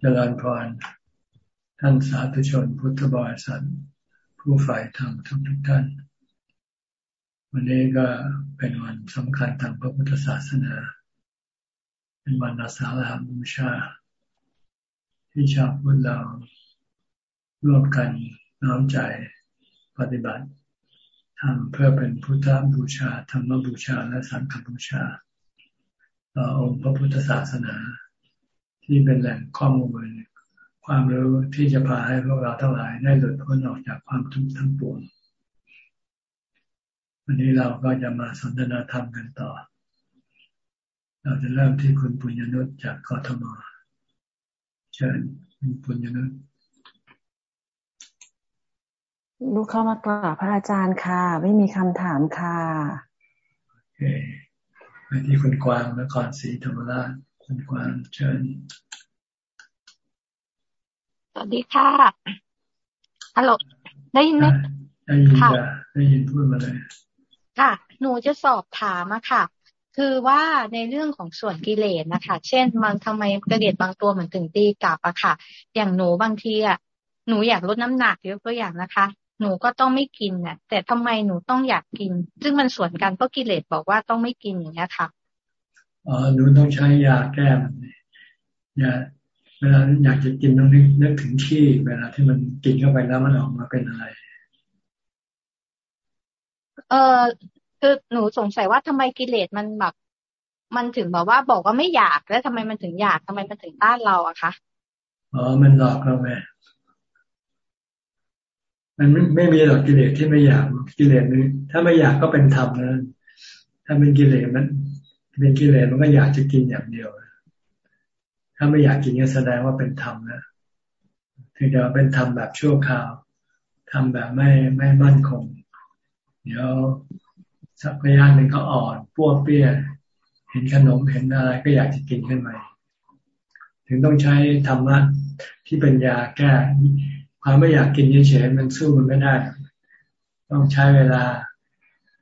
เจริญพร ท่านสาธุชนพุทธบริษัทผู้ฝ่ายธรรมทุกทุกท่าน วันนี้ก็เป็นวันสำคัญทางพระพุทธศาสนา เป็นวันอาสาฬหบูชา ที่ชาวพุทธเราร่วมกันน้อมใจปฏิบัติทำเพื่อเป็นพุทธบูชา ธรรมบูชาและสังฆบูชาต่อองค์พระพุทธศาสนา ที่เป็นแหล่งข้อมูลความรู้ที่จะพาให้พวกเราทั้งหลายได้หลุดพ้นออกจากความทุกข์ทั้งปวงวันนี้เราก็จะมาสนทนาธรรมกันต่อ เราจะเริ่มที่คุณปุญญนุชจากกทมเชิญคุณปุญญนุชลูกเข้ามากราบพระอาจารย์ค่ะ ไม่มีคำถามค่ะโอเคไปที่คุณกวางนครศรีธรรมราช คุณกวางเชิญสวัสดีค่ะฮัลโหลได้ยินไหมได้ยินค่ะได้ยินพูดมาเลยค่ะ หนูจะสอบถามอะค่ะ คือว่าในเรื่องของส่วนกิเลสนะคะ เช่นบางทำไมกระเดียดบางตัวเหมือนถึงตีกลับอะค่ะ อย่างหนูบางทีอะหนูอยากลดน้ำหนักยกตัวอย่างนะคะ หนูก็ต้องไม่กินน่ะ แต่ทำไมหนูต้องอยากกิน ซึ่งมันส่วนกันเพราะกิเลสบอกว่าต้องไม่กินอย่างนี้ค่ะ อ๋อหนูต้องใช้ยาแก้มันยาเวลาอยากจะกินต้องนึกนึกถึงขี้เวลาที่มันกินเข้าไปแล้วมันออกมาเป็นอะไร เออคือหนูสงสัยว่าทำไมกิเลสมันแบบมันถึงแบบว่าบอกว่าไม่อยากแล้วทำไมมันถึงอยากทำไมมันถึงต้านเราอะคะอ๋อมันหลอกเราไงมันไม่ไม่มีหรอกกิเลสที่ไม่อยากกิเลสนี้ถ้าไม่อยากก็เป็นธรรมนะถ้าเป็นกิเลสมัน เป็นกิเลสมันก็อยากจะกินอย่างเดียว ถ้าไม่อยากกินก็แสดงว่าเป็นธรรมนะถึงจะเป็นธรรมแบบชั่วคราวทำแบบไม่ไม่มั่นคง เดี๋ยวสักระยะหนึ่งเขาอ่อนป้วเปี้ย เห็นขนมเห็นอะไรก็อยากจะกินขึ้นมาถึงต้องใช้ธรรมะที่เป็นยาแก้ ความไม่อยากกินเฉยๆมันสู้มันไม่ได้ ต้องใช้เวลา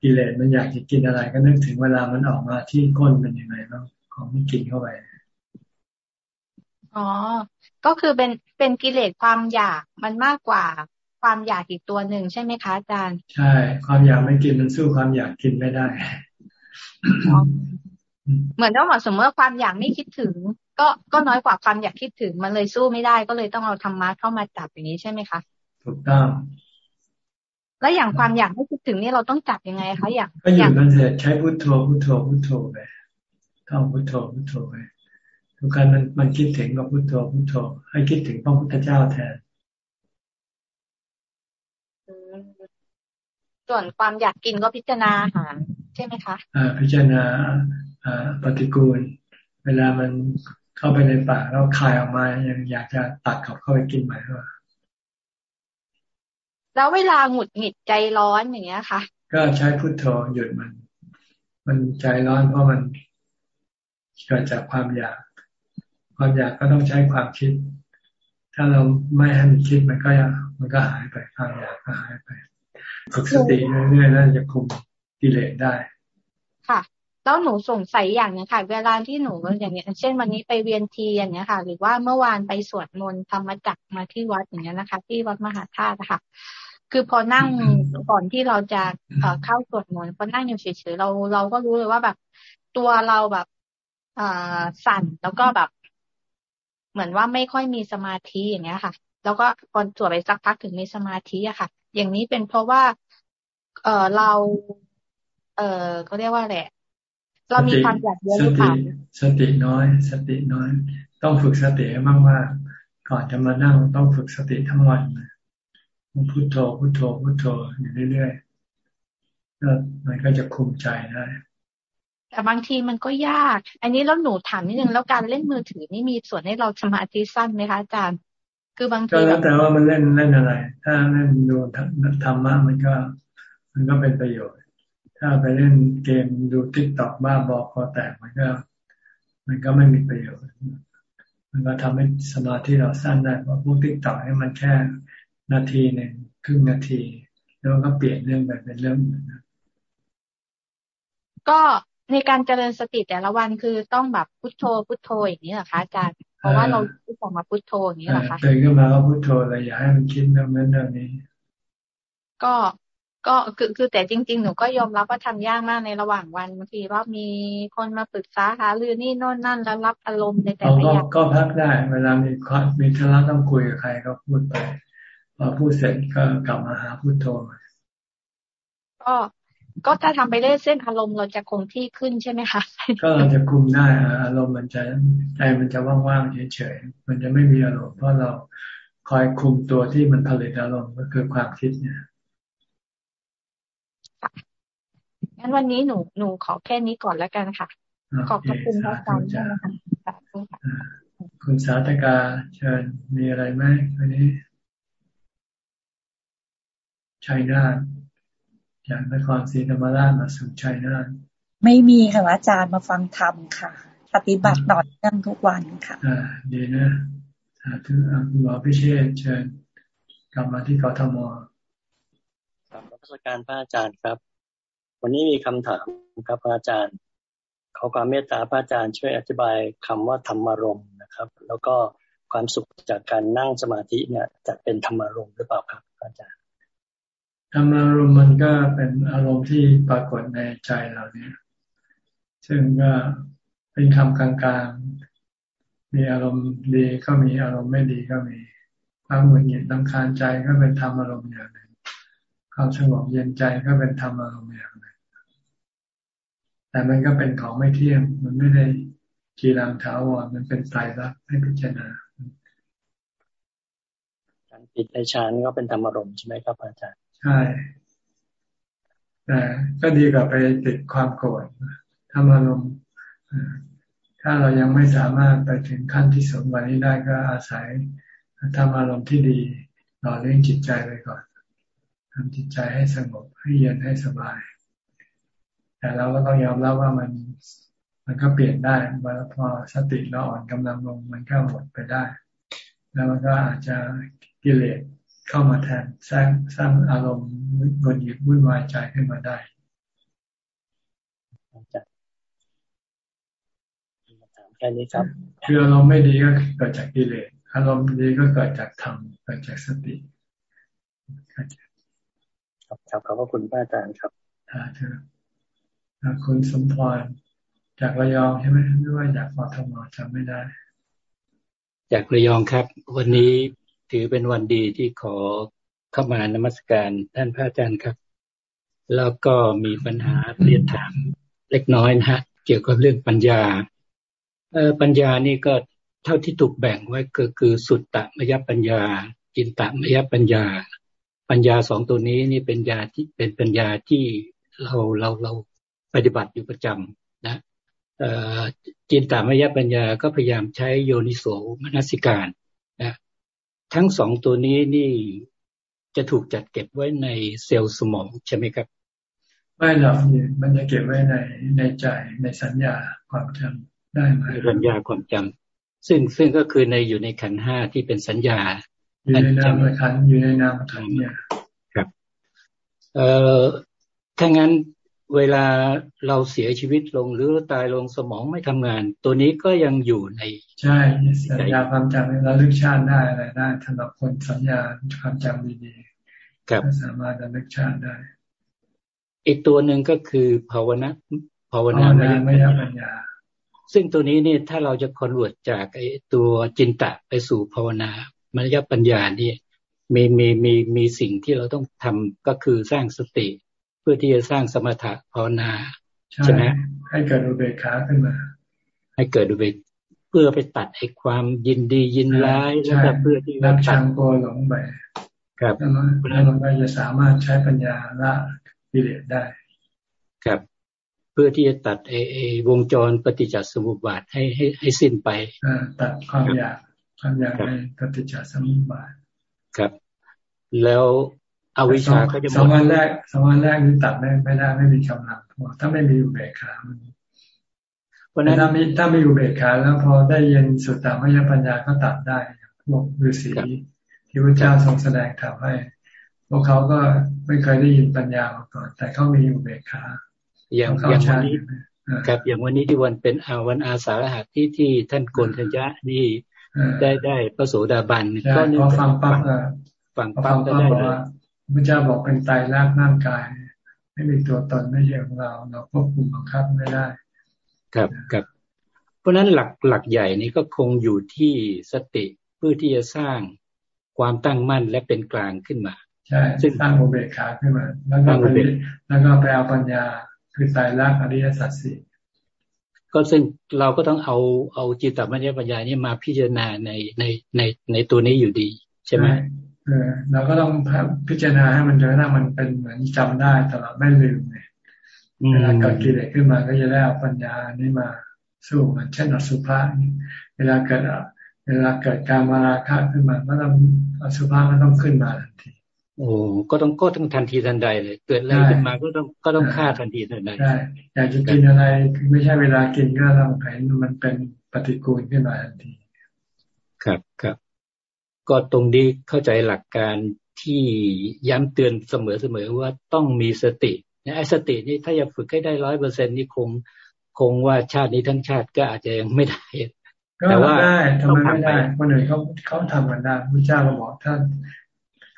กิเลสมันอยากจะกินอะไรก็นึกถึงเวลามันออกมาที่ก้นเป็นยังไงบ้างของที่กินเข้าไปอ๋อ ก็คือเป็นเป็นกิเลสความอยากมันมากกว่าความอยากอีกตัวหนึ่งใช่ไหมคะอาจารย์ ใช่ ความอยากไม่กินมันสู้ความอยากกินไม่ได้เหมือนว่าสมมติว่าความอยากไม่คิดถึง ก็ก็น้อยกว่าความอยากคิดถึง มันเลยสู้ไม่ได้ก็เลยต้องเอาธรรมะเข้ามาจับอย่างนี้ใช่ไหมคะถูกต้อง แล้วอย่างความอยากไม่คิดถึงนี่เราต้องจับยังไงคะอย่างก็อยู่มันเสร็จใช้พุทโธพุทโธพุทโธไปท่องพุทโธพุทโธไปทุกการมันมันคิดถึงกับพุทโธพุทโธ ให้คิดถึงพระพุทธเจ้าแทนส่วนความอยากกินก็พิจารณาอาหารใช่ไหมคะอ่าพิจารณาอ่าปฏิกูล เวลามันเข้าไปในปากแล้วคายออกมายังอยากจะตัดกับเข้าไปกินใหม่หรือเปล่า แล้วเวลาหงุดหงิดใจร้อนอย่างเงี้ยค่ะ ก็ใช้พุทโธหยุดมัน มันใจร้อนเพราะมันเกิดจากความอยาก ความอยากก็ต้องใช้ความคิด ถ้าเราไม่ให้มันคิดมันก็มันก็หายไปความอยากก็หายไปฝึกสติเรื่อยๆแล้วจะคุมกิเลสได้ ค่ะแล้วหนูสงสัยอย่างนี้ค่ะ เวลาที่หนูอย่างเนี้ย เช่นวันนี้ไปเวียนทีอย่างเนี้ยค่ะ หรือว่าเมื่อวานไปสวดมนต์ธรรมจักมาที่วัดอย่างเงี้ยนะคะ ที่วัดมหาธาตุค่ะ คือพอนั่งก่อนที่เราจะเข้าสวดมนต์พอนั่งอยู่เฉยๆเราเราก็รู้เลยว่าแบบ ตัวเราแบบอ่าสั่นแล้วก็แบบ เหมือนว่าไม่ค่อยมีสมาธิอย่างเงี้ยค่ะ แล้วก็พอสวดไปสักพักถึงมีสมาธิอะค่ะ อย่างนี้เป็นเพราะว่า เออเรา เออเขาเรียกว่าแหละเรามีความอยากเยอะหรือเปล่าสติน้อย สติน้อย ต้องฝึกสติมากว่าก่อนจะมานั่งต้องฝึกสติทั้งวัน พุโทโธพุโทโธพุโทโธอยู่เรื่อยๆแล้วมันก็จะคุมใจได้แต่บางทีมันก็ยาก อันนี้แล้วหนูถามนิดนึงแล้วการเล่นมือถือนี่มีส่วนให้เราสมาธิสั้นไหมคะอาจารย์ คือบางทีก็แล้วแต่ว่ามันเล่นเล่นอะไร ถ้าเล่นดูธรรมะมันก็ มันก็เป็นประโยชน์ ถ้าไปเล่นเกมดูติ๊กต็อกบ้าบอกคอแตกมันก็ มันก็ไม่มีประโยชน์ มันก็ทำให้สมาธิเราสั้นได้เพราะพวกติ๊กต็อกให้มันแค่ นาทีหนึ่งครึ่งนาที แล้วก็เปลี่ยนเรื่องไปเป็นเรื่องอื่นก็ในการเจริญสติแต่ละวันคือต้องแบบพุทโธพุทโธอย่างนี้เหรอคะอาจารย์เพราะว่าเราคิดออกมาพุทโธอย่างนี้แหละค่ะตื่นขึ้นมาก็พุทโธเลยอย่าให้มันคิดเรื่องนั้นเรื่องนี้ ก็ก็คือคือแต่จริง ๆ หนูก็ยอมรับว่าทำยากมากในระหว่างวันบางทีรอบมีคนมาปรึกษาหาเรื่องนี่โน่นนั่นแล้วรับอารมณ์ในแต่ละอย่างก็พักได้ เวลามีมีธุระต้องคุยกับใครก็พูดไป พอพูดเสร็จก็กลับมาหาพุทโธก็ก็ถ้าทำไปเรื่อยเส้นอารมณ์เราจะคงที่ขึ้นใช่ไหมคะก็เราจะคุมได้อารมณ์มันจะใจมันจะว่างๆเฉยๆมันจะไม่มีอารมณ์เพราะเราคอยคุมตัวที่มันผลิตอารมณ์ก็คือความคิดเนี่ยงั้นวันนี้หนูหนูขอแค่นี้ก่อนแล้วกันค่ะ ขอบคุณพระอาจารย์นะคะคุณสาธกาเชิญมีอะไรไหมวันนี้ ชัยนาทจากนครศรีธรรมราชมาสู่ชัยนาทไม่มีค่ะอาจารย์มาฟังธรรมค่ะ ปฏิบัติต่อเนื่องทุกวันค่ะอ่าดีนะสาธุคุณหมอพิเชษเชิญกลับมาที่กทมครับรัชการพระอาจารย์ครับ วันนี้มีคำถามครับพระอาจารย์ขอความเมตตาพระอาจารย์ช่วยอธิบายคำว่าธรรมารมนะครับ แล้วก็ความสุขจากการนั่งสมาธิเนี่ยจะเป็นธรรมารมหรือเปล่าครับอาจารย์ ธรรมารมณ์มันก็เป็นอารมณ์ที่ปรากฏในใจเราเนี่ย ซึ่งก็เป็นคำกลางๆ มีอารมณ์ดีก็มีอารมณ์ไม่ดีก็มีความหงุดหงิดลำคาญใจก็เป็นธรรมอารมณ์อย่างหนึ่งความสงบเย็นใจก็เป็นธรรมอารมณ์อย่างหนึ่งแต่มันก็เป็นของไม่เที่ยง มันไม่ได้จีรังถาวรมันเป็นไตรลักษณ์ให้พิจารณาการปิดในฌานก็เป็นธรรมอารมณ์ใช่ไหมครับอาจารย์ ใช่แต่ก็ดีกว่าไปติดความโกรธทำอารมณ์ถ้าเรายังไม่สามารถไปถึงขั้นที่สมวันนี้ได้ก็อาศัยทำอารมณ์ที่ดีหล่อเลี้ยงจิตใจไปก่อนทำจิตใจให้สงบให้เย็นให้สบาย แต่เราก็ต้องยอมรับว่ามันมันก็เปลี่ยนได้พอสติเราอ่อนกำลังลงมันก็หมดไปได้ แล้วมันก็อาจจะกิเลส เข้ามาแทนสร้างสร้างอารมณ์งนหยิบวุ่นวายใจขึ้นมาได้แค่นี้ครับคืออารมณ์ไม่ดีก็เกิดจากกิเลสอารมณ์ดีก็เกิดจากธรรมเกิดจากสติครับครับขอบพระคุณพระอาจารย์ครับอ่าเธอคุณสมพรจากระยองใช่ไหมไม่ว่าจากมอทมจำไม่ได้ จากระยองครับ วันนี้ ถือเป็นวันดีที่ขอเข้ามานมัสการท่านพระอาจารย์ครับ แล้วก็มีปัญหาเรียนถามเล็กน้อยนะฮะเกี่ยวกับเรื่องปัญญาเออปัญญานี่ก็เท่าที่ถูกแบ่งไว้ก็คือสุตตมยปัญญา จินตมยปัญญา ปัญญาสองตัวนี้นี่เป็นญาที่เป็นปัญญาที่เราเราเราปฏิบัติอยู่ประจำนะจินตามยปัญญาก็พยายามใช้โยนิโสมนสิการนะ ทั้งสองตัวนี้นี่จะถูกจัดเก็บไว้ในเซลล์สมองใช่ไหมครับ ไม่หรอกมันจะเก็บไว้ในในใจในสัญญาความจำได้ไหมสัญญาความจำซึ่งซึ่งก็คือในอยู่ในขันห้าที่เป็นสัญญาอยู่ในนามขันอยู่ในนามขันเนี่ยครับ เอ่อถ้างั้น เวลาเราเสียชีวิตลงหรือตายลงสมองไม่ทำงาน ตัวนี้ก็ยังอยู่ใน ใช่สัญญาความจำเราลึกชาติได้อะไรได้สำหรับคนสัญญาความจำดีๆครับสามารถระลึกชาติได้ อีกตัวหนึ่งก็คือภาวนาภาวนาไม่ได้ปัญญา ซึ่งตัวนี้เนี่ยถ้าเราจะคอนเวิร์ตจากไอ้ตัวจินตะไปสู่ภาวนามรยปัญญานี่มีมีมีมีสิ่งที่เราต้องทำก็คือสร้างสติ พื่อที่จะสร้างสมถะภาวนาใช่ไหมให้เกิดอุเบกขาขึ้นมา ให้เกิดอุเบกเพื่อไปตัดไอ้ความยินดียินร้ายแล้วก็เพื่อที่จะตัดตัวหลงไปครับแล้วมันก็จะสามารถใช้ปัญญาละกิเลสได้ ครับ เพื่อที่จะตัดไอ้ไอ้วงจรปฏิจจสมุปบาทให้ให้ให้สิ้นไปตัดความอยากความอยากในปฏิจจสมุปบาทครับ แล้ว อวิชาก็จะสองวันแรกสองวันแรกนี่ตัดไม่ไม่ได้ไม่มีกำลังถ้าไม่มีอุเบกขามันวันนั้นถ้ามีถ้ามีอุเบกขาแล้วพอได้เย็นสุดตามยปัญญาก็ตัดได้พวกฤาษีที่พระเจ้าทรงแสดงทำให้ พวกเขาก็ไม่เคยได้ยินปัญญามาก่อน แต่เขามีอุเบกขาอย่างอย่างวันนี้ครับอย่างวันนี้ที่วันเป็นอาวันอาสาฬหะที่ที่ท่านโกนทัญญะนี่ได้ได้พระโสดาบันก็พอฟังปั๊บฟังปั๊บก็ได้เลย พระเจ้าบอกเป็นไตรลักษณ์ร่างกาย ไม่มีตัวตนไม่ใช่ของเรา เราควบคุมบังคับไม่ได้ ครับครับเพราะนั้นหลักหลักใหญ่นี้ก็คงอยู่ที่สติเพื่อที่จะสร้างความตั้งมั่นและเป็นกลางขึ้นมา ใช่ซึ่งตั้งโมเบคาขึ้นมา แล้วก็ไปแล้วก็ไปเอาปัญญาคือไตรลักษณ์อริยสัจสี่ก็ซึ่งเราก็ต้องเอาเอาจิตตมัญญปัญญานี่มาพิจารณาในในในในตัวนี้อยู่ดี ใช่ไหม เออเราก็ต้องพิจารณาให้มันจนกระทั่งมันเป็นเหมือนจำได้ตลอดไม่ลืมเนี่ยเวลาเกิดกิเลสขึ้นมาก็จะได้เอาปัญญานี่มาสู้มันเช่นอสุภะเวลาเกิดเวลาเกิดการมาราคะขึ้นมาก็ต้องอสุภะก็ต้องขึ้นมาทันทีโอ้ก็ต้องก็ต้องทันทีทันใดเลย เกิดอะไรขึ้นมาก็ต้องก็ต้องฆ่าทันทีทันใดใช่อยากจะกินอะไรไม่ใช่เวลากินก็ต้องเห็นมันเป็นปฏิกูลขึ้นมาทันที ครับครับ ก็ตรงนี้เข้าใจหลักการที่ย้ำเตือนเสมอเสมอว่าต้องมีสติไอ้สตินี่ถ้าอยากฝึกให้ได้ร้อยเปอร์เซ็นนี่คงคงว่าชาตินี้ทั้งชาติก็อาจจะยังไม่ได้ แต่ว่าได้ทำไมไม่ได้คนอื่นเขาเขาทำกันได้พระเจ้าก็บอกท่าน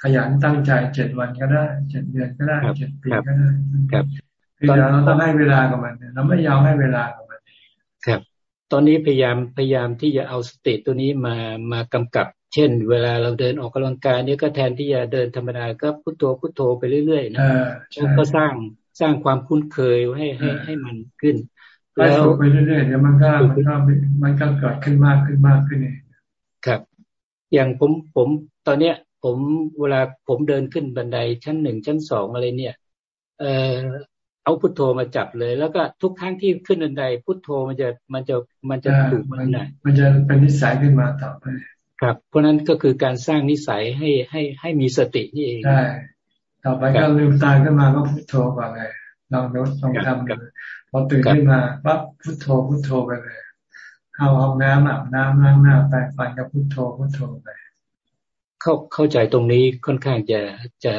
ขยันตั้งใจเจ็ดวันก็ได้เจ็ดเดือนก็ได้เจ็ดปีก็ได้คือเราต้องให้เวลากับมันเราไม่ยอมให้เวลากับมันครับ ตอนนี้พยายามพยายามที่จะเอาสติตัวนี้มามากำกับเช่น เวลาเราเดินออกกำลังกายนี่ก็แทนที่จะเดินธรรมดาก็พุทโธพุทโธไปเรื่อยๆนะแล้วก็สร้างสร้างความคุ้นเคยให้ให้ให้มันขึ้น แล้วไปเรื่อยๆเดี๋ยวมันก็มันก็มันก็เกิดขึ้นมากขึ้นมากขึ้นเองครับ อย่างผมผมตอนเนี้ย ผมเวลาผมเดินขึ้นบันไดชั้นหนึ่งชั้นสองอะไรเนี่ย เออเอาพุทโธมาจับเลย แล้วก็ทุกครั้งที่ขึ้นบันไดพุทโธมันจะมันจะมันจะถูกมันมันจะเป็นนิสัยขึ้นมาต่อไป ครับเพราะนั้นก็คือการสร้างนิสัยให้ให้ให้มีสตินี่เองใช่ต่อไปก็ลืมตาขึ้นมาก็พุทโธก่อนเลยลองลองทำพอตื่นขึ้นมาปั๊บพุทโธพุทโธไปเลยเข้าห้องน้ำอาบน้ำล้างหน้าแปรงฟันก็พุทโธพุทโธไปเข้าเข้าใจตรงนี้ค่อนข้างจะจะ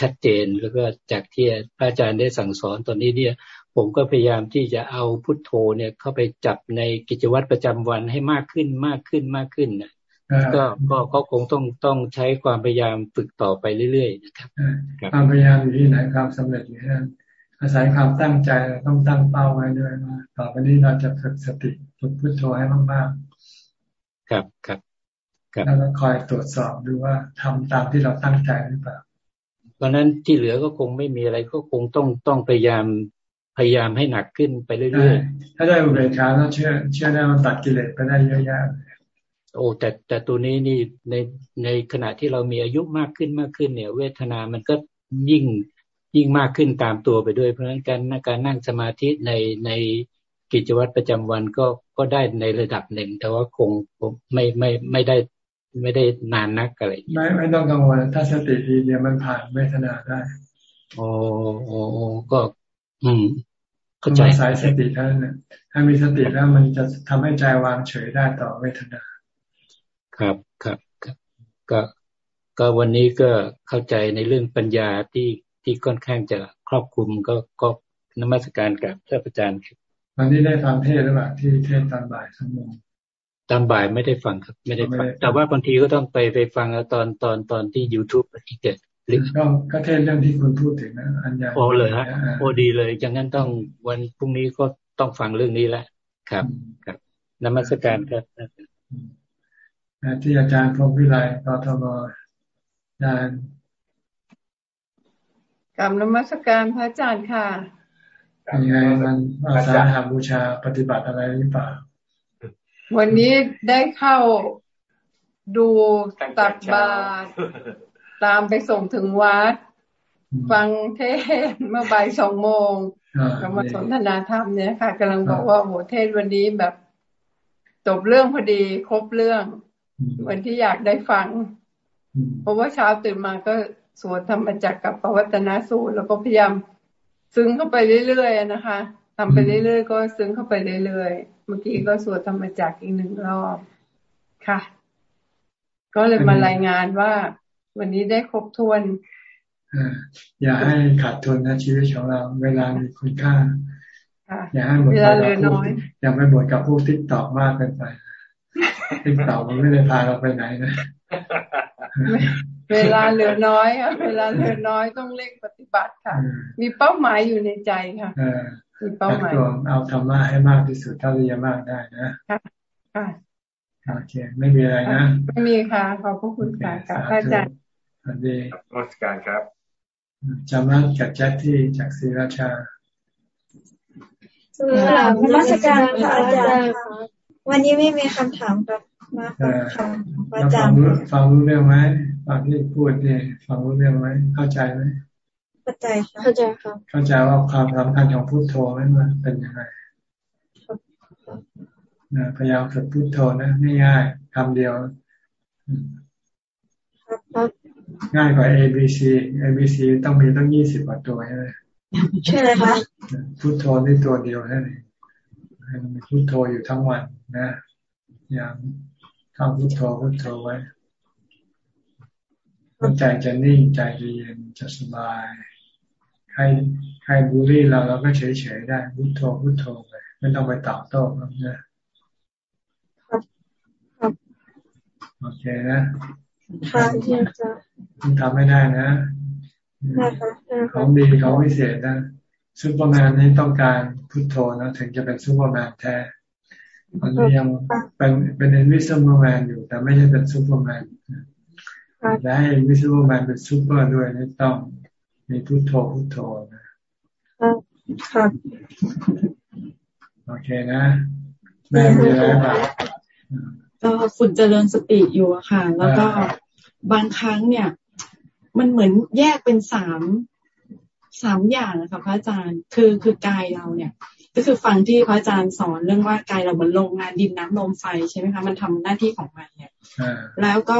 ชัดเจนแล้วก็จากที่พระอาจารย์ได้สั่งสอนตอนนี้เนี่ย ผมก็พยายามที่จะเอาพุทโธเนี่ยเข้าไปจับในกิจวัตรประจำวันให้มากขึ้นมากขึ้นมากขึ้นนะ ก็ก็ก็คงต้องต้องใช้ความพยายามฝึกต่อไปเรื่อยๆนะครับความพยายามอยู่ที่ไหนความสำเร็จอยู่ที่นั่นอาศัยความตั้งใจต้องตั้งเป้าไว้ด้วยว่าต่อไปนี้เราจะฝึกสติฝึกพุทโธให้มากๆ ครับครับแล้วก็คอยตรวจสอบดูว่าทำตามที่เราตั้งใจหรือเปล่าเพราะนั้นที่เหลือก็คงไม่มีอะไรก็คงต้องต้องพยายามพยายามให้หนักขึ้นไปเรื่อยๆถ้าได้อุเบกขาแล้วเชื่อเชื่อได้มันตัดกิเลสไปได้เยอะแยะ โอ้แต่แต่ตัวนี้นี่ในในขณะที่เรามีอายุมากขึ้นมากขึ้นเนี่ย เวทนามันก็ยิ่งยิ่งมากขึ้นตามตัวไปด้วย เพราะฉะนั้นการการนั่งสมาธิในในกิจวัตรประจำวันก็ก็ได้ในระดับหนึ่ง แต่ว่าคงไม่ไม่ไม่ได้ไม่ได้นานนักอะไรไม่ไม่ต้องกังวลถ้าสติดีเนี่ยมันผ่านเวทนาได้โอ้โอ้ก็ อืมเข้าใจสายสติเท่านั้นถ้ามีสติแล้วมันจะทำให้ใจวางเฉยได้ต่อเวทนา ครับครับครับก็ก็วันนี้ก็เข้าใจในเรื่องปัญญาที่ที่ค่อนข้างจะครอบคลุมก็ก็นมัสการกับท่านอาจารย์ครับวันนี้ได้ฟังเทศหรือเปล่าที่เทศตอนบ่ายสมงตอนบ่ายไม่ได้ฟังครับ ไม่ได้ฟัง แต่ว่าบางทีก็ต้องไปไปฟังตอนตอนตอนที่ youtube ที่เกิดหรือก็ก็เทศเรื่องที่คุณพูดถึงนะอัญญาโอ้เลยฮะโอ้ดีเลยจังนั้นต้องวันพรุ่งนี้ก็ต้องฟังเรื่องนี้แหละครับ ครับนมัสการครับ ที่อาจารย์พรมวิไลกทมอาจารย์กรรมนมัสการพระอาจารย์ค่ะยังไงมันอาสาหาบูชาปฏิบัติอะไรหรือเปล่า วันนี้ได้เข้าดูตักบาตรตามไปส่งถึงวัด ฟังเทศเมื่อบ่ายสองโมงกรรมสนทนาธรรมเนี่ยค่ะกำลังบอกว่าโหเทศวันนี้แบบจบเรื่องพอดีครบเรื่อง เหมือนที่อยากได้ฟัง เพราะว่าเช้าตื่นมาก็สวดธรรมจักรกับปวัตนาสูตรแล้วก็พยายามซึ้งเข้าไปเรื่อยๆนะคะทำไปเรื่อยๆก็ซึ้งเข้าไปเรื่อยๆเมื่อกี้ก็สวดธรรมจักรอีกหนึ่งรอบค่ะ ก็เลยมารายงานว่า วันนี้ได้ครบถ้วนอย่าให้ขาดทุนนะชีวิตของเรา เวลามีคุณค่าอย่าให้หมดไปกับพวกอย่าไปหมดกับพวกทิกตอกมากเกินไป ติ๊กต่อมันไม่ได้พาเราไปไหนนะ เวลาเหลือน้อยค่ะเวลาเหลือน้อยต้องเร่งปฏิบัติค่ะ มีเป้าหมายอยู่ในใจค่ะมีเป้าหมายเอาธรรมะให้มากที่สุดเท่าที่จะมากได้นะค่ะค่ะโอเคไม่มีอะไรนะ ไม่มีค่ะขอบพระคุณค่ะอาจารย์สวัสดีนมัสการครับจำนั้นกับแจ็คที่จากศรีราชาสลับมัสการพระอาจารย์ วันนี้ไม่มีคำถามครับมาคำอาจารย์ฟังรู้เรื่องไหมฟังที่พูดเนี่ยฟังรู้เรื่องไหมเข้าใจไหมเข้าใจเข้าใจครับเข้าใจว่าความสำคัญของพุทโธนั่นเป็นยังไงนะพยายามฝึกพุทโธนะง่ายๆคำเดียวง่ายกว่า A B C A B C ต้องมีต้องยี่สิบกว่าตัวใช่ไหมใช่เลยคะพุทโธนี่ตัวเดียวแค่นี้มีพุทโธอยู่ทั้งวัน นะอย่างท่องพุทโธพุทโธไว้ใจจะนิ่งใจจะเย็นจะสบาย ใครใครบูลลี่เราเราก็เฉยเฉยได้พุทโธพุทโธไปไม่ต้องไปตอบโต้นะโอเคนะค่ะที่จะทำไม่ได้นะของดีของพิเศษนะซูเปอร์แมนนี่ต้องการพุทโธนะถึงจะเป็นซูเปอร์แมนแท้ มันยังเป็นเป็นเอ็นวิซูเปอร์แมนอยู่ แต่ไม่ใช่เป็นซูเปอร์แมนและให้วิซูเปอร์แมนเป็นซูเปอร์ด้วยนี่ต้องมีพุทโธพุทโธนะครับโอเคนะ แม่มีอะไรบ้างก็ฝึกเจริญสติอยู่ค่ะ แล้วก็บางครั้งเนี่ย มันเหมือนแยกเป็นสามสามอย่างนะคะพระอาจารย์ คือคือกายเราเนี่ย ก็คือฟังที่พระอาจารย์สอนเรื่องว่ากายเราเหมือนโรงงานดินน้ำลมไฟใช่ไหมคะมันทำหน้าที่ของมันเนี่ยแล้วก็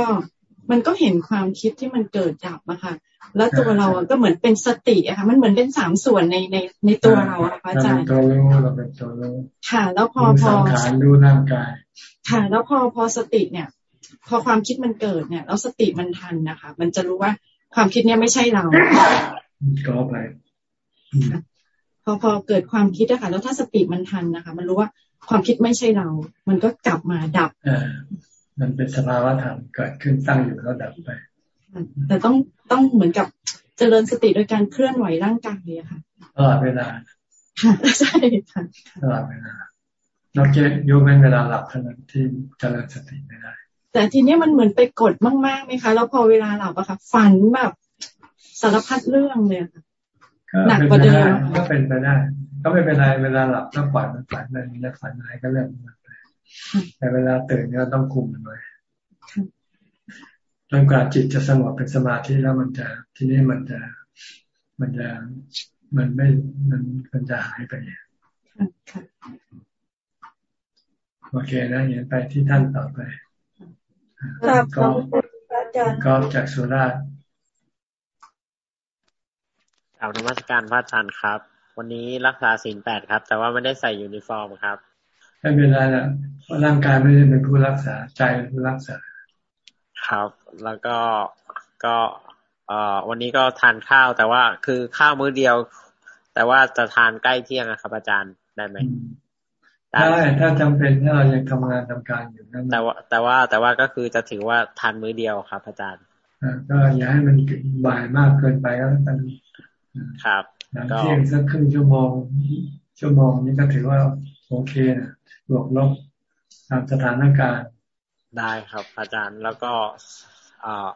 มันก็เห็นความคิดที่มันเกิดดับอะค่ะ แล้วตัวเราก็เหมือนเป็นสติอะค่ะ มันเหมือนเป็นสามส่วนในในในตัวเราอะพระอาจารย์ตัวรู้เราเป็นตัวรู้ค่ะ แล้วพอพอสังขารดูร่างกาย ค่ะ แล้วพอพอสติเนี่ย พอความคิดมันเกิดเนี่ย แล้วสติมันทันนะคะ มันจะรู้ว่าความคิดเนี่ยไม่ใช่เราก็ไป พอพอเกิดความคิดอะค่ะ แล้วถ้าสติมันทันนะคะ มันรู้ว่าความคิดไม่ใช่เรา มันก็กลับมาดับมันเป็นสภาวะธรรมเกิดขึ้นตั้งอยู่แล้วดับไป แต่ต้องต้องเหมือนกับเจริญสติโดยการเคลื่อนไหวร่างกายเลยค่ะตลอดเวลาค่ะใช่ค่ะตลอดเวลานอกจากยกเว้นเวลาหลับเท่านั้นที่เจริญสติไม่ได้ แต่ทีนี้มันเหมือนไปกดมากๆไหมคะ แล้วพอเวลาหลับอะค่ะ ฝันแบบสารพัดเรื่องเลยค่ะ หนักกว่าเดิมก็เป็นไปได้ ก็ไม่เป็นไรเวลาหลับก็ปล่อยมันฝันไปจะฝันอะไรก็เรื่องมันไปแต่เวลาตื่นเนี่ยต้องคุมมันไว้จนกว่าจิตจะสงบเป็นสมาธิแล้วมันจะทีนี้มันจะมันจะมันไม่มันมันจะหายไปโอเคนะอย่างไปที่ท่านต่อไปก็ก็จากสุราษฎร์ กล่าวนมัสการพระอาจารย์ครับ วันนี้รักษาศีลแปดครับ แต่ว่าไม่ได้ใส่ยูนิฟอร์มครับไม่เป็นไรนะเพราะร่างกายไม่ได้เป็นผู้รักษาใจเป็นผู้รักษา ครับ แล้วก็ก็เอ่อวันนี้ก็ทานข้าวแต่ว่าคือข้าวมื้อเดียว แต่ว่าจะทานใกล้เที่ยงนะครับอาจารย์ได้ไหมได้ถ้าจำเป็นถ้าเรายังทำงานทำการอยู่นั่นแต่ว่าแต่ว่าแต่ว่าก็คือจะถือว่าทานมื้อเดียวครับอาจารย์ก็อย่าให้มันบ่ายมากเกินไปก็แล้วกัน ครับหลังเที่ยงสักครึ่งชั่วโมงชั่วโมงนี้ก็ถือว่าโอเคนะบวกลบตามสถานการณ์ได้ครับอาจารย์แล้วก็อ่า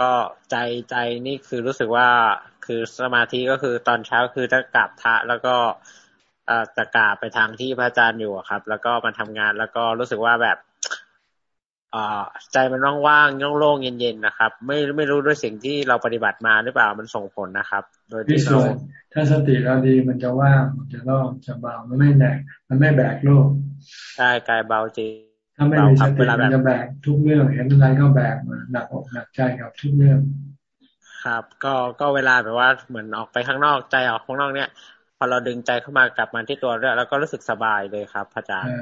ก็ใจใจนี่คือรู้สึกว่าคือสมาธิก็คือตอนเช้าคือจะกราบพระแล้วก็จะกราบไปทางที่พระอาจารย์อยู่ครับ แล้วก็มาทำงานแล้วก็รู้สึกว่าแบบ ใจมันว่างๆโล่งๆเย็นๆนะครับ ไม่ไม่รู้ด้วยสิ่งที่เราปฏิบัติมาหรือเปล่ามันส่งผลนะครับ โดยที่เราถ้าสติเราดีมันจะว่างมันจะโล่งจะเบามันไม่แบกมันไม่แบกโลกใช่กายเบาจริงถ้าไม่มีสติมันจะแบกทุกเรื่องเห็นอะไรก็แบกมาหนักอกหนักใจกับทุกเรื่อง ครับ ก็ก็เวลาแบบว่าเหมือนออกไปข้างนอกใจออกข้างนอกเนี้ยพอเราดึงใจเข้ามากลับมาที่ตัวเรื่องแล้วก็รู้สึกสบายเลยครับพระอาจารย์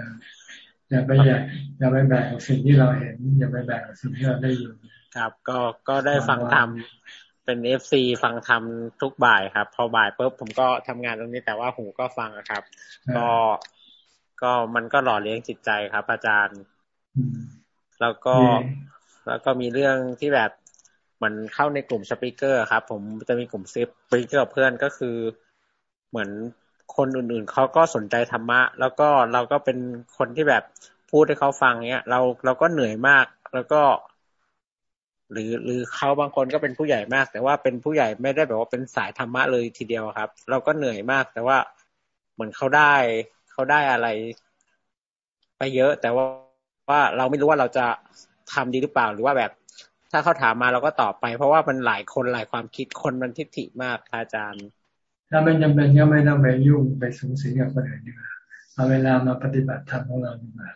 อย่าไปแบกอย่าไปแบกสิ่งที่เราเห็น อย่าไปแบกสิ่งที่เราได้ยินครับ ก็ก็ได้ฟังธรรมเป็น FC ฟังธรรมทุกบ่ายครับ พอบ่ายปุ๊บผมก็ทำงานตรงนี้แต่ว่าหูก็ฟังครับ ก็ก็มันก็หล่อเลี้ยงจิตใจครับ อาจารย์ แล้วก็แล้วก็มีเรื่องที่แบบมันเข้าในกลุ่ม speaker ครับ ผมจะมีกลุ่มซิป speaker เพื่อนก็คือ เหมือน คนอื่นๆเขาก็สนใจธรรมะ แล้วก็เราก็เป็นคนที่แบบพูดให้เขาฟังเนี้ย เราเราก็เหนื่อยมาก แล้วก็ หรือหรือเขาบางคนก็เป็นผู้ใหญ่มาก แต่ว่าเป็นผู้ใหญ่ไม่ได้แบบว่าเป็นสายธรรมะเลยทีเดียวครับ เราก็เหนื่อยมาก แต่ว่าเหมือนเขาได้เขาได้อะไร ไปเยอะ แต่ว่าว่าเราไม่รู้ว่าเราจะทำดีหรือเปล่าหรือว่าแบบ ถ้าเขาถามมาเราก็ตอบไป เพราะว่ามันหลายคนหลายความคิดคนมันทิฏฐิมากอาจารย์ ถ้าไม่จำเป็นก็ไม่ต้องไปยุ่งไปสูงสิงกับคนอื่นดีกว่าเอาเวลามาปฏิบัติธรรมของเราดีกว่า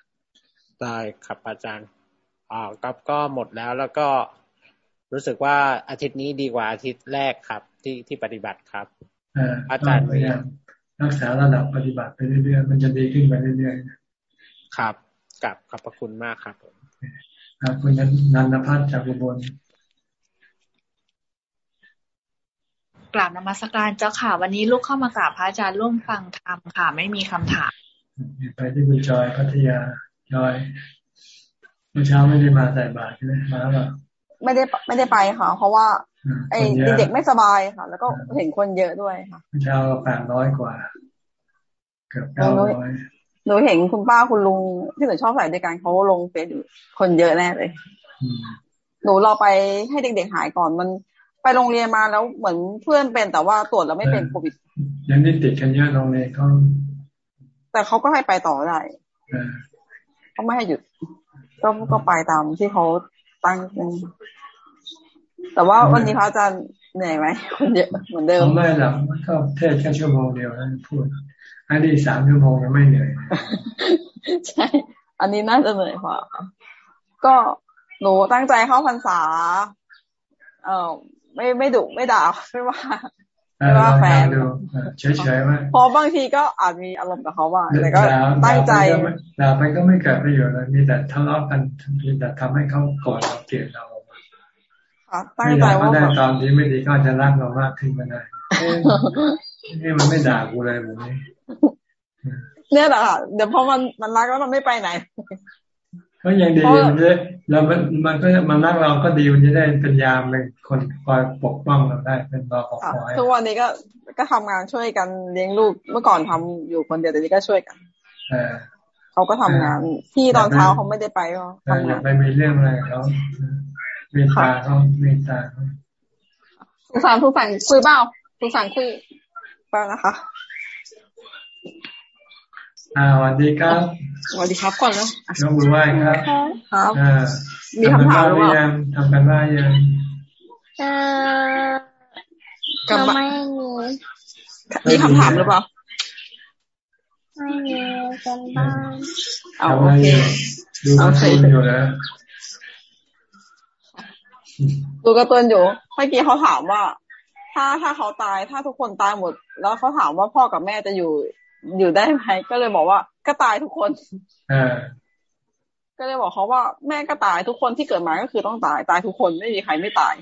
ได้ครับอาจารย์อ๋อก็ก็หมดแล้วแล้วก็รู้สึกว่าอาทิตย์นี้ดีกว่าอาทิตย์แรกครับ ที่ที่ปฏิบัติครับอาจารย์พยายามรักษาระดับปฏิบัติไปเรื่อยๆมันจะดีขึ้นไปเรื่อยๆครับกับขอบพระคุณมากครับผมคุณนันทพัฒน์จากอุบล กราบนมัสการเจ้าค่ะ วันนี้ลูกเข้ามากราบพระอาจารย์ร่วมฟังธรรมค่ะ ไม่มีคำถามไปที่คุณจอยพัทยาจอยเมื่อเช้าไม่ได้มาใส่บาตรใช่ไหมมาหรือไม่ได้ไม่ได้ไปค่ะ เพราะว่า ไอ้เด็กไม่สบายค่ะ แล้วก็เห็นคนเยอะด้วยค่ะเมื่อเช้าแปดร้อยกว่า เกือบเก้าร้อยหนูเห็นคุณป้าคุณลุงที่หนูชอบใส่ด้วยกันเขาลงเฟซคนเยอะแน่เลยหนูรอไปให้เด็กๆหายก่อนมัน ไปโรงเรียนมาแล้วเหมือนเพื่อนเป็นแต่ว่าตรวจแล้วไม่เป็นโควิดยังนี่ติดกันเยอะโรงเรียนเขาแต่เขาก็ให้ไปต่อได้เขาไม่ให้หยุด ก็ก็ไปตามที่เขาตั้งแต่ว่าวันนี้พระอาจารย์เหนื่อยไหมคนเยอะเหมือนเดิมไม่หรอกก็เทศแค่ชั่วโมงเดียวนะพูดอันนี้สามชั่วโมงยังไม่เหนื่อยใช่ อันนี้น่าจะเหนื่อยกว่าก็หนูตั้งใจเข้าพรรษา เออ ไม่ไม่ดุไม่ด่าไม่ว่าไม่ว่าแฟนเฉยๆว่าพอบางทีก็อาจมีอารมณ์กับเขาบ้างแต่ก็ตั้งใจด่าไปก็ไม่เกิดประโยชน์เลยมีแต่ทะเลาะกันมีแต่ทำให้เขาโกรธเราเกลียดเราตั้งใจว่าได้ตอนนี้ไม่ดีก็จะรักเรามากขึ้นมาได้นี่มันไม่ด่ากูเลยแบบนี้เนี่ยแหละค่ะเดี๋ยวพอมันมันรักแล้วมันไม่ไปไหน ก็ยังดีมันจะแล้วมันมันก็มันรักเราก็ดีมันจะได้เป็นยามเป็นคนคอยปกป้องเราได้เป็นรอปกคอยทุกวันนี้ก็ก็ทำงานช่วยกันเลี้ยงลูกเมื่อก่อนทำอยู่คนเดียวแต่นี้ก็ช่วยกันเขาก็ทำงานที่ตอนเช้าเขาไม่ได้ไปก็ทำงานไม่มีเรื่องอะไรเขาเมตตาเขาเมตตาเขาสุสานทุกฝั่งคุยเปล่าสุสานคุยเปล่านะคะ อ่าสวัสดีครับสวัสดีครับก่อนแล้วยกมือไหว้ครับ ครับ มีคำถามหรือเปล่าทำกันบ้านยังเออก็ไม่มีมีคำถามหรือเปล่า ไม่มีกันบ้านเอาโอเคดูการ์ตูนอยู่แล้วดูการ์ตูนอยู่เมื่อกี้เขาถามว่า ถ้าถ้าเขาตายถ้าทุกคนตายหมด แล้วเขาถามว่าพ่อกับแม่จะอยู่ อยู่ได้ไหมก็เลยบอกว่าก็ตายทุกคนอก็เลยบอกเขาว่าแม่ก็ตายทุกคนที่เกิดมาก็คือต้องตายตายทุกคนไม่มีใครไม่ตาย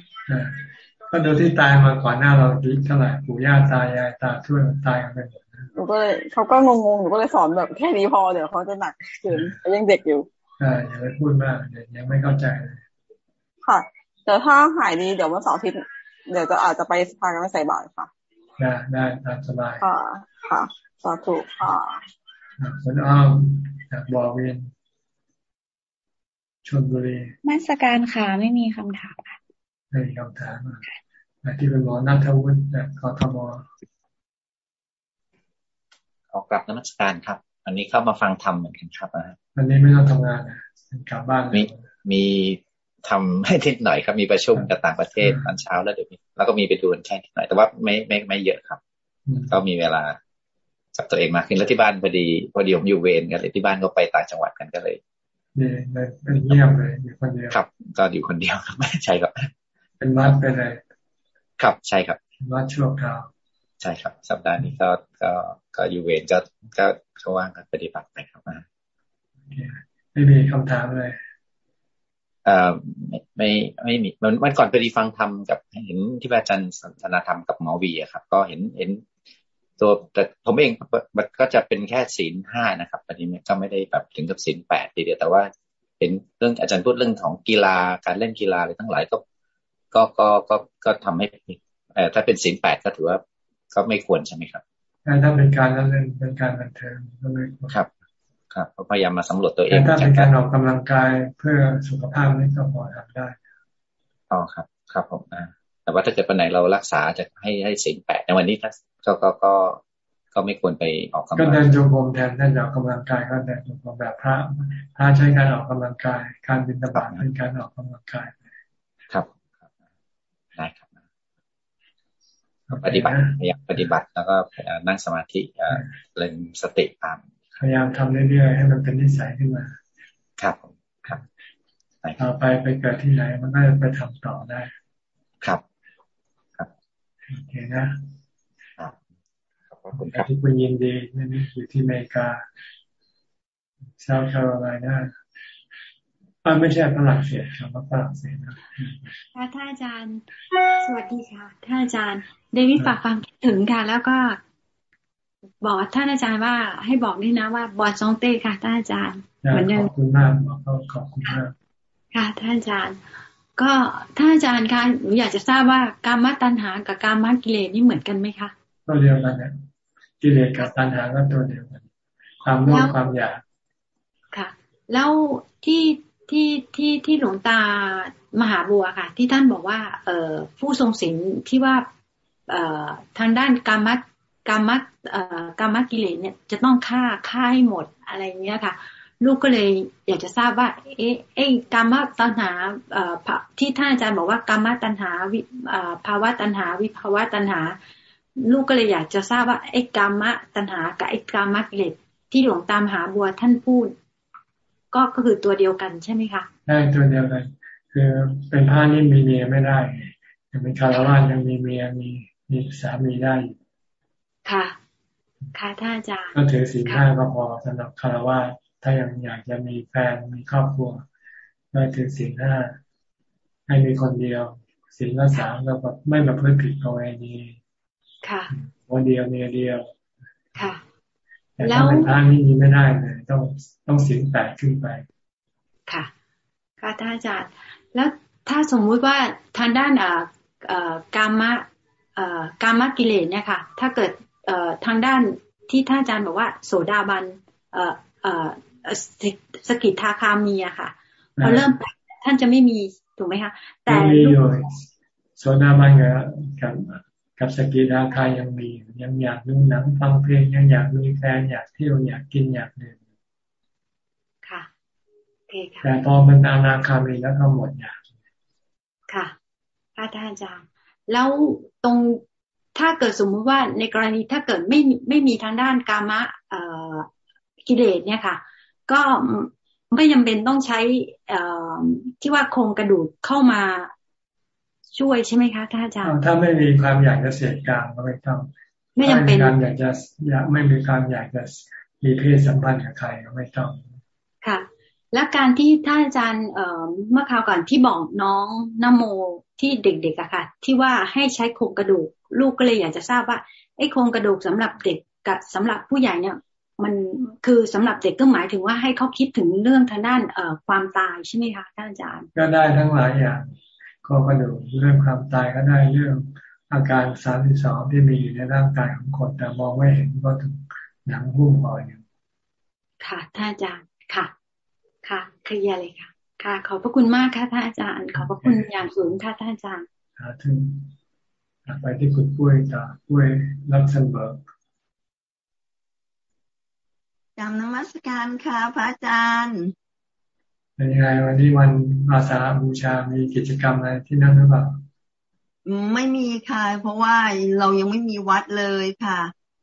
ก็ดูที่ตายมาก่อนหน้าเราดีเท่าไหร่ปู่ย่าตายายตาช่วยตายกันไปหมดหนูก็เลยเขาก็งงๆหนูก็เลยสอนแบบแค่นี้พอเดี๋ยวเขาจะหนักเกินยังเด็กอยู่อ่าอย่าไปพูดมากเดี๋ยวยังไม่เข้าใจเลยค่ะแต่ถ้าหายดีเดี๋ยววันเสาร์อาทิตย์เดี๋ยวจะอาจจะไปพากันไปใส่บาตรค่ะ ได้ได้ตามสบายค่ะค่ะ สาธุค่ะคุณอ้อมจากบอเวียนชนบุรีมาสการค่ะไม่มีคำถามค่ะไม่มีคำถามอะที่เป็นหมอนัทวุฒิจากกทมขอกลับนมัสการครับ อันนี้เข้ามาฟังธรรมเหมือนกันครับนะอันนี้ไม่ต้องทำงานนะกลับบ้านมีมีทำให้ทิดหน่อยครับมีประชุมกับต่างประเทศตอนเช้าแล้วเดี๋ยวแล้วก็มีไปดูแค่หน่อยแต่ว่าไม่ไม่ไม่เยอะครับ ก็มีเวลา กับตัวเองมากขึ้นแล้วที่บ้านพอดีพอดีผมอยู่เวรกันเลยที่บ้านก็ไปต่างจังหวัดกันก็เลยนี่เป็นเงียบเลยอยู่คนเดียวครับ ก็อยู่คนเดียวครับใช่ครับ เป็นวัดเป็นอะไรครับใช่ครับวัดชั่วคราวใช่ครับ สัปดาห์นี้ก็ก็ก็อยู่เวรก็ก็เขาว่างกันปฏิบัติไปครับมาไม่มีคำถามเลยเอ่อไม่ไม่มีมันวันก่อนไปดีฟังธรรมกับเห็นที่อาจารย์สันทนาธรรมกับหมอวีอะครับ ก็เห็นเห็น ตัวแต่ผมเองมันก็จะเป็นแค่ศีลห้านะครับอันนี้ก็ไม่ได้แบบถึงกับศีลแปดทีเดียวแต่ว่าเห็นเรื่องอาจารย์พูดเรื่องของกีฬาการเล่นกีฬาอะไรทั้งหลายก็ก็ก็ก็ก็ทำให้เอ่อถ้าเป็นศีลแปดก็ถือว่าก็ไม่ควรใช่ไหมครับถ้าเป็นการเล่นเป็นการบันเทิงก็ไม่ควรครับ ครับพยายามมาสำรวจตัวเองถ้าเป็นการออกกำลังกายเพื่อสุขภาพนี่ก็พอทำได้อ๋อครับ ครับผมอ่าแต่ว่าถ้าเกิดวันไหนเรารักษาจะให้ให้ศีลแปดในวันนี้ ก็ก็ก็ก็ไม่ควรไปออกกำลังก็เดินจงกรมแทนท่านออกกำลังกายก็เดินจงกรมแบบพระพระใช้การออกกำลังกาย การบินตบาทเป็นการออกกำลังกายครับได้ครับปฏิบัติพยายามปฏิบัติแล้วก็นั่งสมาธิเล่นสติตามพยายามทำเรื่อยๆให้มันเป็นนิสัยขึ้นมา ครับครับต่อไปไปเกิดที่ไหนมันก็จะไปทำต่อได้ ครับ ครับโอเคนะครับข อบคุณครับที่คุณยินดีนี่อยู่ที่อเมริกาเซาท์แคโรไลนาอ่าไม่ใช่ฝรั่งเศสครับฝรั่งเศสนะค่ะท่านอาจารย์ สวัสดีค่ะท่านอาจารย์เดวิดฝากฟังถึงค่ะ แล้วก็ บอกท่านอาจารย์ว่าให้บอกด้วยนะว่าบอดซองเต้ค่ะท่านอาจารย์เหมือนเดิมขอบคุณมากขอบคุณมากค่ะท่านอาจารย์ ก็ท่านอาจารย์คะหนูอยากจะทราบว่าการมัตัณหากับการมักิเลสนี่เหมือนกันไหมคะตัวเดียวกันเนี่ย กิเลสกับตัณหาก็ตัวเดียวกัน ความโลภความอยากค่ะ แล้วที่ที่ที่ที่หลวงตามหาบัวค่ะ ที่ท่านบอกว่า เอ่อผู้ทรงศีลที่ว่า เอ่อทางด้านกรรมกรรมเอ่อกรรมกิเลสเนี่ยจะต้องฆ่าฆ่าให้หมดอะไรเงี้ยค่ะ ลูกก็เลยอยากจะทราบว่า เอ๊ะเอ๊ะกรรมตัณหาเอ่อที่ท่านอาจารย์บอกว่ากรรมตัณหาวิภาวะตัณหา วิภาวะตัณหา ลูกก็เลยอยากจะทราบว่าไอ้กรรมตัณหากับไอ้กรรมกิเลสที่หลวงตามหาบัวท่านพูด ก็ก็คือตัวเดียวกันใช่ไหมคะใช่ตัวเดียวกัน คือเป็นพระนี่มีเมียไม่ได้ยังเป็นคารวะยังมีเมียมีมีสามีได้ค่ะ ค่ะท่านอาจารย์ก็ถือสีห้าก็พอสำหรับคารวะถ้ายังอยากจะมีแฟนมีครอบครัวก็ถือสีห้าให้มีคนเดียวสีละสามแล้วแบบไม่แบบเพื่อผิดประเวณี ค่ะวันเดียวเมียเดียว ค่ะแต่ถ้าเป็นพระนี่มีไม่ได้เลยต้องต้องสิงแปดขึ้นไป ค่ะค่ะท่านอาจารย์ แล้วถ้าสมมุติว่าทางด้านอ่ากามะกามกิเลสเนี่ยค่ะ ถ้าเกิดทางด้านที่ท่านอาจารย์บอกว่า โสดาบันสกิทาคามีอะค่ะพอเริ่มท่านจะไม่มีถูกไหมคะ แต่โสดาบันกับ กับสกิดาคายังมียังอยากดูหนังฟังเพลงยังอยากมีแฟนอยากเที่ยวอยากกินอยากดื่มค่ะแต่พอมันอนาคามีแล้วก็หมดอยากค่ะพระอาจารย์แล้วตรงถ้าเกิดสมมุติว่าในกรณีถ้าเกิดไม่ไม่มีทางด้านกามะเอ่อกิเลสเนี่ยค่ะ ก็ไม่จาเป็นต้องใช้เอ่อที่ว่าโครงกระดูกเข้ามา ช่วยใช่ไหมคะท่านอาจารย์ถ้าไม่มีความอยากจะเสียกลางก็ไม่ต้องไม่จำเป็นการอยากจะอยากไม่มีความอยากจะมีเพศสัมพันธ์กับใครก็ไม่ต้อง ค่ะ และการที่ท่านอาจารย์เเมื่อคราวก่อนที่บอกน้องนโมที่เด็กๆอะค่ะ ที่ว่าให้ใช้โครงกระดูก ลูกก็เลยอยากจะทราบว่าไอ้โครงกระดูกสำหรับเด็กกับสำหรับผู้ใหญ่เนี่ย มันคือสำหรับเด็กก็หมายถึงว่าให้เขาคิดถึงเรื่องทางด้านเอ่อความตายใช่ไหมคะท่านอาจารย์ ก็ได้ทั้งหลายอย่าง ข้อกระดูกเรื่องความตายก็ได้เรื่องอาการสามสิบสองที่มีอยู่ในร่างกายของคนแต่มองไม่เห็นก็ถึงหนังหุ้มห่ออยู่ค่ะท่านอาจารย์ค่ะ ค่ะเคลียร์เลยค่ะ ค่ะ ขอบพระคุณมากค่ะท่านอาจารย์ ขอบพระคุณอย่างสูงค่ะท่านอาจารย์ถึงไปที่คุณปุ้ยต่อปุ้ยรักสันเบิร์กจำนมัสการค่ะพระอาจารย์ เป็นยังไงวันนี้วันอาสาฬหบูชา มีกิจกรรมอะไรที่นั่นหรือเปล่า ไม่มีค่ะ เพราะว่าเรายังไม่มีวัดเลยค่ะ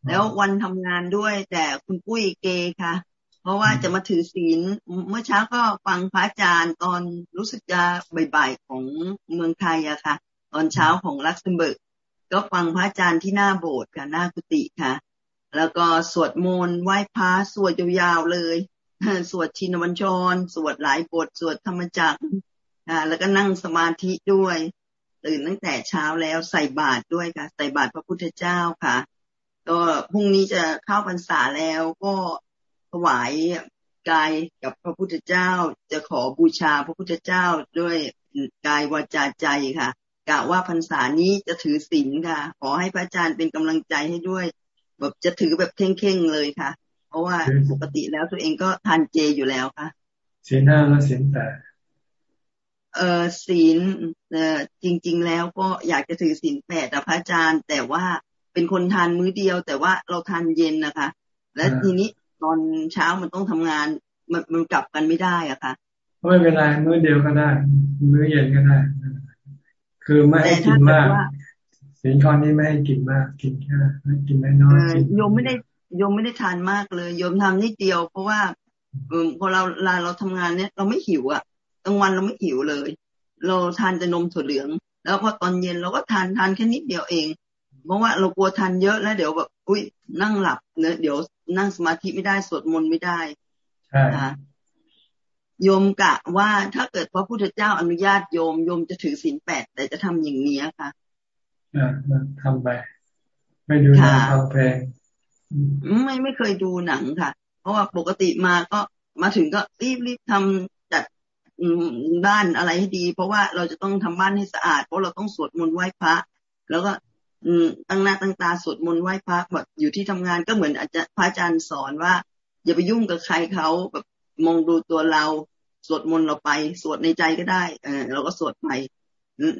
แล้ววันทำงานด้วย แต่คุณปุ้ยเกค่ะ เพราะว่าจะมาถือศีล เมื่อเช้าก็ฟังพระอาจารย์ตอนรู้สึกจะบ่ายๆของเมืองไทยอะค่ะ ตอนเช้าของลักเซมเบิร์ก ก็ฟังพระอาจารย์ที่หน้าโบสถ์ค่ะหน้ากุฏิค่ะ แล้วก็สวดมนต์ไหว้พระสวดยาวๆเลย สวดชินวัญชร สวดหลายบท สวดธรรมจักรแล้วก็นั่งสมาธิด้วย ตื่นตั้งแต่เช้าแล้วใส่บาตรด้วยค่ะ ใส่บาตรพระพุทธเจ้าค่ะ ก็พรุ่งนี้จะเข้าพรรษาแล้วก็ถวายกายกับพระพุทธเจ้า จะขอบูชาพระพุทธเจ้าด้วยกายวาจาใจค่ะกะว่าพรรษานี้จะถือศีลค่ะ ขอให้พระอาจารย์เป็นกำลังใจให้ด้วย แบบจะถือแบบเข่งๆเลยค่ะ ราะว่าปกติแล้วตัวเองก็ทานเจอยู่แล้วค่ะศีลห้าและศีลแปดเออศีลเออจริง ๆ แล้วก็อยากจะถือศีลแปดพระอาจารย์ แต่ว่าเป็นคนทานมื้อเดียว แต่ว่าเราทานเย็นนะคะ และทีนี้ตอนเช้ามันต้องทำงาน มันมันกลับกันไม่ได้อะค่ะไม่เป็นไรมื้อเดียวก็ได้ มื้อเย็นก็ได้ คือไม่ให้กินมากสินข้อนี้ไม่ให้กินมาก กินแค่กินไม่น้อยโยมไม่ได้ โยมไม่ได้ทานมากเลยโยมทำนิดเดียว เพราะว่าพอเราลาเราทำงานเนี้ยเราไม่หิวอะกลางวันเราไม่หิวเลย เราทานแต่นมถั่วเหลือง แล้วพอตอนเย็นเราก็ทานทานแค่นิดเดียวเอง เพราะว่าเรากลัวทานเยอะแล้วเดี๋ยวแบบอุ้ยนั่งหลับเนอะเดี๋ยวนั่งสมาธิไม่ได้สวดมนต์ไม่ได้ใช่โยมกะว่าถ้าเกิดพระพุทธเจ้าอนุญาตโยมโยมจะถือศีลแปดแต่จะทำอย่างนี้ค่ะอ่าทำไป ไม่ดูหนังฟังเพลง ไม่ไม่เคยดูหนังค่ะ เพราะว่าปกติมาก็มาถึงก็รีบรีบทำจัดบ้านอะไรให้ดี เพราะว่าเราจะต้องทำบ้านให้สะอาด เพราะเราต้องสวดมนต์ไหว้พระ แล้วก็ตั้งหน้าตั้งตาสวดมนต์ไหว้พระแบบอยู่ที่ทำงานก็เหมือนอาจจะพระอาจารย์สอนว่า อย่าไปยุ่งกับใครเขาแบบมองดูตัวเราสวดมนต์เราไป สวดในใจก็ได้ เออเราก็สวดไป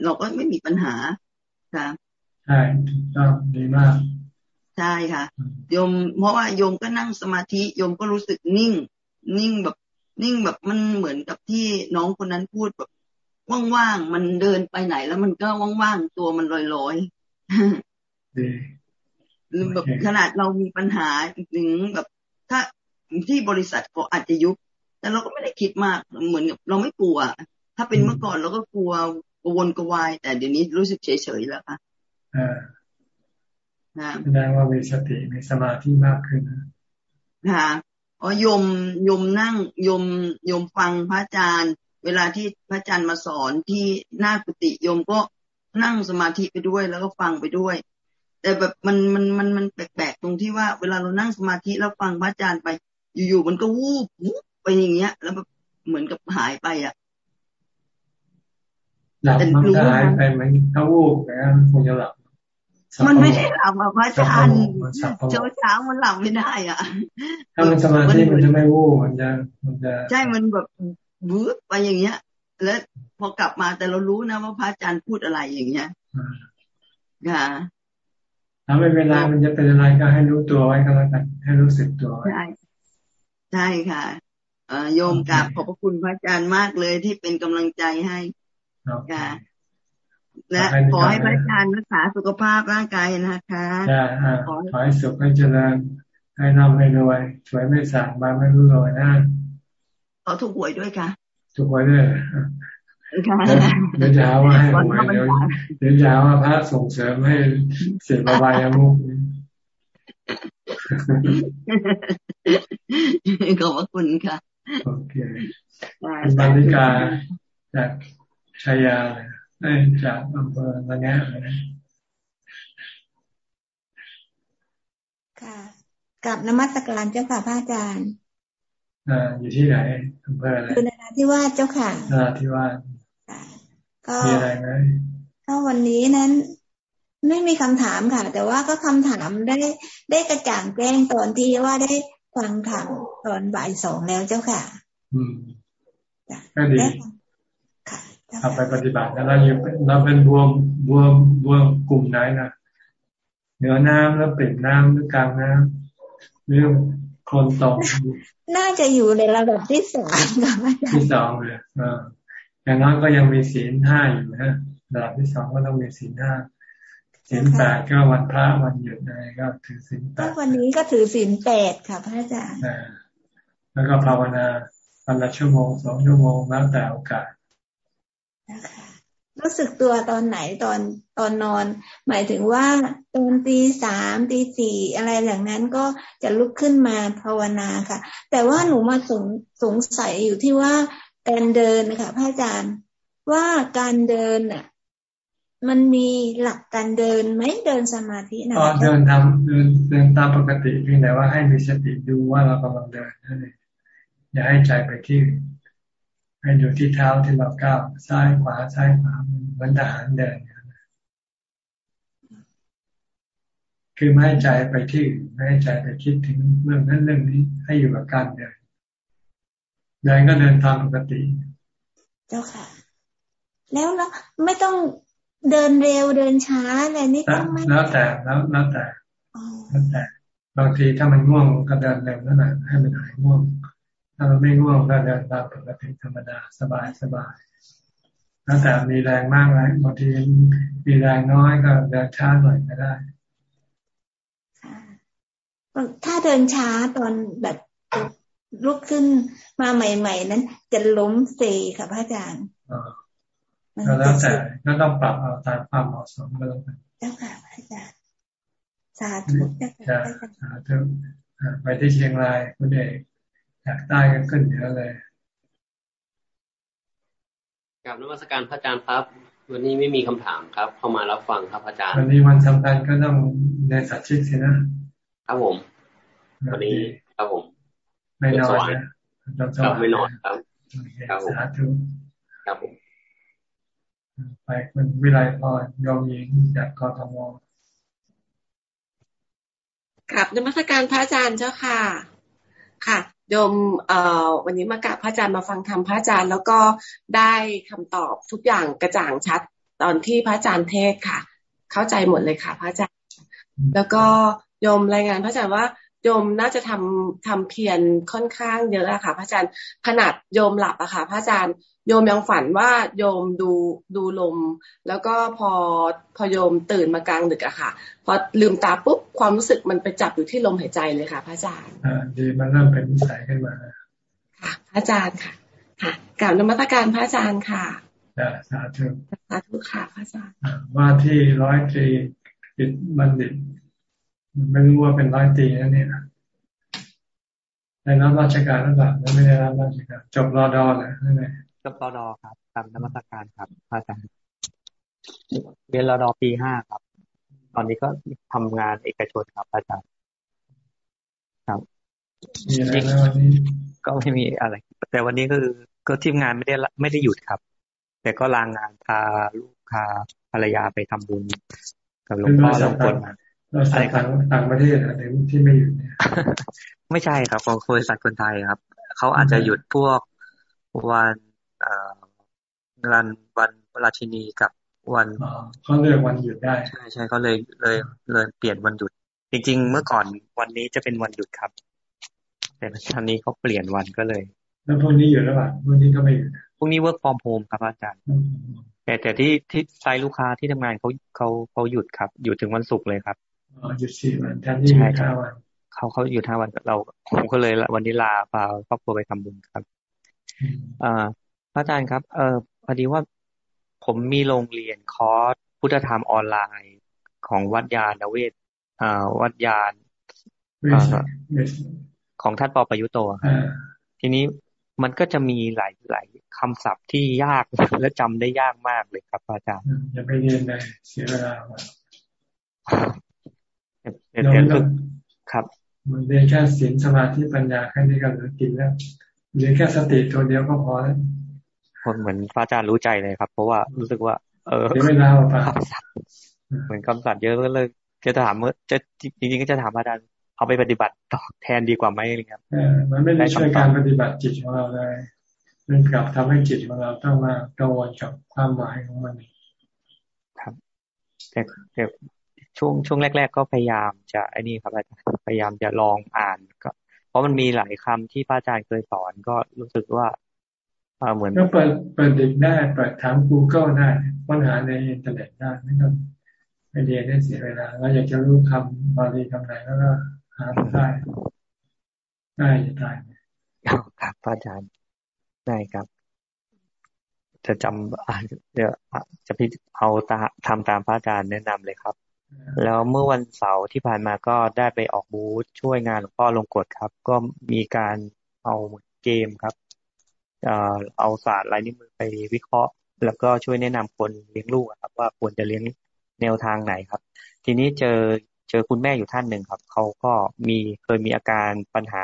เราก็ไม่มีปัญหาค่ะใช่ถูกต้องดีมาก ใช่ค่ะโยม เพราะว่าโยมก็นั่งสมาธิโยมก็รู้สึกนิ่ง นิ่งแบบ นิ่งแบบมันเหมือนกับที่น้องคนนั้นพูดแบบว่างๆมันเดินไปไหน แล้วมันก็ว่างๆตัวมันลอยๆแบบขนาดเรามีปัญหาถึงแบบ ถ้าที่บริษัทก็อาจจะยุบแต่เราก็ไม่ได้คิดมากเหมือนกับเราไม่กลัว ถ้าเป็นเมื่อก่อนเราก็กลัวกวนกวาย แต่เดี๋ยวนี้รู้สึกเฉยๆแล้วค่ะ แสดงว่ามีสติมีสมาธิมากขึ้นนะค่ะอ๋อยมยมนั่งยมยมฟังพระอาจารย์ เวลาที่พระอาจารย์มาสอนที่หน้ากุฏิยมก็นั่งสมาธิไปด้วยแล้วก็ฟังไปด้วย แต่แบบมันมันมันมันแปลกๆตรงที่ว่า เวลาเรานั่งสมาธิแล้วฟังพระอาจารย์ไป อยู่ๆมันก็วูบวูบไปอย่างเงี้ย แล้วเหมือนกับหายไปอะหลับมันหายไปมันถ้าวูบนะคงจะหลับ มันไม่ได้หลับอะพระอาจารย์เช้าเช้ามันหลับไม่ได้อะ ถ้ามันสมาธิมันจะไม่วูบมันจะมันจะใช่มันแบบบู๊ไปอย่างเงี้ย แล้วพอกลับมาแต่เรารู้นะว่าพระอาจารย์พูดอะไรอย่างเงี้ยค่ะถ้าไม่เป็นไรมันจะเป็นอะไรก็ให้รู้ตัวไว้ก็แล้วกัน ให้รู้สึกตัวใช่ใช่ค่ะโยมกราบขอบพระคุณพระอาจารย์มากเลยที่เป็นกำลังใจให้ค่ะ และขอให้พระอาจารย์รักษาสุขภาพร่างกายนะคะขอให้สุขให้เจริญให้ร่ำให้รวยสวยไม่สางมาไม่รู้รวยนะขอถูกหวยด้วยค่ะถูกหวยด้วยเดี๋ยวจะหาว่าให้หวยเดี๋ยวเดี๋ยวจะหาว่าพระส่งเสริมให้เสียบายามุกขอบคุณค่ะ โอเคคุณบาริกาจากชายาเลย จากอำเภอระแงะเลยค่ะกับนมัสการเจ้าค่ะพระอาจารย์อ่าอยู่ที่ไหนอำเภออะไรคือนาที่ว่าเจ้าค่ะนาที่ว่าก็มีอะไรไหมก็วันนี้นั้น ไม่มีคำถามค่ะ แต่ว่าก็คำถามได้ได้กระจ่างแจ้งตอนที่ว่าได้ฟังถามตอนบ่ายสองแล้วเจ้าค่ะ อืมก็ดี เอาไปปฏิบัติแล้วเราอยู่เราเป็นบวมบวมบวมกลุ่มไหนนะเหนือน้ำแล้วเป็นน้ำหรือกลางน้ำเรื่องคนตกน่าจะอยู่ในระดับที่สองที่สองเลยอ่าอย่างน้อยก็ยังมีศีลห้าอยู่นะระดับที่สองก็ต้องมีศีลห้าศีลแปดก็วันพระวันหยุดอะไรก็ถือศีลแปดวันนี้ก็ถือศีลแปดค่ะพระอาจารย์แล้วก็ภาวนาวันละชั่วโมงสองชั่วโมงแล้วแต่โอกาส รู้สึกตัวตอนไหนตอนตอนนอน หมายถึงว่าตอนตีสามตีสี่อะไรหลังนั้นก็จะลุกขึ้นมาภาวนาค่ะ แต่ว่าหนูมาสงสงสัยอยู่ที่ว่าการเดินค่ะพระอาจารย์ว่าการเดินอะมันมีหลักการเดินไหมเดินสมาธินะเดินทำเดินเดินตามปกติเพียงแต่ว่าให้มีสติดูว่าเรากำลังเดินนั่นเองอย่าให้ใจไปที่ ให้ดูที่เท้าที่เราก้าวซ้ายขวาซ้ายขวาเหมือนทหารเดินคือไม่ให้ใจไปที่ไม่ให้ใจไปคิดถึงเรื่องนั้นเรื่องนี้ ให้อยู่กับการเดินเดินก็เดินตามปกติ เจ้าค่ะ แล้วแล้วไม่ต้องเดินเร็วเดินช้าอะไรนี่ต้องไม่แล้วแต่แล้วแล้วแต่แล้วแต่บางทีถ้ามันง่วงก็เดินเร็วนั่นแหละให้มันหายง่วง ถ้ามันไม่ง่วงก็เดินตามปกติธรรมดาสบายสบายแล้วแต่มีแรงมากเลยบางทีมีแรงน้อยก็เดินช้าหน่อยก็ได้ถ้าเดินช้าตอนแบบลุกขึ้นมาใหม่ ๆ นั้น จะล้มเซค่ะพระอาจารย์แล้วแต่ก็ต้องปรับเอาตามความเหมาะสมก็แล้วกันเจ้าค่ะพระอาจารย์สาธุเจ้าค่ะสาธุไปที่เชียงรายคุณเอก อยากได้ก็ขึ้นเหนือเลยกับนวัตการพระอาจารย์ครับ วันนี้ไม่มีคำถามครับ เข้ามารับฟังครับอาจารย์ วันนี้วันสำคัญก็ต้องในสัตว์ชิกสินะครับผมวันนี้ครับผมไม่นอนนะครับไม่นอนครับครับผมครับผมไปคุณวิไลพรยองหญิงจากกทมครับนมัสการพระอาจารย์เจ้าค่ะ ค่ะ โยมเอ่อวันนี้มากราบพระอาจารย์มาฟังธรรมพระอาจารย์ แล้วก็ได้คำตอบทุกอย่างกระจ่างชัด ตอนที่พระอาจารย์เทศค่ะ เข้าใจหมดเลยค่ะ พระอาจารย์ แล้วก็โยมรายงานพระอาจารย์ว่าโยมน่าจะทำทำเพียรค่อนข้างเยอะอะค่ะ พระอาจารย์ขนาดโยมหลับอะค่ะ พระอาจารย์ โยมยังฝันว่าโยมดูดูลม แล้วก็พอพอโยมตื่นมากลางดึกอะค่ะ พอลืมตาปุ๊บความรู้สึกมันไปจับอยู่ที่ลมหายใจเลยค่ะ พระอาจารย์อ่าดีมันเริ่มเป็นนิสัยขึ้นมาค่ะ พระอาจารย์ค่ะ ค่ะกล่าวนมัตการพระอาจารย์ค่ะสาธุสาธุค่ะพระอาจารย์ว่าที่ร้อยตรีปิดบัณฑิตไม่รู้ว่าเป็นร้อยตีนั่นเนี่ยได้รับราชการหรือเปล่าไม่ได้รับราชการจบรอดอเลยใช่ไหม จบรอดอครับทำนมัสการครับอาจารย์เรียนรอดอปีห้าครับ ตอนนี้ก็ทำงานเอกชนครับอาจารย์ครับมีอะไรวันนี้ก็ไม่มีอะไร แต่วันนี้ก็คือก็ทีมงานไม่ได้ไม่ได้หยุดครับ แต่ก็ลางงานพาลูกพาภรรยาไปทำบุญกับหลวงพ่อหลวงปู่มาเราใส่ต่างต่างประเทศอะไรที่ไม่หยุดเนี่ยไม่ใช่ครับของบริษัทคนไทยครับ เขาอาจจะหยุดพวกวัน เอ่อวันวันราชินีกับวันเขาเลือกวันหยุดได้ ใช่ใช่เขาเลยเลยเลยเปลี่ยนวันหยุด จริง ๆ เมื่อก่อนวันนี้จะเป็นวันหยุดครับ แต่ตอนนี้เขาเปลี่ยนวันก็เลย แล้วพวกนี้อยู่แล้วป่ะพวกนี้ก็ไม่หยุดพวกนี้ work from home ครับอาจารย์ แต่แต่ที่ที่ไซต์ลูกค้าที่ทำงานเขาเขาเขาหยุดครับหยุดถึงวันศุกร์เลยครับหยุดสี่วันแทนที่ห้าวันเขาเขาอยู่ห้าวันเราผมก็เลยวันนี้ลาพาครอบครัวไปทำบุญครับอ่าพระ อาจารย์ครับ เออพอดีว่าผมมีโรงเรียนคอร์สพุทธธรรมออนไลน์ของวัดยานเวทอ่าวัดยานของท่านปอประยุโตทีนี้มันก็จะมีหลายหลายคำศัพท์ที่ยากและจำได้ยากมากเลยครับอาจารย์อย่าไปเรียนเลยเสียเวลาเรียนครับ มันเรียนแค่ศีลสมาธิปัญญาแค่นี้ก็เหลือกินแล้วเรียนแค่สติตัวเดียวก็พอแล้วคน เหมือนพระอาจารย์รู้ใจเลยครับ เพราะว่ารู้สึกว่า เออไม่เล่าปะเหมือนคำสัตย์เยอะก็เลยจะถามว่าจะจริงๆก็จะถามอาจารย์เอาไปปฏิบัติต่อแทนดีกว่าไหมอะไรเงี้ยมันไม่ได้ช่วยการปฏิบัติจิตของเราเลยมันกลับทำให้จิตของเราต้องมากังวลกับความหมายของมันครับแต่แต่ช่วงช่วงแรก ๆ ก็พยายามจะไอ้นี่ครับอาจารย์พยายามจะลองอ่านก็ เพราะมันมีหลายคำที่พระอาจารย์เคยสอนก็รู้สึกว่า เหมือนก็เปิดเปิดดิกได้เปิดถาม Google ได้ค้นหาในอินเทอร์เน็ตได้ไม่ต้องไปเรียนได้เสียเวลาเราอยากจะรู้คำบาลีคำไหนแล้วก็หาได้ได้จะได้ครับพระอาจารย์ได้ครับ จะจำเดี๋ยวจะพิเอาตาทำตามพระอาจารย์แนะนำเลยครับ แล้วเมื่อวันเสาร์ที่ผ่านมาก็ได้ไปออกบูธช่วยงานหลวงพ่อลงกฎครับ ก็มีการเอาเกมครับ เอาศาสตร์ลายนิ้วมือไปวิเคราะห์ แล้วก็ช่วยแนะนำคนเลี้ยงลูกครับ ว่าควรจะเลี้ยงแนวทางไหนครับ ทีนี้เจอเจอคุณแม่อยู่ท่านหนึ่งครับเขาก็มีเคยมีอาการปัญหา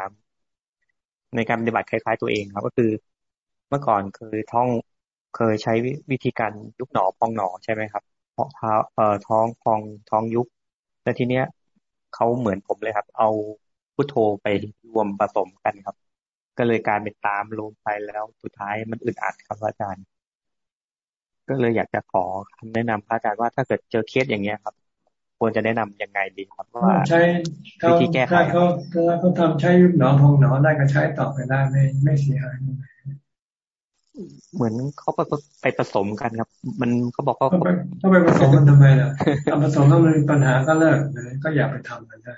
ในการปฏิบัติคล้าย ๆ ตัวเองครับ ก็คือเมื่อก่อนเคยท่องเคยใช้วิธีการยุบหนอพองหนอใช่ไหมครับเพราะเท้าเอ่อท้องพองท้องยุบแต่ทีเนี้ยเขาเหมือนผมเลยครับ เอาพุทโธไปรวมผสมกันครับ ก็เลยการเป็นตามลมไปแล้วสุดท้ายมันอึดอัดครับอาจารย์ ก็เลยอยากจะขอคำแนะนำพระอาจารย์ว่าถ้าเกิดเจอเคสอย่างเงี้ยครับควรจะแนะนํำยังไงดีครับว่าใช้วิธีแก้ไขเขาเขาทำใช้ยุบหนอพองหนอได้ก็ใช้ต่อไปได้ไม่ไม่เสียหายเหมือนเขาไปไปผสมกันครับ มันเขาบอกว่าเขาไปผสมมันทำไมล่ะทำผสมแล้วมันปัญหาก็เลิกเลยก็อย่าไปทำมันได้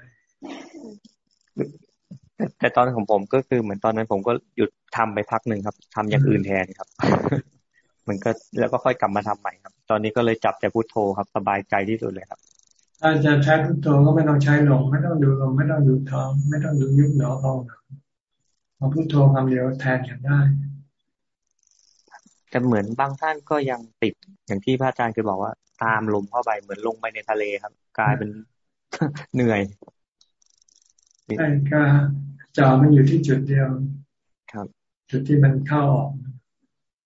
แต่ตอนของผมก็คือเหมือนตอนนั้นผมก็หยุดทำไปพักหนึ่งครับทำอย่างอื่นแทนครับ มันก็แล้วก็ค่อยกลับมาทำใหม่ครับ ตอนนี้ก็เลยจับแต่พุทโธครับ สบายใจที่สุดเลยครับถ้าจะใช้พุทโธก็ไม่ต้องใช้ลมไม่ต้องดูลมไม่ต้องดูท้องไม่ต้องดูยุบหนอพองเอาพุทโธคำเดียวแทนกันได้แต่เหมือนบางท่านก็ยังติดอย่างที่พระอาจารย์เคยบอกว่า ตามลมเข้าไปเหมือนลงไปในทะเลครับ กลายเป็นเหนื่อย ใช่ก็จอมันอยู่ที่จุดเดียว ครับ จุดที่มันเข้าออก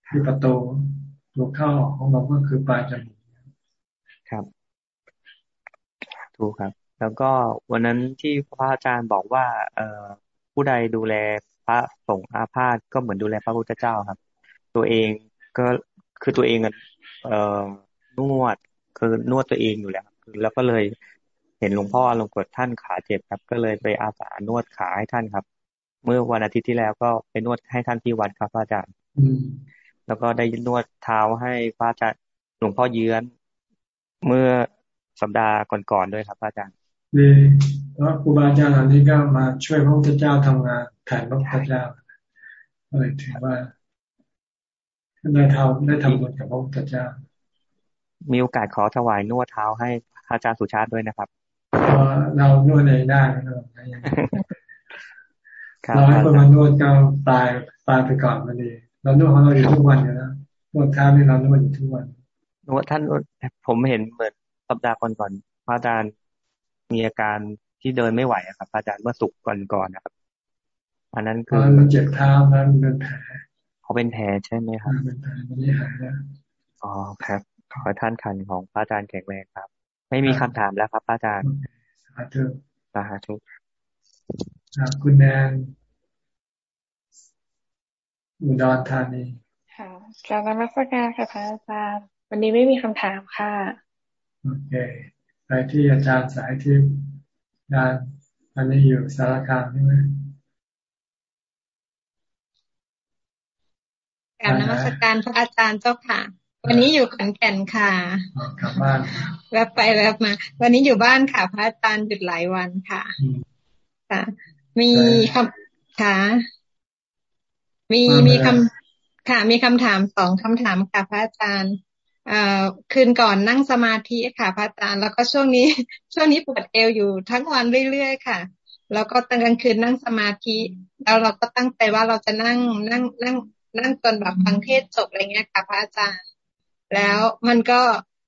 ที่ประตูตัวเข้าออกของเราก็คือปลายจมูกครับ ถูกครับ แล้วก็วันนั้นที่พระอาจารย์บอกว่า เอ่อผู้ใดดูแลพระสงฆ์อาพาธก็เหมือนดูแลพระพุทธเจ้าครับ ตัวเองก็คือตัวเองเอ่อนวดคือนวดตัวเองอยู่แล้วแล้วก็เลย เห็นหลวงพ่อหลวงกดท่านขาเจ็บครับ ก็เลยไปอาสานวดขาให้ท่านครับ เมื่อวันอาทิตย์ที่แล้วก็ไปนวดให้ท่านที่วัดครับอาจารย์แล้วก็ได้นวดเท้าให้พระอาจารย์หลวงพ่อเยื้อน เมื่อสัปดาห์ก่อนๆด้วยครับอาจารย์ดีเพราะครูบาอาจารย์เหล่านี้ก็มาช่วยพระพุทธเจ้าทำงานแทนพระพุทธเจ้าเลยถือว่าได้ทำได้ทำบุญกับพระพุทธเจ้า มีโอกาสขอถวายนวดเท้าให้อาจารย์สุชาติด้วยนะครับ เรานวดเองได้เราให้คนมานวดก็ตายตายไปก่อนมาดีเรานวดของเราอยู่ทุกวันอยู่แล้วนวดเท้านี่เรานวดอยู่ทุกวันนวดท่านผมเห็นเหมือนสัปดาห์ก่อนๆพระอาจารย์มีอาการที่เดินไม่ไหวครับอาจารย์เมื่อสุกก่อนๆนะครับอันนั้นคือมันเจ็บเท้านั้นเป็นแผลเขาเป็นแผลใช่ไหมครับเป็นแผลมันไม่หายแล้วอ๋อครับขอท่านขันของพระอาจารย์แข็งแรงครับ ไม่มีคำถามแล้วครับพระอาจารย์ สาธุสาธุคุณแนนอุดรธานีค่ะการนมัสการค่ะพระอาจารย์ วันนี้ไม่มีคำถามค่ะ โอเค ไปที่อาจารย์สายทิพย์งานอันนี้อยู่สารคามใช่ไหมการนมัสการพระอาจารย์เจ้าค่ะ วันนี้อยู่ขอนแก่นค่ะกลับบ้านแวบไปแวบมา วันนี้อยู่บ้านค่ะ พระอาจารย์หยุดหลายวันค่ะค่ะ มีคำค่ะ มีมีคำค่ะ มีคำถามสองคำถามค่ะพระอาจารย์คืนก่อนนั่งสมาธิค่ะ พระอาจารย์แล้วก็ช่วงนี้ ช่วงนี้ปวดเอวอยู่ทั้งวันเรื่อยๆค่ะแล้วก็ตอนกลางคืนนั่งสมาธิ แล้วเราก็ตั้งใจว่าเราจะนั่งนั่งนั่งนั่งจนแบบฟังเทศจบอะไรเงี้ยค่ะพระอาจารย์ แล้วมันก็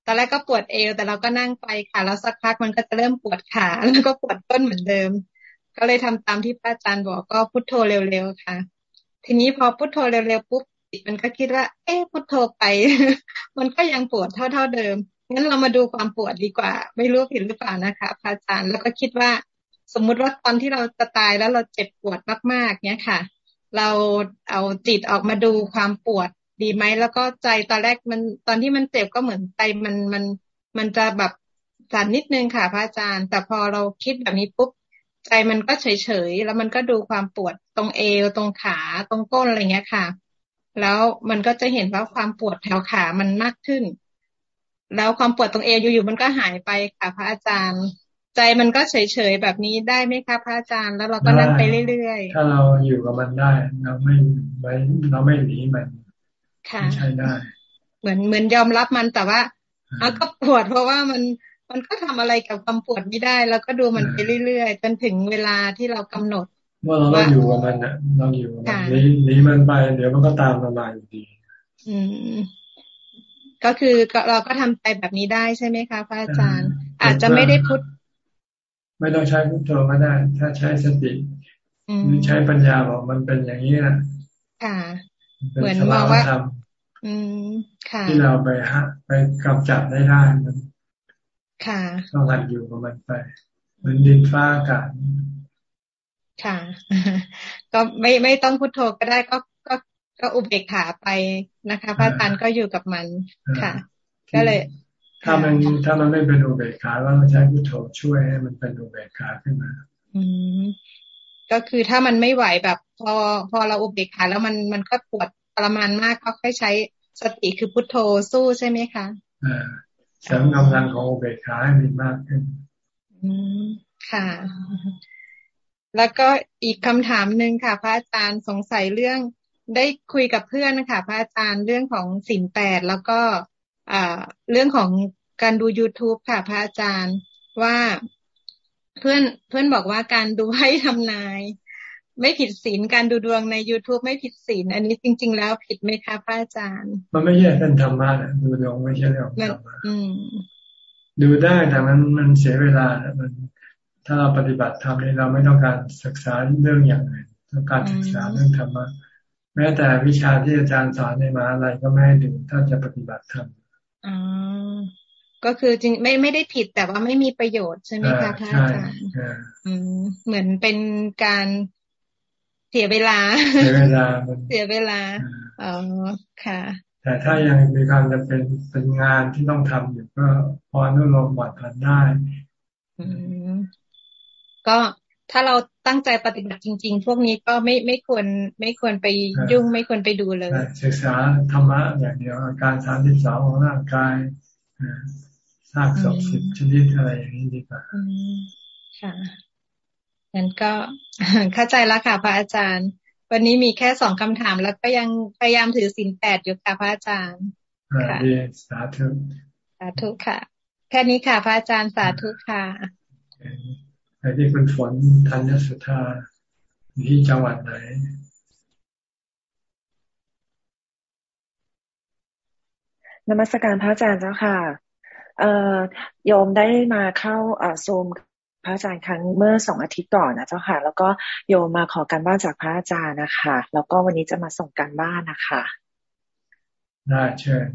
ตอนแรกก็ปวดเอว แต่เราก็นั่งไปค่ะ แล้วสักพักมันก็จะเริ่มปวดขาแล้วก็ปวดต้นเหมือนเดิม ก็เลยทำตามที่พระอาจารย์บอกก็พุทโธเร็วๆค่ะ ทีนี้พอพุทโธเร็วๆปุ๊บมันก็คิดว่า เอ๊ะพุทโธไป มันก็ยังปวดเท่าเท่าเดิมงั้นเรามาดูความปวดดีกว่า ไม่รู้ผิดหรือเปล่านะคะพระอาจารย์แล้วก็คิดว่า สมมุติว่าตอนที่เราจะตายแล้วเราเจ็บปวดมากๆเนี้ยค่ะ เราเอาจิตออกมาดูความปวด ดีไหมแล้วก็ใจตอนแรกมันตอนที่มันเจ็บก็เหมือนใจมันมันมันจะแบบสั่นนิดนึงค่ะพระอาจารย์ แต่พอเราคิดแบบนี้ปุ๊บใจมันก็เฉยๆ แล้วมันก็ดูความปวดตรงเอวตรงขาตรงก้นอะไรเงี้ยค่ะ แล้วมันก็จะเห็นว่าความปวดแถวขามันมากขึ้น แล้วความปวดตรงเอวอยู่ๆมันก็หายไปค่ะ พระอาจารย์ ใจมันก็เฉยๆแบบนี้ได้ไหมคะพระอาจารย์ แล้วเราก็นั่งไปเรื่อยๆ ถ้าเราอยู่กับมันได้เราไม่ไม่เราไม่หนีมัน ค่ะใช่ได้ เหมือนเหมือนยอมรับมันแต่ว่าเอาก็ปวดเพราะว่ามันมันก็ทำอะไรกับความปวดไม่ได้ แล้วก็ดูมันไปเรื่อยๆจนถึงเวลาที่เรากำหนดว่าเราต้องอยู่กับมันนะเราอยู่กับมันนี้นี้มันไปเดี๋ยวมันก็ตามเรามาอยู่ดีอืมก็คือเราก็ทำใจแบบนี้ได้ใช่ไหมคะพระอาจารย์ อาจจะไม่ได้พุทธไม่ต้องใช้พุทโธก็ได้ ถ้าใช้สติใช้ปัญญาบอกมันเป็นอย่างนี้นะค่ะ เหมือนมองว่าอืมค่ะ ที่เราไปฮะไปกำจัดได้ได้มันค่ะต้องหัดอยู่กับมันไปเหมือนดินฟ้าอากาศค่ะ ก็ไม่ไม่ต้องพุทโธก็ได้ก็ก็ก็อุเบกขาไปนะคะพระอาจารย์ก็อยู่กับมันค่ะ ก็เลย ถ้ามันถ้ามันไม่เป็นอุเบกขาเราใช้พุทโธช่วยให้มันเป็นอุเบกขาขึ้นมา อืมก็คือถ้ามันไม่ไหวแบบ พอพอเราอุเบกขาแล้วมันมันก็ปวด ทรมานมากก็ค่อยใช้สติคือพุทโธสู้ใช่ไหมคะอ่าเสริมกำลังของอุเบกขาให้มีมากขึ้น อืมค่ะ แล้วก็อีกคำถามหนึ่งค่ะ พระอาจารย์สงสัยเรื่องได้คุยกับเพื่อนนะคะพระอาจารย์เรื่องของสินแปดแล้วก็อ่าเรื่องของการดู youtube ค่ะ พระอาจารย์ว่าเพื่อนเพื่อนบอกว่าการดูให้ทำนาย ไม่ผิดศีลการดูดวงใน youtube ไม่ผิดศีลอันนี้จริง ๆ แล้วผิดไหมคะพระอาจารย์ มันไม่แยกกันธรรมะนะดูดวงไม่ใช่เรื่องธรรมะดูได้แต่มันมันเสียเวลามัน ถ้าเราปฏิบัติธรรมนี่เราไม่ต้องการศึกษาเรื่องอย่างอื่นต้องการศึกษาเรื่องธรรมะแม้แต่วิชาที่อาจารย์สอนในมหาลัยก็ไม่ให้ดูถ้าจะปฏิบัติธรรมอ๋อก็คือจริงไม่ไม่ได้ผิดแต่ว่าไม่มีประโยชน์ใช่ไหมคะพระอาจารย์อืมเหมือนเป็นการ เสียเวลา เสียเวลา เสียเวลา อ๋อ ค่ะ แต่ถ้ายังมีการจะเป็นเป็นงานที่ต้องทำอยู่ก็พออนุโลมบัดผันได้อืมก็ถ้าเราตั้งใจปฏิบัติจริง ๆ พวกนี้ก็ไม่ไม่ควรไม่ควรไปยุ่งไม่ควรไปดูเลยศึกษาธรรมะอย่างเดียวอาการสามสิบสองของร่างกายซากศพสิบชนิดอะไรอย่างนี้ดีกว่าค่ะ งั้นก็เข้าใจแล้วค่ะ พระอาจารย์ วันนี้มีแค่สองคำถามแล้วก็ยังพยายามถือสินแปดอยู่ค่ะพระอาจารย์ค่ะสาธุสาธุค่ะ แค่นี้ค่ะ พระอาจารย์สาธุค่ะไปที่คุณฝนธัญสุธาที่จังหวัดไหนนมัสการพระอาจารย์เจ้าค่ะ เอ่อโยมได้มาเข้าอ่าซูม พระอาจารย์ครั้งเมื่อสองอาทิตย์ก่อนนะเจ้าค่ะ แล้วก็โยมมาขอการบ้านจากพระอาจารย์นะคะ แล้วก็วันนี้จะมาส่งการบ้านนะคะได้เชิญ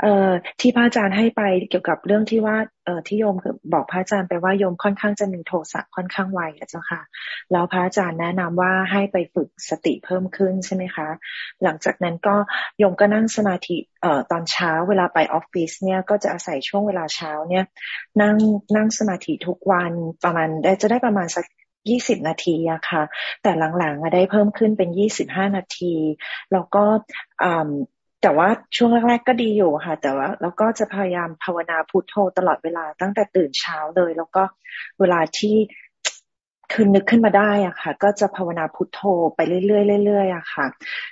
เอ่อที่พระอาจารย์ให้ไปเกี่ยวกับเรื่องที่ว่าเอ่อที่โยมบอกพระอาจารย์ไปว่าโยมค่อนข้างจะมีโทสะค่อนข้างไวอะเจ้าค่ะ แล้วพระอาจารย์แนะนำว่าให้ไปฝึกสติเพิ่มขึ้นใช่ไหมคะ หลังจากนั้นก็โยมก็นั่งสมาธิเอ่อตอนเช้าเวลาไปออฟฟิศเนี่ยก็จะอาศัยช่วงเวลาเช้าเนี่ย นั่งนั่งสมาธิทุกวันประมาณได้จะได้ประมาณสักยี่สิบนาทีอะค่ะ แต่หลังๆได้เพิ่มขึ้นเป็นยี่สิบห้านาที แล้วก็ แต่ว่าช่วงแรกๆก็ดีอยู่ค่ะ แต่ว่าแล้วก็จะพยายามภาวนาพุทโธตลอดเวลาตั้งแต่ตื่นเช้าเลย แล้วก็เวลาที่คืนนึกขึ้นมาได้อะค่ะ ก็จะภาวนาพุทโธไปเรื่อยๆเรื่อยๆอะค่ะ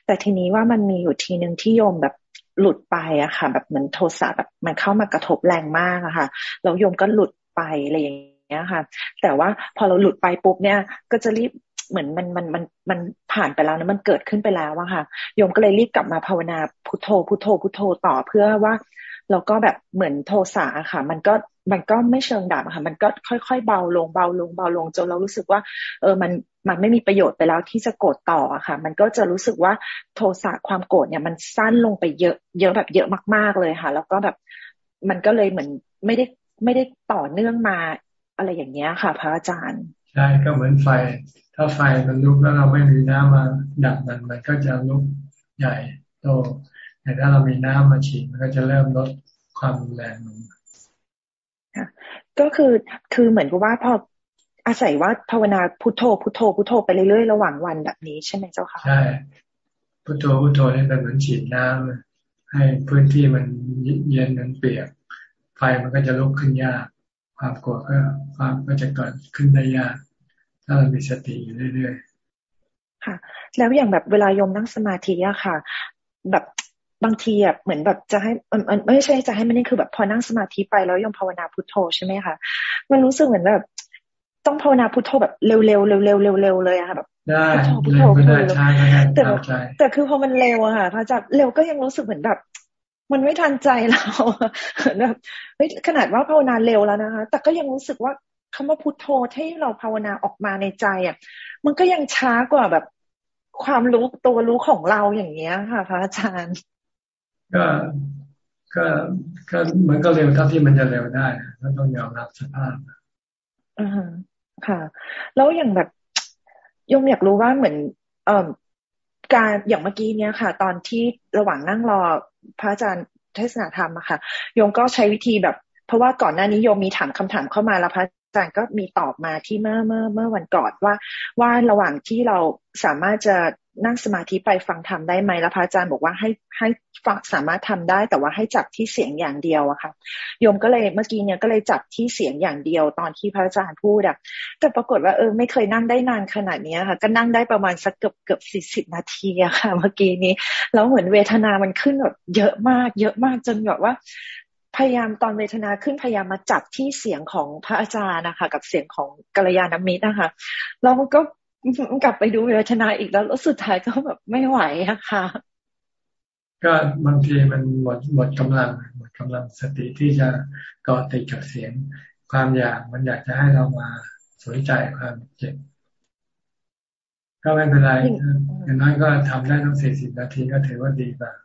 แต่ทีนี้ว่ามันมีอยู่ทีหนึ่งที่โยมแบบหลุดไปอะค่ะ แบบเหมือนโทสะแบบมันเข้ามากระทบแรงมากอะค่ะแล้วโยมก็หลุดไปอะไรอย่างเงี้ยค่ะ แต่ว่าพอเราหลุดไปปุ๊บเนี่ย ก็จะรีบ เหมือนมันมันมันมันผ่านไปแล้วนะมันเกิดขึ้นไปแล้วอะค่ะโยมก็เลยรีบกลับมาภาวนาพุทโธพุทโธพุทโธต่อเพื่อว่าเราก็แบบเหมือนโทสะค่ะ มันก็มันก็ไม่เชิงดับค่ะ มันก็ค่อยๆเบาลงเบาลงเบาลงจนเรารู้สึกว่า เออมันมันไม่มีประโยชน์ไปแล้วที่จะโกรธต่อค่ะ มันก็จะรู้สึกว่าโทสะความโกรธเนี่ย มันสั้นลงไปเยอะเยอะแบบเยอะมาก ๆเลยค่ะ แล้วก็แบบมันก็เลยเหมือนไม่ได้ไม่ได้ต่อเนื่องมาอะไรอย่างเงี้ยค่ะ พระอาจารย์ ใช่ก็เหมือนไฟ ถ้าไฟมันลุกแล้วเราไม่มีน้ำมาดับมันมันก็จะลุกใหญ่โตแต่ถ้าเรามีน้ำมาฉีดมันก็จะเริ่มลดความรุนแรงลงก็คือคือเหมือนกับว่าพออาศัยว่าภาวนาพุทโธพุทโธพุทโธไปเรื่อยๆระหว่างวันแบบนี้ใช่ไหมเจ้าค่ะใช่พุทโธพุทโธนี่เป็นเหมือนฉีดน้ำให้พื้นที่มันเย็นมันเปียก ไฟมันก็จะลุกขึ้นยาก ความโกรธก็ความก็จะเกิดขึ้นได้ยาก ถ้าเรามีสติอยู่เรื่อยๆค่ะ แล้วอย่างแบบเวลายมนั่งสมาธิอะค่ะ แบบบางทีอะเหมือนแบบจะให้มันไม่ใช่จะให้มันนี่คือแบบพอนั่งสมาธิไปแล้วยมภาวนาพุทโธใช่ไหมคะมันรู้สึกเหมือนแบบ ต้องภาวนาพุทโธแบบเร็วๆเร็วๆเร็วๆเลยอะค่ะแบบพุทโธพุทโธพุทโธแต่แต่คือพอมันเร็วอะค่ะพระอาจารย์เร็วก็ยังรู้สึกเหมือนแบบมันไม่ทันใจเราแบบเฮ้ยขนาดว่าภาวนาเร็วแล้วนะคะ แต่ก็ยังรู้สึกว่า คำว่าพุทโธที่เราภาวนาออกมาในใจอะ มันก็ยังช้ากว่าแบบความรู้ตัวรู้ของเราอย่างเงี้ยค่ะพระอาจารย์ก็ก็ก็มันก็เร็วเท่าที่มันจะเร็วได้ก็ต้องยอมรับสภาพอ่าค่ะ แล้วอย่างแบบยมอยากรู้ว่าเหมือน เอ่อการอย่างเมื่อกี้เนี้ยค่ะ ตอนที่ระหว่างนั่งรอพระอาจารย์เทศนาธรรมอะค่ะโยมก็ใช้วิธีแบบ เพราะว่าก่อนหน้านี้โยมมีถามคำถามเข้ามาแล้วพระอา จารย์ก็มีตอบมาที่เมื่อเมื่อเมื่อวันก่อนว่า ว่าระหว่างที่เราสามารถจะนั่งสมาธิไปฟังธรรมได้ไหมแล้วพระอาจารย์บอกว่าให้ให้ฟังสามารถทำได้แต่ว่าให้จับที่เสียงอย่างเดียวอะค่ะโยมก็เลยเมื่อกี้เนี่ยก็เลยจับที่เสียงอย่างเดียวตอนที่พระอาจารย์พูดอะแต่ปรากฏว่าเออไม่เคยนั่งได้นานขนาดนี้ค่ะ ก็นั่งได้ประมาณสักเกือบเกือบสี่สิบนาทีอะค่ะ เมื่อกี้นี้แล้วเหมือนเวทนามันขึ้นแบบเยอะมาก เยอะมากจนแบบว่า พยายามตอนเวทนาขึ้นพยายามมาจับที่เสียงของพระอาจารย์นะคะ กับเสียงของกัลยาณมิตรนะคะแล้วมันก็กลับไปดูเวทนาอีกแล้วแล้วสุดท้ายก็แบบไม่ไหวอะค่ะ ก็บางทีมันหมดหมดกำลังหมดกำลังสติที่จะเกาะติดกับเสียง ความอยากมันอยากจะให้เรามาสนใจความเจ็บก็ไม่เป็นไรอย่างน้อยก็ทำได้ทั้งสี่สิบนาทีก็ถือว่าดีแบบ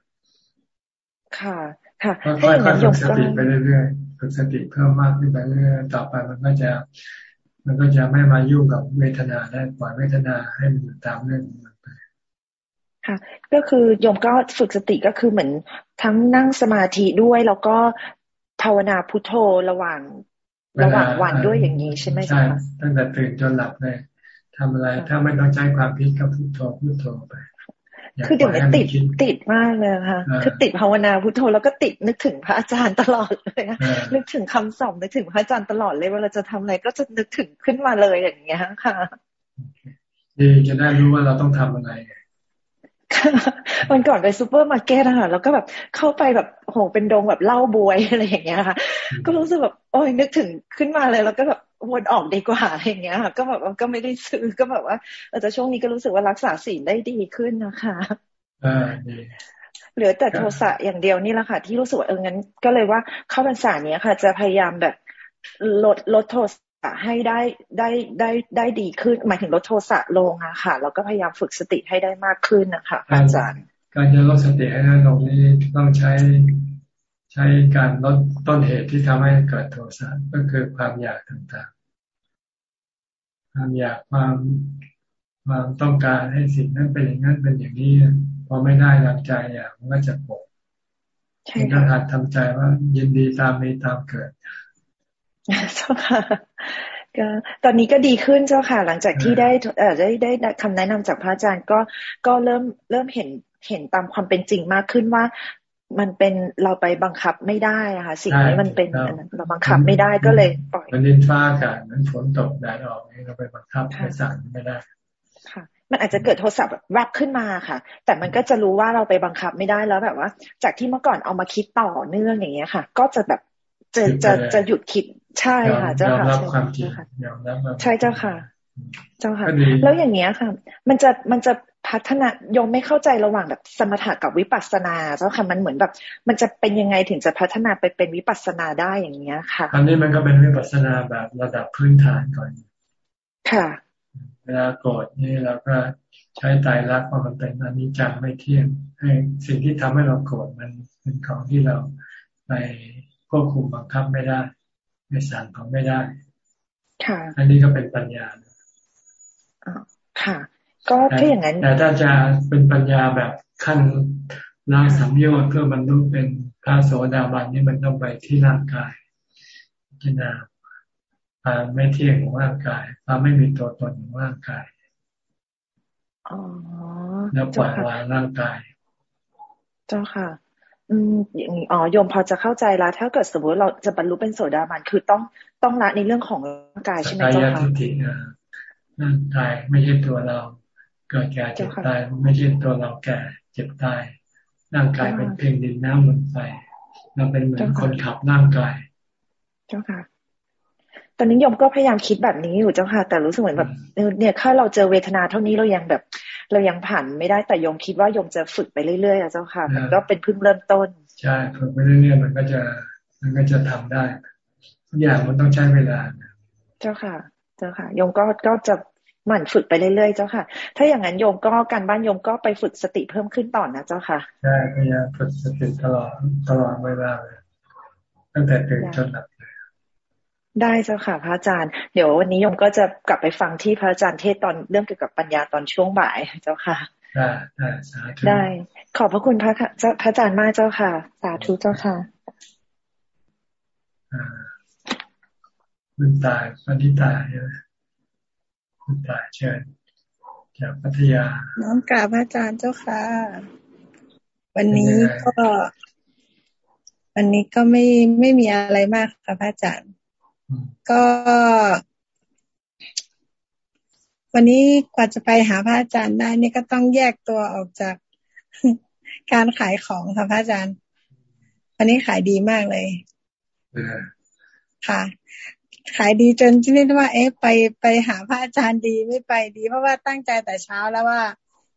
ค่ะ ค่ะค่อยๆฝึกสติไปเรื่อยๆฝึกสติเพิ่มมากขึ้นไปเรื่อยๆต่อไปมันก็จะ มันก็จะไม่มายุ่งกับเวทนาได้ปล่อยเวทนาให้มันอยู่ตามเรื่องมันไปค่ะ ก็คือโยมก็ฝึกสติก็คือเหมือนทั้งนั่งสมาธิด้วยแล้วก็ภาวนาพุทโธระหว่างระหว่างวันด้วยอย่างนี้ใช่ไหมคะใช่ตั้งแต่ตื่นจนหลับเลยทำอะไร ถ้าไม่ต้องใช้ความคิดก็พุทโธพุทโธไป คือเดี๋ยวนี้ติดติดมากเลยค่ะ คือติดภาวนาพุทโธแล้วก็ติดนึกถึงพระอาจารย์ตลอดเลยนึกถึงคำสอนนึกถึงพระอาจารย์ตลอดเลยเวลาจะทำอะไรก็จะนึกถึงขึ้นมาเลยอย่างเงี้ยค่ะดีจะได้รู้ว่าเราต้องทำอะไร วันก่อนไปซูเปอร์มาร์เก็ตอะค่ะแล้วก็แบบเข้าไปแบบโหเป็นดงแบบเหล้าบ๊วยอะไรอย่างเงี้ยค่ะ ก็รู้สึกแบบโอ้ยนึกถึงขึ้นมาเลย แล้วก็แบบวนออกดีกว่าอะไรอย่างเงี้ยค่ะก็แบบก็ไม่ได้ซื้อก็แบบว่าแต่ช่วงนี้ก็รู้สึกว่ารักษาศีลได้ดีขึ้นนะคะอ่าดีเหลือแต่โทสะอย่างเดียวนี่แหละค่ะ ที่รู้สึกว่าเอองั้น ก็เลยว่าเข้าพรรษาเนี้ยค่ะ จะพยายามแบบลดลดโทสะ ให้ได้ได้ได้ได้ดีขึ้น หมายถึงลดโทสะลงอะค่ะ แล้วก็พยายามฝึกสติให้ได้มากขึ้นนะคะอาจารย์ การจะลดสติให้ได้ลงนี้ต้องใช้ใช้การลดต้นเหตุที่ทำให้เกิดโทสะก็คือความอยากต่างๆ ความอยากความความต้องการให้สิ่งนั้นเป็นอย่างนั้นเป็นอย่างนี้พอไม่ได้ดังใจอยากมันก็จะปกใช่ค่ะหัดทำใจว่ายินดีตามมีตามเกิด เจ้าค่ะก็ตอนนี้ก็ดีขึ้นเจ้าค่ะ หลังจากที่ได้เอ่อได้ได้คำแนะนำจากพระอาจารย์ก็ก็เริ่มเริ่มเห็นเห็นตามความเป็นจริงมากขึ้นว่ามันเป็นเราไปบังคับไม่ได้อะค่ะ สิ่งนี้มันเป็นเราบังคับไม่ได้ก็เลยปล่อยมันดินฟ้าอากาศมันฝนตกแดดออกนี่เราไปบังคับไปสั่งไม่ได้ค่ะ มันอาจจะเกิดโทรศัพท์แวบขึ้นมาค่ะ แต่มันก็จะรู้ว่าเราไปบังคับไม่ได้แล้วแบบว่า จากที่เมื่อก่อนเอามาคิดต่อเนื่องอย่างเงี้ยค่ะ ก็จะแบบ จะจะจะหยุดคิดใช่ค่ะเจ้าค่ะยอมรับความจริงใช่เจ้าค่ะ เจ้าค่ะ แล้วอย่างเงี้ยค่ะ มันจะมันจะพัฒนายมไม่เข้าใจระหว่างแบบสมถะกับวิปัสสนาเจ้าค่ะมันเหมือนแบบ มันจะเป็นยังไงถึงจะพัฒนาไปเป็นวิปัสสนาได้อย่างเงี้ยค่ะ อันนี้มันก็เป็นวิปัสสนาแบบระดับพื้นฐานก่อน ค่ะ เวลาโกรธนี่เราก็ใช้ตายรักว่ามันเป็นอนิจจังไม่เที่ยงให้สิ่งที่ทำให้เราโกรธมันเป็นของที่เราไป ควบคุมบังคับไม่ได้ ไม่สั่งเขาไม่ได้ ค่ะ อันนี้ก็เป็นปัญญาค่ะ ก็ถ้าอย่างนั้นแต่ถ้าจะเป็นปัญญาแบบขั้นล้างสัมโยชน์เพื่อบรรลุเป็นพระโสดาบันนี่มันต้องไปที่ร่างกายพิจารณาความไม่เที่ยงของร่างกายความไม่มีตัวตนของร่างกายแล้วปล่อยวางร่างกาย เจ้าค่ะ อืมอย่างนี้อ๋อโยมพอจะเข้าใจแล้วถ้าเกิดสมมติเราจะบรรลุเป็นโสดาบันคือต้องต้องละในเรื่องของร่างกายใช่ไหมเจ้าค่ะร่างกายไม่ใช่ตัวเรา เกิดแก่เจ็บตายไม่ใช่ตัวเราแก่เจ็บตายร่างกายเป็นเพียงดินน้ำลมไฟเราเป็นเหมือนคนขับร่างกาย เจ้าค่ะ ตอนนี้ยมก็พยายามคิดแบบนี้อยู่เจ้าค่ะ แต่รู้สึกเหมือนแบบเนี่ยถ้าเราเจอเวทนาเท่านี้เรายังแบบ เรายังผ่านไม่ได้แต่ยมคิดว่ายมจะฝึกไปเรื่อยๆอะเจ้าค่ะ มันก็เป็นเพิ่งเริ่มต้น ใช่ฝึกไปเรื่อยๆมันก็จะมันก็จะทำได้ทุกอย่างมันต้องใช้เวลาเจ้าค่ะ เจ้าค่ะยมก็ก็จะหมั่นฝึกไปเรื่อยๆเจ้าค่ะ ถ้าอย่างนั้นโยมก็การบ้านโยมก็ไปฝึกสติเพิ่มขึ้นต่อนะเจ้าค่ะใช่พยายามฝึกสติตลอดตลอดเวลาเลยตั้งแต่ตื่นจนหลับเลย ได้เจ้าค่ะพระอาจารย์ เดี๋ยววันนี้โยมก็จะกลับไปฟังที่พระอาจารย์เทศตอนเรื่องเกี่ยวกับปัญญาตอนช่วงบ่ายเจ้าค่ะ ได้ได้สาธุได้ ขอบพระคุณพระพระอาจารย์มากเจ้าค่ะ สาธุเจ้าค่ะคุณตายปันิตาใช่ไหมคุณตายเชิญจากพัทยา น้องกราบพระอาจารย์เจ้าค่ะ วันนี้ก็ วันนี้ก็ไม่ไม่มีอะไรมากค่ะพระอาจารย์ ก็วันนี้กว่าจะไปหาพระอาจารย์ได้นี่ก็ต้องแยกตัวออกจากการขายของค่ะพระอาจารย์วันนี้ขายดีมากเลยค่ะ ขายดีจนที่นี่ว่า เอ๊ะไปไปหาพระอาจารย์ดีไม่ไปดี เพราะว่าตั้งใจแต่เช้าแล้วว่า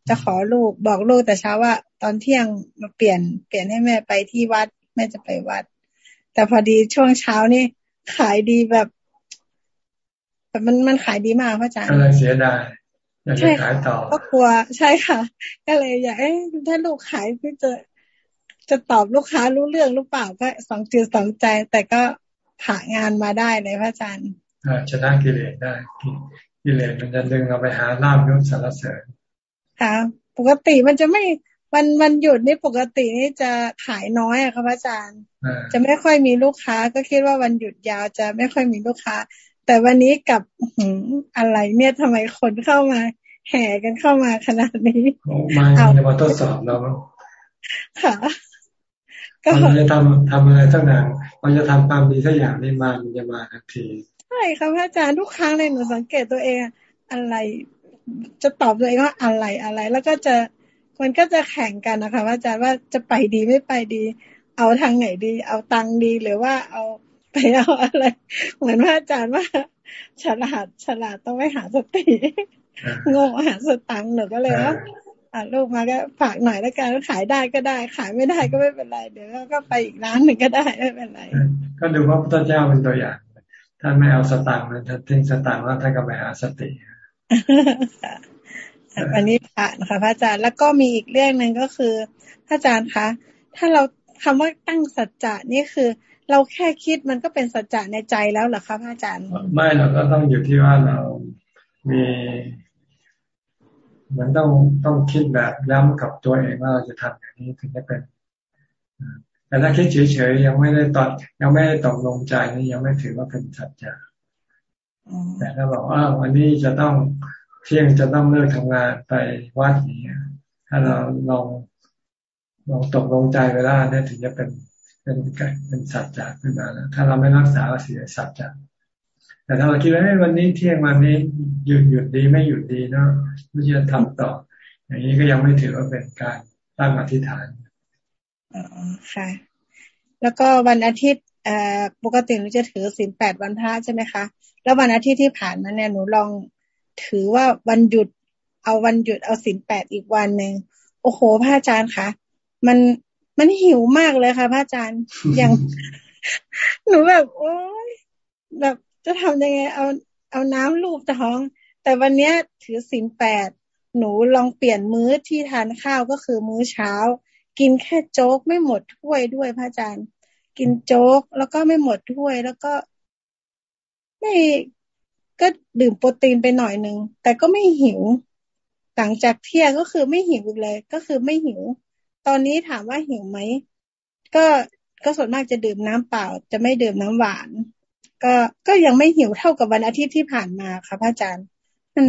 จะขอลูกบอกลูกแต่เช้าว่า ตอนเที่ยงมาเปลี่ยนเปลี่ยนให้แม่ไปที่วัดแม่จะไปวัด แต่พอดีช่วงเช้านี่ ขายดีแบบแบบมันมันขายดีมากพระอาจารย์ก็เลยเสียดายอยากจะขายต่อก็กลัวใช่ค่ะ ก็เลยอยากเอ๊ะถ้าลูกขายพี่จะจะตอบลูกค้ารู้เรื่องหรือเปล่าก็สองจิตสองใจ แต่ก็ผ่างานมาได้เลยพระอาจารย์ชนะกิเลสได้กิเลสมันจะดึงเราไปหาลาบยศสารเสริญค่ะปกติมันจะไม่ วันวันหยุดนี่ปกตินี่จะขายน้อยอะค่ะพระอาจารย์ จะไม่ค่อยมีลูกค้า ก็คิดว่าวันหยุดยาวจะไม่ค่อยมีลูกค้า แต่วันนี้กับอะไรเนี่ยทำไมคนเข้ามา แห่กันเข้ามาขนาดนี้มาจะมาทดสอบเราค่ะเราจะทำทำอะไรตั้งนานเราจะทำความดีสักอย่างนี้มามันจะมาทันทีใช่ครับอาจารย์ทุกครั้งเลยหนูสังเกตตัวเองอะไร จะตอบตัวเองว่าอะไรอะไร แล้วก็จะ มันก็จะแข่งกันนะคะอาจารย์ว่าจะไปดีไม่ไปดี เอาทางไหนดี เอาตังดีหรือว่าเอาไปเอาอะไร เหมือนพระอาจารย์ว่า ฉลาดฉลาดต้องไปหาสติโง่หาสตังหนูก็เลยว่าอ่าลูกมาก็ฝากหน่อยแล้วกันขายได้ก็ได้ ขายไม่ได้ก็ไม่เป็นไร เดี๋ยวก็ไปอีกร้านหนึ่งก็ได้ไม่เป็นไร ก็ดูว่าพระเจ้าเป็นตัวอย่างท่านไม่เอาสตางค์ท่านทิ้งสตางค์แล้วท่านก็ไปหาสติ อันนี้ผ่านค่ะพระอาจารย์แล้วก็มีอีกเรื่องหนึ่งก็คือพระอาจารย์คะถ้าเราคำว่าตั้งสัจจะนี่คือ เราแค่คิดมันก็เป็นสัจจะในใจแล้วเหรอคะพระอาจารย์ ไม่เราก็ต้องอยู่ที่ว่าเรามีมันต้องต้องคิดแบบย้ำกับตัวเองว่าเราจะทำอย่างนี้ถึงจะเป็นแต่ถ้าคิดเฉยๆยังไม่ได้ตอนยังไม่ได้ตกลงใจนี่ยังไม่ถือว่าเป็นสัจจะแต่ถ้าบอกว่าวันนี้จะต้อง เที่ยงจะต้องเลิกทำงานไปวัดอย่างเงี้ยถ้าเราลองลองตกลงใจไปแล้วนี่ถึงจะเป็นเป็นเป็นสัจจะขึ้นมาแล้วถ้าเราไม่รักษาเสียสัจจะแต่ถ้าเราคิดว่าวันนี้เที่ยงวันนี้หยุดหยุดดีไม่หยุดดีเนาะไม่จะทำต่อ อย่างนี้ก็ยังไม่ถือว่าเป็นการตั้งอธิษฐานอ๋อค่ะ แล้วก็วันอาทิตย์เอ่อปกติหนูจะถือศีลแปดวันพระใช่ไหมคะ แล้ววันอาทิตย์ที่ผ่านมาเนี่ยหนูลอง ถือว่าวันหยุดเอาวันหยุดเอาศีลแปดอีกวันหนึ่งโอ้โหพระอาจารย์คะมันมันหิวมากเลยค่ะพระอาจารย์อย่าง หนูแบบ โอ้ยแบบจะทำยังไง เอาเอาน้ำลูบท้อง แต่วันเนี้ยถือศีลแปดหนูลองเปลี่ยนมื้อที่ทานข้าวก็คือมื้อเช้า กินแค่โจ๊กไม่หมดถ้วยด้วยพระอาจารย์ กินโจ๊กแล้วก็ไม่หมดถ้วยแล้วก็ ไม่ ก็ดื่มโปรตีนไปหน่อยหนึ่งแต่ก็ไม่หิว หลังจากเที่ยงก็คือไม่หิวเลย ก็คือไม่หิว ตอนนี้ถามว่าหิวไหมก็ก็ส่วนมากจะดื่มน้ำเปล่า จะไม่ดื่มน้ำหวาน ก็ก็ยังไม่หิวเท่ากับวันอาทิตย์ที่ผ่านมาค่ะพระอาจารย์มัน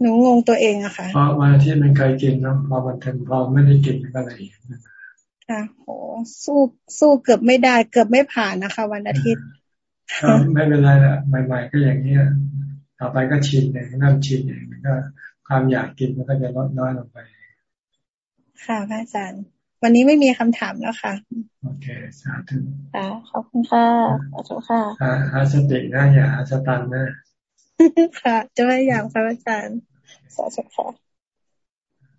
หนูงงตัวเองอะค่ะเพราะวันอาทิตย์มันเคยกินเนาะพอมันถึงพอไม่ได้กินก็เลยค่ะโหสู้สู้เกือบไม่ได้ เกือบไม่ผ่านนะคะ วันอาทิตย์ ไม่เป็นไรละใหม่ ๆ ก็อย่างนี้ต่อไปก็ชินเองนั่งชินเองมันก็ความอยากกินมันก็จะลดน้อยลงไป ค่ะพระอาจารย์ วันนี้ไม่มีคำถามแล้วค่ะ โอเค สาธุค่ะขอบคุณค่ะขอบคุณค่ะหาสตินะอย่าหาสตันนะ ค่ะ จะไม่อย่างพระอาจารย์สาธุค่ะ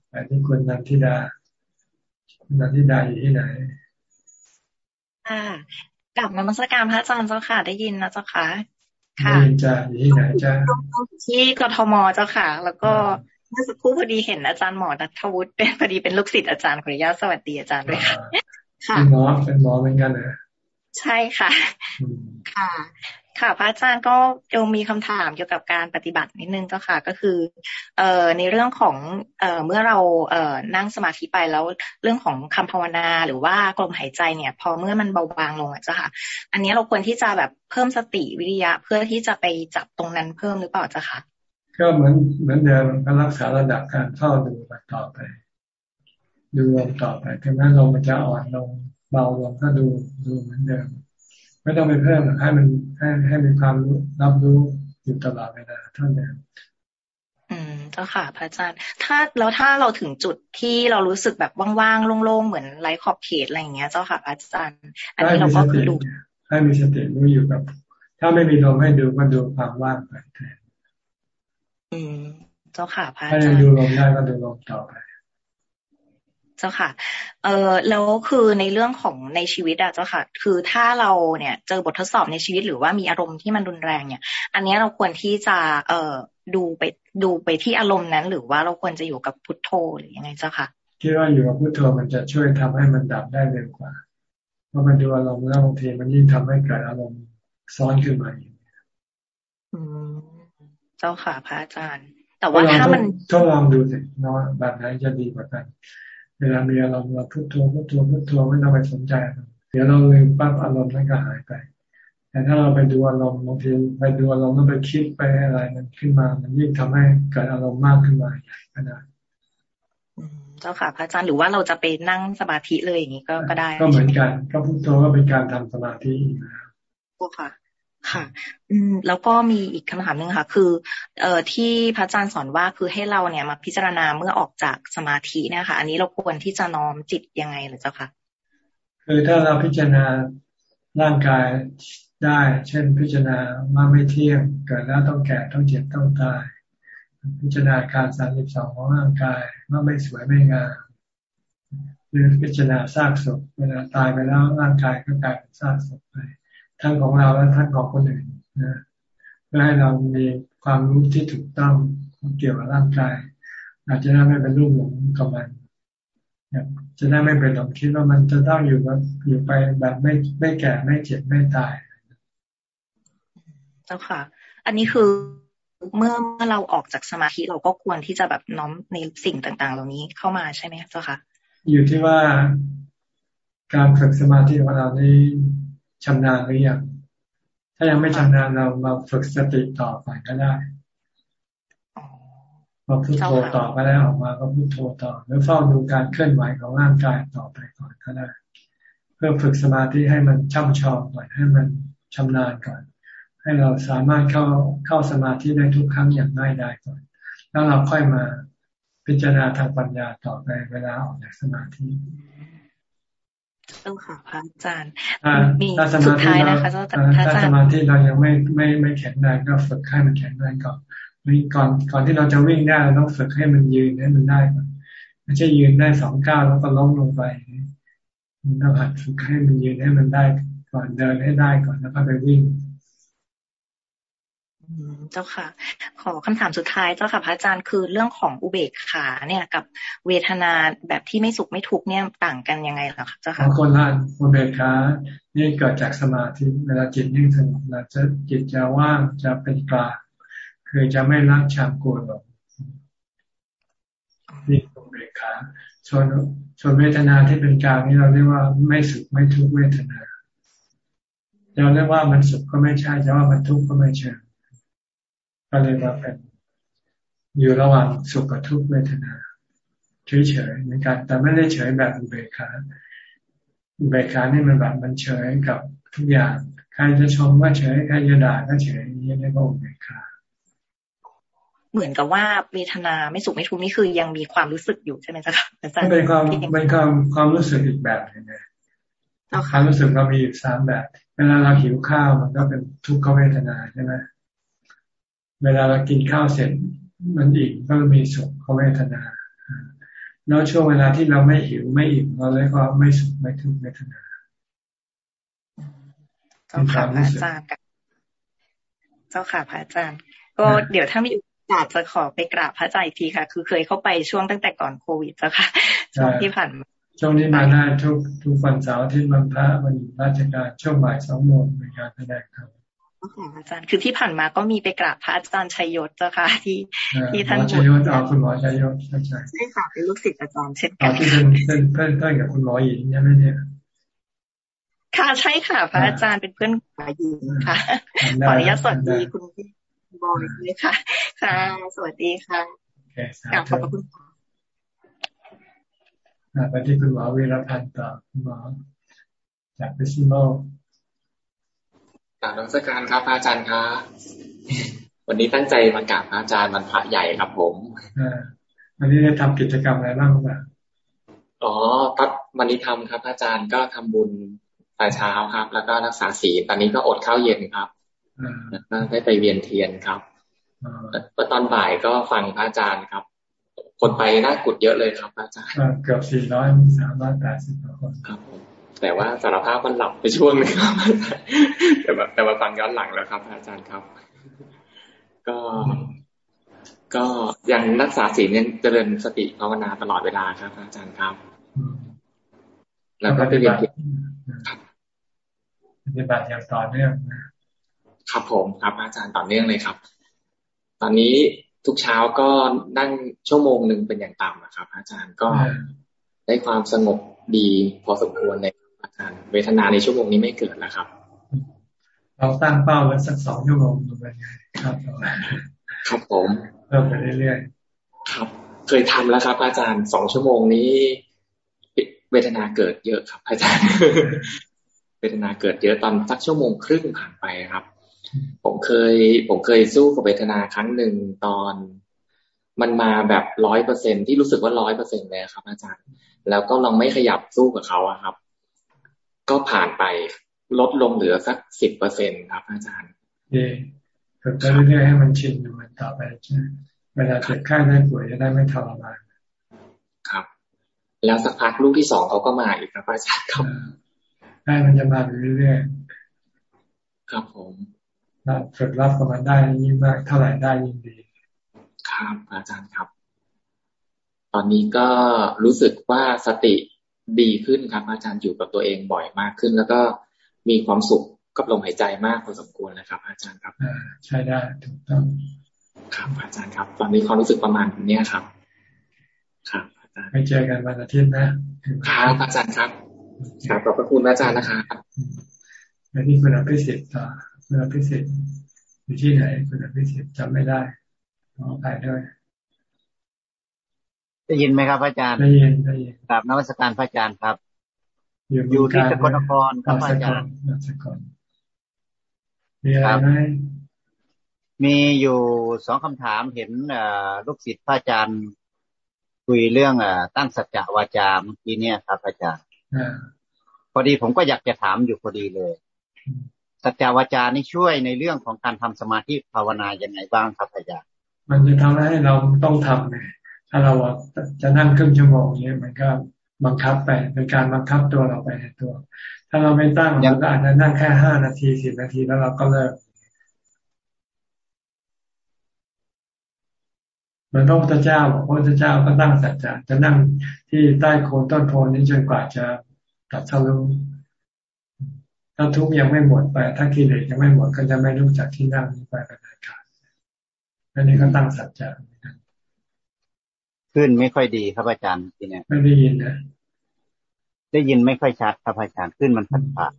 ไปที่คุณนันทิดา คุณนันทิดาอยู่ที่ไหน อ่า กลับมามัสการพระอาจารย์เจ้าค่ะ ได้ยินนะเจ้าค่ะค่ะจะอยู่ที่ไหนจ้าที่กทมเจ้าค่ะ แล้วก็เมื่อสักครู่พอดีเห็นอาจารย์หมอนัทวุฒิเป็นพอดีเป็นลูกศิษย์อาจารย์ขออนุญาตสวัสดีอาจารย์ด้วยค่ะเป็นหมอเป็นหมอเหมือนกันนะใช่ค่ะ ค่ะ ค่ะ พระอาจารย์ก็ยังมีคำถามเกี่ยวกับการปฏิบัตินิดนึงเจ้าค่ะ ก็คือ เอ่อในเรื่องของเอ่อเมื่อเราเอ่อนั่งสมาธิไปแล้วเรื่องของคำภาวนาหรือว่าลมหายใจเนี่ย พอเมื่อมันเบาบางลงอะเจ้าค่ะ อันนี้เราควรที่จะแบบเพิ่มสติวิริยะเพื่อที่จะไปจับตรงนั้นเพิ่มหรือเปล่าเจ้าค่ะ ก็เหมือนเหมือนเดิมก็รักษาระดับการเฝ้าดูต่อไป ดูลมต่อไปถึงแม้ลมมันจะอ่อนลงเบาลงก็ดูดูเหมือนเดิม ไม่ต้องไปเพิ่มให้มันให้ให้มีความรับรู้อยู่ตลอดเวลาเท่านั้นอืมเจ้าค่ะ พระอาจารย์ ถ้าแล้วถ้าเราถึงจุดที่เรารู้สึกแบบว่างๆโล่งๆเหมือนไร้ขอบเขตอะไรอย่างเงี้ย เจ้าค่ะพระอาจารย์ อันนี้เราก็คือดูให้มีสติรู้อยู่กับ ถ้าไม่มีลมให้ดูก็ดูความว่างไปแทนอืม เจ้าค่ะพระอาจารย์ถ้าดูลมได้ก็ดูลมต่อไป เจ้าค่ะ เออแล้วคือในเรื่องของในชีวิตอะเจ้าค่ะ คือถ้าเราเนี่ยเจอบททดสอบในชีวิตหรือว่ามีอารมณ์ที่มันรุนแรงเนี่ย อันนี้เราควรที่จะ เอ่อดูไปดูไปที่อารมณ์นั้น หรือว่าเราควรจะอยู่กับพุทโธหรือยังไงเจ้าค่ะคิดว่าอยู่กับพุทโธมันจะช่วยทำให้มันดับได้เร็วกว่า เพราะมันดูอารมณ์แล้วบางทีมันยิ่งทำให้เกิดอารมณ์ซ้อนขึ้นมาอีกอืมเจ้าค่ะพระอาจารย์ แต่ว่าถ้ามันทดลองดูสิเนาะแบบไหนจะดีกว่ากัน เวลามีอารมณ์เราพุทโธพุทโธพุทโธไม่ต้องไปสนใจเดี๋ยวเราลืมปั๊บอารมณ์นั้นก็หายไป แต่ถ้าเราไปดูอารมณ์บางทีไปดูอารมณ์แล้วไปคิดไปอะไรมันขึ้นมา มันยิ่งทำให้เกิดอารมณ์มากขึ้นมาใหญ่ก็ได้เจ้าค่ะพระอาจารย์หรือว่าเราจะไปนั่งสมาธิเลยอย่างนี้ก็ก็ได้ ก็เหมือนกัน ก็พุทโธก็เป็นการทำสมาธินะค่ะ ค่ะ อืมแล้วก็มีอีกคำถามหนึ่งค่ะ คือ เอ่อที่พระอาจารย์สอนว่าคือให้เราเนี่ยมาพิจารณาเมื่อออกจากสมาธินี่ยค่ะอันนี้เราควรที่จะน้อมจิตยังไงหรือเจ้าคะคือถ้าเราพิจารณาร่างกายได้ เช่น พิจารณาว่าไม่เที่ยงเกิดแล้วต้องแก่ต้องเจ็บต้องตาย พิจารณาการสามสิบสองของร่างกายว่าไม่สวยไม่งามหรือพิจารณาซากศพเวลาตายไปแล้วร่างกายก็กลายเป็นซากศพไป ทั้งของเราและทั้งของคนอื่นนะเพื่อให้เรามีความรู้ที่ถูกต้องเกี่ยวกับร่างกาย อาจจะได้ไม่เป็นรูปหลงกับมันจะได้ไม่เป็นหลงคิดว่ามันจะต้องอยู่แบบอยู่ไปแบบไม่ไม่แก่ไม่เจ็บไม่ตายเจ้าค่ะ อันนี้คือเมื่อเมื่อเราออกจากสมาธิเราก็ควรที่จะแบบน้อมในสิ่งต่าง ๆ เหล่านี้เข้ามาใช่ไหมเจ้าค่ะ อยู่ที่ว่าการฝึกสมาธิของเรานี้ ชำนาญหรือยังถ้ายังไม่ชำนาญเรามาฝึกสติต่อไปก็ได้พอพุทโธต่อก็ได้ออกมาก็พุทโธต่อแล้วเฝ้าดูการเคลื่อนไหวของร่างกายต่อไปก่อนก็ได้ เพื่อฝึกสมาธิให้มันช่ำชองก่อนให้มันชำนาญก่อน ให้เราสามารถเข้าเข้าสมาธิได้ทุกครั้งอย่างง่ายได้ก่อน แล้วเราค่อยมาพิจารณาทางปัญญาต่อไปเวลาออกจากสมาธิ เจ้าค่ะพระอาจารย์มีสุดท้ายนะคะเจ้าค่ะถ้าสมาธิเรายังไม่ไม่ไม่แข็งแรงก็ฝึกให้มันแข็งแรงก่อนก่อนก่อนที่เราจะวิ่งได้เราต้องฝึกให้มันยืนให้มันได้ก่อนไม่ใช่ยืนได้สองก้าวแล้วก็ล้มลงไปมันต้องหัดฝึกให้มันยืนให้มันได้ ก่อนเดินให้ได้ก่อนแล้วก็ไปวิ่ง เจ้าค่ะ ขอคำถามสุดท้ายเจ้าค่ะพระอาจารย์คือเรื่องของอุเบกขาเนี่ยกับเวทนาแบบที่ไม่สุขไม่ทุกข์เนี่ยต่างกันยังไงล่ะคะเจ้าค่ะคนละอุเบกขานี่เกิดจากสมาธิเวลาจิตนิ่งสงบเราจะจิตจะว่างจะเป็นกลางคือจะไม่รักชังกลัวหรอกนี่อุเบกขาส่วนส่วนเวทนาที่เป็นกลางนี่เราเรียกว่าไม่สุขไม่ทุกข์เวทนาเราเรียกว่ามันสุขก็ไม่ใช่จะว่ามันทุกข์ก็ไม่ใช่ ก็เลยมาเป็นอยู่ระหว่างสุขกับทุกขเวทนาเฉยๆเหมือนกันแต่ไม่ได้เฉยแบบอุเบกขาอุเบกขานี่มันแบบมันเฉยกับทุกอย่าง ใครจะชมก็เฉยใครจะด่าก็เฉยนี่เรียกว่าอุเบกขาเหมือนกับว่าเวทนาไม่สุขไม่ทุกข์นี่คือยังมีความรู้สึกอยู่ใช่ไหมจ๊ะอาจารย์เป็นความเป็นความความรู้สึกอีกแบบนึงไงความรู้สึกเรามีอยู่สามแบบ เวลาเราหิวข้าวมันก็เป็นทุกขเวทนาใช่ไหม เวลาเรากินข้าวเสร็จมันอิ่มก็มีสุขเวทนา แล้วช่วงเวลาที่เราไม่หิวไม่อิ่มเราเลยก็ไม่สุขไม่ทุกข์เวทนาเจ้าค่ะอาจารย์เจ้จ้าค่ะพระอาจารย์ ก็เดี๋ยวถ้ามีโอกาสจะขอไปกราบพระอาจารย์อีกทีค่ะ คือเคยเข้าไปช่วงตั้งแต่ก่อนโควิดเจ้าค่ะช่วงที่ผ่านมาช่วงนี้มาได้ทุกทุกวันเสาร์ที่วันพระวันหยุดราชการช่วงบ่ายสองโมงในการแสดงธรรม ของอาจารย์ คือที่ผ่านมาก็มีไปกราบพระอาจารย์ชัยยศเจ้าค่ะ ที่ที่ท่านหมอชัยยศเอาคุณหมอชัยยศใช่ใช่ใช่ค่ะเป็นลูกศิษย์อาจารย์เช่นกัเอานที่เป็นเป็นเพื่อนเพื่อนกับคุณหมอหญิงใช่ไหมเนี่ยค่ะใช่ค่ะ พระอาจารย์เป็นเพื่อนหมอหญิงค่ะขออนุญาตสวัสดีคุณพี่บอยด้วยค่ะ ค่ะ สวัสดีค่ะโอเคสากราบขอบธุพระคุณค่ะอ่าไปที่คุณหมอวีรพันธ์ต่อคุณหมอจากพิซิโม กราบนมัสการครับพระอาจารย์ครับวันนี้ตั้งใจมากราบพระอาจารย์วันพระใหญ่ครับ ผมอ่าวันนี้ได้ทำกิจกรรมอะไรบ้างบ้างอ๋อครับวันนี้ทำครับพระอาจารย์ก็ทำบุญตอนเช้าครับ แล้วก็รักษาศีลตอนนี้ก็อดข้าวเย็นครับอ่าแล้วก็ได้ไปเวียนเทียนครับอ่าแล้วตอนบ่ายก็ฟังพระอาจารย์ครับ คนไปน่ากุดเยอะเลยครับพระอาจารย์ก็เกือบสี่ร้อยสามร้อยแปดสิบกว่าคนครับผม แต่ว่าสารภาพมันหลับไปช่วงหนึงครับแต่ว่าแต่ว่าฟังย้อนหลังแล้วครับพระอาจารย์ครับ ก็ก็ยังรักษาศีลยังเจริญสติภาวนาตลอดเวลาครับพระอาจารย์ครับอืมแล้วก็ไปเรียนเทียนปฏิบัติอย่างต่อเนื่องนะครับผมครับ อาจารย์ต่อเนื่องเลยครับ ตอนนี้ทุกเช้าก็นั่งชั่วโมงหนึ่งเป็นอย่างต่ำนะครับ อาจารย์ก็ได้ความสงบดีพอสมควรเลย ครับอาจารย์เวทนาในชั่วโมงนี้ไม่เกิดแล้วครับ เราตั้งเป้าไว้สักสองชั่วโมงดูเป็นไงครับครับผมเพิ่มไปเรื่อยครับ เคยทำแล้วครับ อาจารย์สองชั่วโมงนี้เวทนาเกิดเยอะครับ อาจารย์ เวทนาเกิดเยอะตอนสักชั่วโมงครึ่งผ่านไปครับ ผมเคย ผมเคยสู้กับเวทนาครั้งหนึ่งตอนมันมาแบบร้อยเปอร์เซ็นที่รู้สึกว่าร้อยเปอร์เซ็นเลยครับ อาจารย์ แล้วก็ลองไม่ขยับสู้กับเขาอะครับ ก็ผ่านไปลดลงเหลือสักสิบเปอร์เซ็นครับ อาจารย์ๆดีฝึกไปเรื่อยๆให้มันชินมันต่อไปใช่ไหมเวลาเจ็บไข้ได้ป่วยจะได้ไม่ทรมานครับ แล้วสักพักลูกที่สองเขาก็มาอีกครับอาจารย์ครับให้มันจะมาเรื่อยครับผมๆเราฝึกรับกับมันได้ยิ่งมากเท่าไหร่ได้ยิ่งดี ครับอาจารย์ครับ ตอนนี้ก็รู้สึกว่าสติ ดีขึ้นครับ อาจารย์อยู่กับตัวเองบ่อยมากขึ้น แล้วก็มีความสุขกับลมหายใจมากพอสมควรนะครับ อาจารย์ครับอ่าใช่ได้ถูกต้องครับ อาจารย์ครับ ตอนนี้ความรู้สึกประมาณเนี้ยครับ ครับอาจารย์ไปเจอกันวันอาทิตย์นะครับอาจารย์ครับครับขอบพระคุณอาจารย์นะครับแล้วนี่คุณอภิสิทธิ์ต่อคุณอภิสิทธิ์อยู่ที่ไหนคุณอภิสิทธิ์จำไม่ได้ขอไปด้วย ได้ยินไหมครับอาจารย์ได้ยินได้ยินกราบนวัตการพระอาจารย์ครับ อยู่อยู่ที่สกลนครครับอาจารย์สกลมีอะไรไหมมีอยู่สองคำถามเห็นเอ่อลูกศิษย์พระอาจารย์คุยเรื่องเอ่อตั้งสัจจะวาจาเมื่อกี้เนี่ยครับ อาจารย์อ่าพอดีผมก็อยากจะถามอยู่พอดีเลย สัจจาวาจานี่ช่วยในเรื่องของการทำสมาธิภาวนายังไงบ้างครับอาจารย์ มันจะทำให้เราต้องทำไง ถ้าเราจะนั่งครึ่งชั่วโมงเนี้ยมันก็บังคับไปเป็นการบังคับตัวเราไปในตัว ถ้าเราไม่ตั้งเราก็อาจจะนั่งแค่ห้านาทีสิบนาทีแล้วเราก็เลิกเหมือนพระพุทธเจ้าบอกพระพุทธเจ้าก็ตั้งสัจจะจะนั่งที่ใต้โคนต้นโพนี้จนกว่าจะตัดสรุปถ้าทุกข์ยังไม่หมดไป ถ้ากิเลสยังไม่หมดก็จะไม่รู้จักที่นั่งนี้ไปเป็นอันขาดอันนี้ก็ตั้งสัจจะ ขึ้นไม่ค่อยดีครับอาจารย์ทีเนี้ยไม่ได้ยินนะได้ยินไม่ค่อยชัดครับอาจารย์ขึ้นมันพัดผ่าน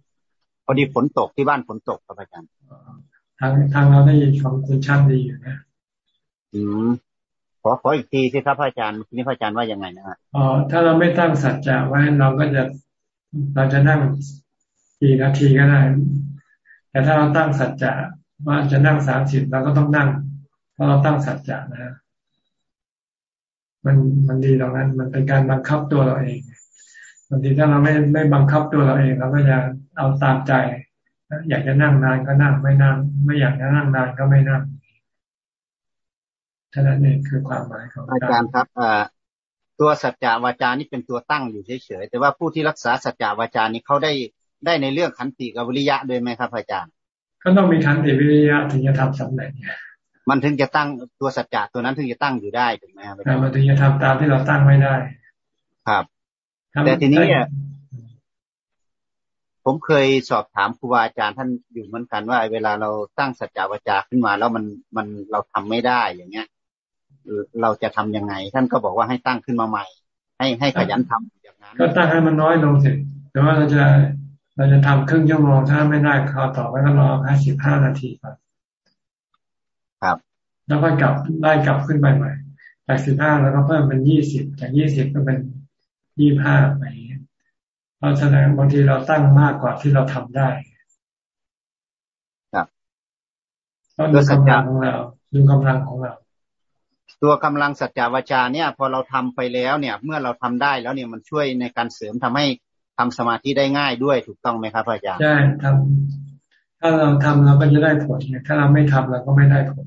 พอดีฝนตกที่บ้านฝนตกครับอาจารย์ทางทางเราได้ยินของคุณช่างดีอยู่นะอืมขอขออีกทีสิครับอาจารย์ทีนี้พระอาจารย์ว่ายังไงนะฮะอ๋อถ้าเราไม่ตั้งสัจจะไว้เราก็จะเราจะนั่งกี่นาทีก็ได้แต่ถ้าเราตั้งสัจจะว่าจะนั่งสามสิบเราก็ต้องนั่งเพราะเราตั้งสัจจะนะ มันมันดีตรงนั้น มันเป็นการบังคับตัวเราเองบางทีถ้าเราไม่ไม่บังคับตัวเราเองเราก็จะเอาตามใจ อยากจะนั่งนานก็นั่งไม่นั่ง ไม่อยากจะนั่งนานก็ไม่นั่งท่านั้นเองคือความหมายของอาจารย์ครับเอ่อตัวสัจจาวาจานี่เป็นตัวตั้งอยู่เฉยๆแต่ว่าผู้ที่รักษาสัจจาวาจานี่เขาได้ได้ในเรื่องขันติกับวิริยะด้วยไหมครับอาจารย์ ก็ต้องมีขันติวิริยะถึงจะทำสำเร็จไง มันถึงจะตั้งตัวสัจจะตัวนั้นถึงจะตั้งอยู่ได้ถูกไหมครับมันถึงจะทำตามที่เราตั้งไม่ได้ ครับ แต่ทีนี้เนี่ยผมเคยสอบถามครูบาอาจารย์ท่านอยู่เหมือนกันว่าเวลาเราตั้งสัจจวาจาขึ้นมา แล้วมันมันเราทำไม่ได้อย่างเงี้ยเราจะทํำยังไง ท่านก็บอกว่าให้ตั้งขึ้นมาใหม่ ให้ให้ขยันทำอย่างนั้น ก็ตั้งให้มันน้อยลงสิแต่ว่าเราจะเราจะทำครึ่งชั่วโมงถ้าไม่ได้ข้อต่อไปก็รอแค่สิบห้านาทีก่อนครับ แล้วก็กลับได้กลับขึ้นไปใหม่จากสิบห้าแล้วก็เพิ่มเป็นยี่สิบจากยี่สิบก็เป็นยี่ห้าไปเราแสดงบางทีเราตั้งมากกว่าที่เราทำได้ครับต้องดูกำลังของเราดูกำลังของเรา ตัวกำลังสัจจาวาจาเนี่ย พอเราทำไปแล้วเนี่ย เมื่อเราทำได้แล้วเนี่ยมันช่วยในการเสริมทำให้ทำสมาธิได้ง่ายด้วยถูกต้องไหมครับอาจารย์ใช่ทำถ้าเราทำเราก็จะได้ผลถ้าเราไม่ทำเราก็ไม่ได้ผล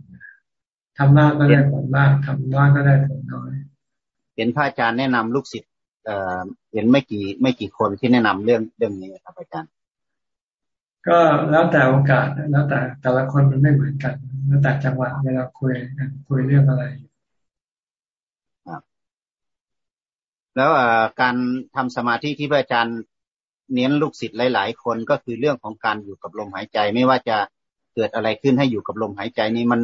ทำมากก็ได้ผลมากทำน้อยก็ได้ผลน้อย เห็นพระอาจารย์แนะนำลูกศิษย์เอ่อเห็นไม่กี่ไม่กี่คนที่แนะนำเรื่องเรื่องนี้ครับอาจารย์ ก็แล้วแต่โอกาสแล้วแต่แต่ละคนมันไม่เหมือนกัน แล้วแต่จังหวะเวลาคุยกันคุยเรื่องอะไรแล้วการทำสมาธิที่พระอาจารย์เน้นลูกศิษย์หลาย ๆ คนก็คือเรื่องของการอยู่กับลมหายใจ ไม่ว่าจะเกิดอะไรขึ้นให้อยู่กับลมหายใจนี้มัน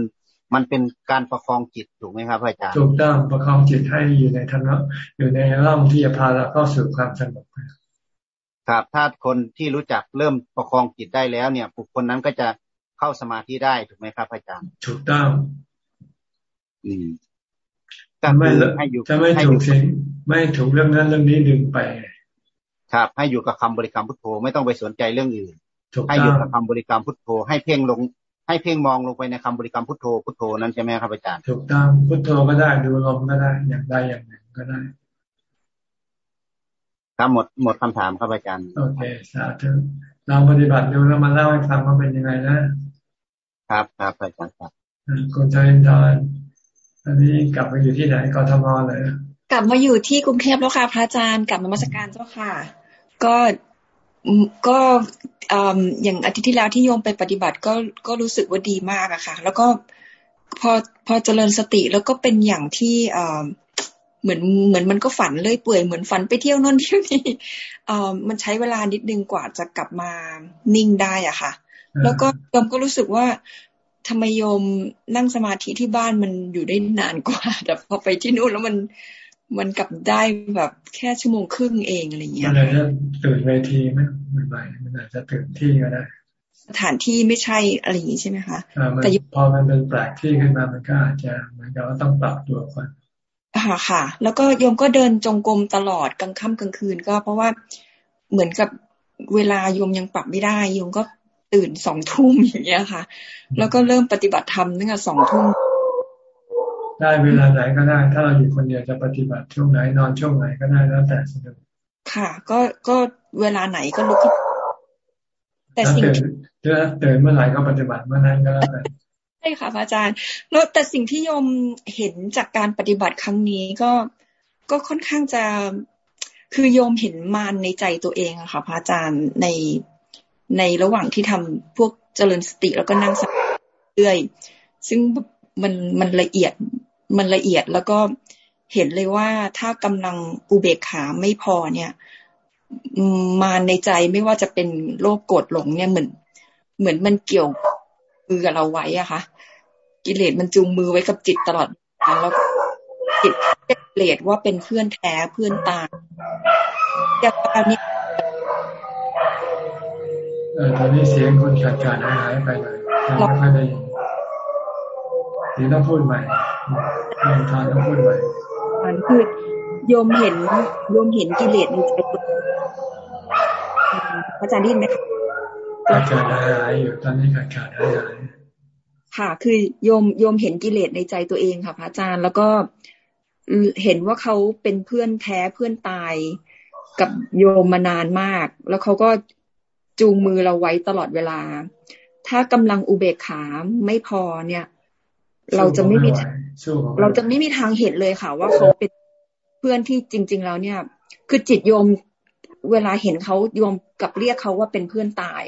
มันเป็นการประคองจิตถูกไหมครับอาจารย์ถูกต้องประคองจิตให้อยู่ในธรรมะอยู่ในร่องที่จะพาเราเข้าสู่ความสงบครับถ้าคนที่รู้จักเริ่มประคองจิตได้แล้วเนี่ยบุคคลนั้นก็จะเข้าสมาธิได้ถูกไหมครับอาจารย์ถูกต้องอืมจะไม่จะไม่ถูกสิ่งไม่ถูกเรื่องนั้นเรื่องนี้ดึงไป ครับให้อยู่กับคำบริกรรมพุทโธไม่ต้องไปสนใจเรื่องอื่นให้อยู่กับคำบริกรรมพุทโธให้เพ่งลง ให้เพ่งมองลงไปในคำบริกรรมพุทโธพุทโธนั้นใช่ไหมครับอาจารย์ถูกต้องพุทโธก็ได้ดูลมก็ได้อย่างใดอย่างหนึ่งก็ได้ครับหมดหมดคำถามครับอาจารย์โอเคสาธุเราปฏิบัติดูแล้วมาเล่าให้ฟังว่าเป็นยังไงนะครับครับอาจารย์ครับคุณใจดอนอันนี้กลับมาอยู่ที่ไหนกทมเลย กลับมาอยู่ที่กรุงเทพแล้วค่ะพระอาจารย์กลับมามาสการเจ้าค่ะ ก็ ก็อย่างอาทิตย์ที่แล้วที่โยมไปปฏิบัติก็ก็รู้สึกว่าดีมากอะค่ะ แล้วก็พอพอเจริญสติแล้วก็เป็นอย่างที่เหมือนเหมือนมันก็ฝันเลยเปื่อยเหมือนฝันไปเที่ยวนนเที่ยวนี่มันใช้เวลานิดนึงกว่าจะกลับมานิ่งได้อะค่ะ แล้วก็โยมก็รู้สึกว่าทำไมโยมนั่งสมาธิที่บ้านมันอยู่ได้นานกว่า แต่พอไปที่นู่นแล้วมัน มันกลับได้แบบแค่ชั่วโมงครึ่งเองอะไรเงี้ยมันอาจจะตื่นเวทีไหมใหม่มันอาจจะตื่นที่ก็ได้ สถานที่ไม่ใช่อะไรอย่างนี้ใช่ไหมคะแต่พอมันเป็นแปลกที่ขึ้นมามันก็อาจจะเหมือนกับว่าต้องปรับตัวก่อนค่ะค่ะ แล้วก็โยมก็เดินจงกรมตลอดกลางค่ำกลางคืน ก็เพราะว่าเหมือนกับเวลาโยมยังปรับไม่ได้โยมก็ตื่นสองทุ่มอย่างเงี้ยค่ะ แล้วก็เริ่มปฏิบัติธรรมตั้งแต่สองทุ่ม ได้เวลาไหนก็ได้ ถ้าเราอยู่คนเดียวจะปฏิบัติช่วงไหนนอนช่วงไหนก็ได้แล้วแต่สะดวกค่ะ ก็ก็เวลาไหนก็ลุกขึ้นแต่สิ่งที่เตื่นเมื่อไหร่ก็ปฏิบัติเมื่อนั้นก็แล้วแต่ใช่ค่ะอาจารย์แล้วแต่สิ่งที่โยมเห็นจากการปฏิบัติครั้งนี้ก็ก็ค่อนข้างจะคือโยมเห็นมารในใจตัวเองอะค่ะพระอาจารย์ในในระหว่างที่ทำพวกเจริญสติแล้วก็นั่งสมาธิเรื่อยซึ่งมันมันละเอียด มันละเอียดแล้วก็เห็นเลยว่าถ้ากำลังอุเบกขาไม่พอเนี่ย มาในใจไม่ว่าจะเป็นโรคโกรธหลงเนี่ยเหมือน เหมือนมันเกี่ยวมือกับเราไว้อะค่ะ กิเลสมันจูงมือไว้กับจิตตลอดแล้วจิตกิเลสว่าเป็นเพื่อนแท้เพื่อนตาจากตอนนี้เออตอนนี้เสียงคนขาดการหายไปเลยไม่ค่อยได้ยิน เดี๋ยวต้องพูดใหม่โยมทานต้องพูดใหม่มันคือโยมเห็นโยมเห็นกิเลสในใจอาจารย์ได้ยินไหมคะขาดขาดหายอยู่ตอนนี้ขาดขาดหายค่ะ คือโยมโยมเห็นกิเลสในใจตัวเองค่ะพระอาจารย์แล้วก็เห็นว่าเขาเป็นเพื่อนแท้เพื่อนตายกับโยมมานานมาก แล้วเขาก็จูงมือเราไว้ตลอดเวลา ถ้ากำลังอุเบกขาไม่พอเนี่ย เราจะไม่มีเราจะไม่มีทางเห็นเลยค่ะ ว่าเขาเป็นเพื่อนที่จริง ๆ แล้วเนี่ย คือจิตโยมเวลาเห็นเขาโยมกับเรียกเขาว่าเป็นเพื่อนตาย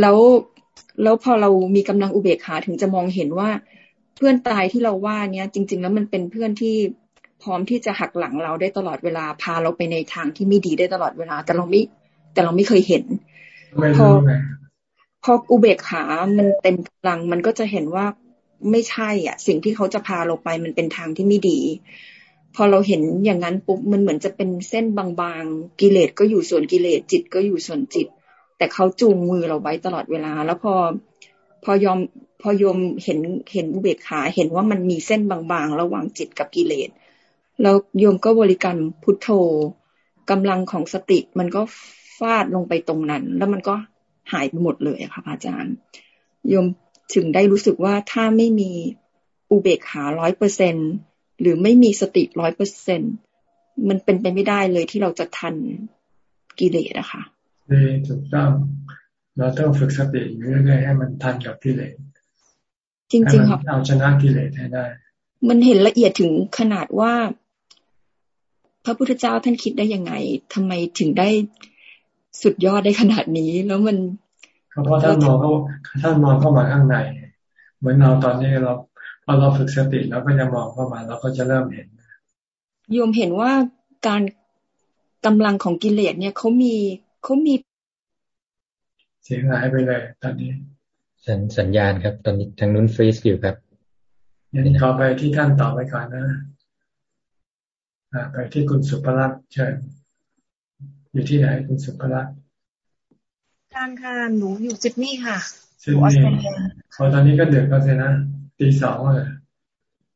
แล้วแล้วพอเรามีกำลังอุเบกขาถึงจะมองเห็นว่าเพื่อนตายที่เราว่าเนี้ยจริง ๆ แล้วมันเป็นเพื่อนที่พร้อมที่จะหักหลังเราได้ตลอดเวลาพาเราไปในทางที่ไม่ดีได้ตลอดเวลา แต่เราไม่แต่เราไม่เคยเห็นพอพออุเบกขา มันเต็มกำลัง มันก็จะเห็นว่า ไม่ใช่อะ สิ่งที่เขาจะพาเราไปมันเป็นทางที่ไม่ดี พอเราเห็นอย่างนั้นปุ๊บมันเหมือนจะเป็นเส้นบางๆกิเลสก็อยู่ส่วนกิเลสจิตก็อยู่ส่วนจิต แต่เขาจูงมือเราไว้ตลอดเวลา แล้วพอพอยอมพอยมเห็นเห็นอุเบกขาเห็นว่ามันมีเส้นบางๆ ระหว่างจิตกับกิเลสแล้วโยมก็บริกรรมพุทโธกำลังของสติมันก็ฟาดลงไปตรงนั้น แล้วมันก็หายไปหมดเลยค่ะอาจารย์โยม ถึงได้รู้สึกว่าถ้าไม่มีอุเบกขาร้อยเปอร์เซ็นหรือไม่มีสติร้อยเปอร์เซ็นมันเป็นไปไม่ได้เลยที่เราจะทันกิเลสอะค่ะดีถูกต้อง เราต้องฝึกสติอยู่เรื่อยๆให้มันทันกับกิเลสจริงๆครับเอาชนะกิเลสให้ได้ มันเห็นละเอียดถึงขนาดว่า พระพุทธเจ้าท่านคิดได้ยังไงทำไมถึงได้สุดยอดได้ขนาดนี้ แล้วมัน เพราะท่านมองเขาท่านมองเข้ามาข้างใน เหมือนเราตอนนี้เราพอเราฝึกสติแล้วก็จะมองเข้ามาเราก็จะเริ่มเห็นโยมเห็นว่าการกำลังของกิเลสเนี่ยเขามีเขามี เสียงหายไปเลยตอนนี้ สัญสัญญาณครับ ตอนนี้ทางนู้นฟรีสอยู่ครับยันขอไปที่ท่านต่อไปก่อนนะไปที่คุณสุภลักษณ์เชิญอยู่ที่ไหนคุณสุภลักษ ณ์การค่ะหนูอยู่ซิดนีย์ค่ะซิดนีย์พอตอนนี้ก็เดือดก็เลยนะตีสองเลย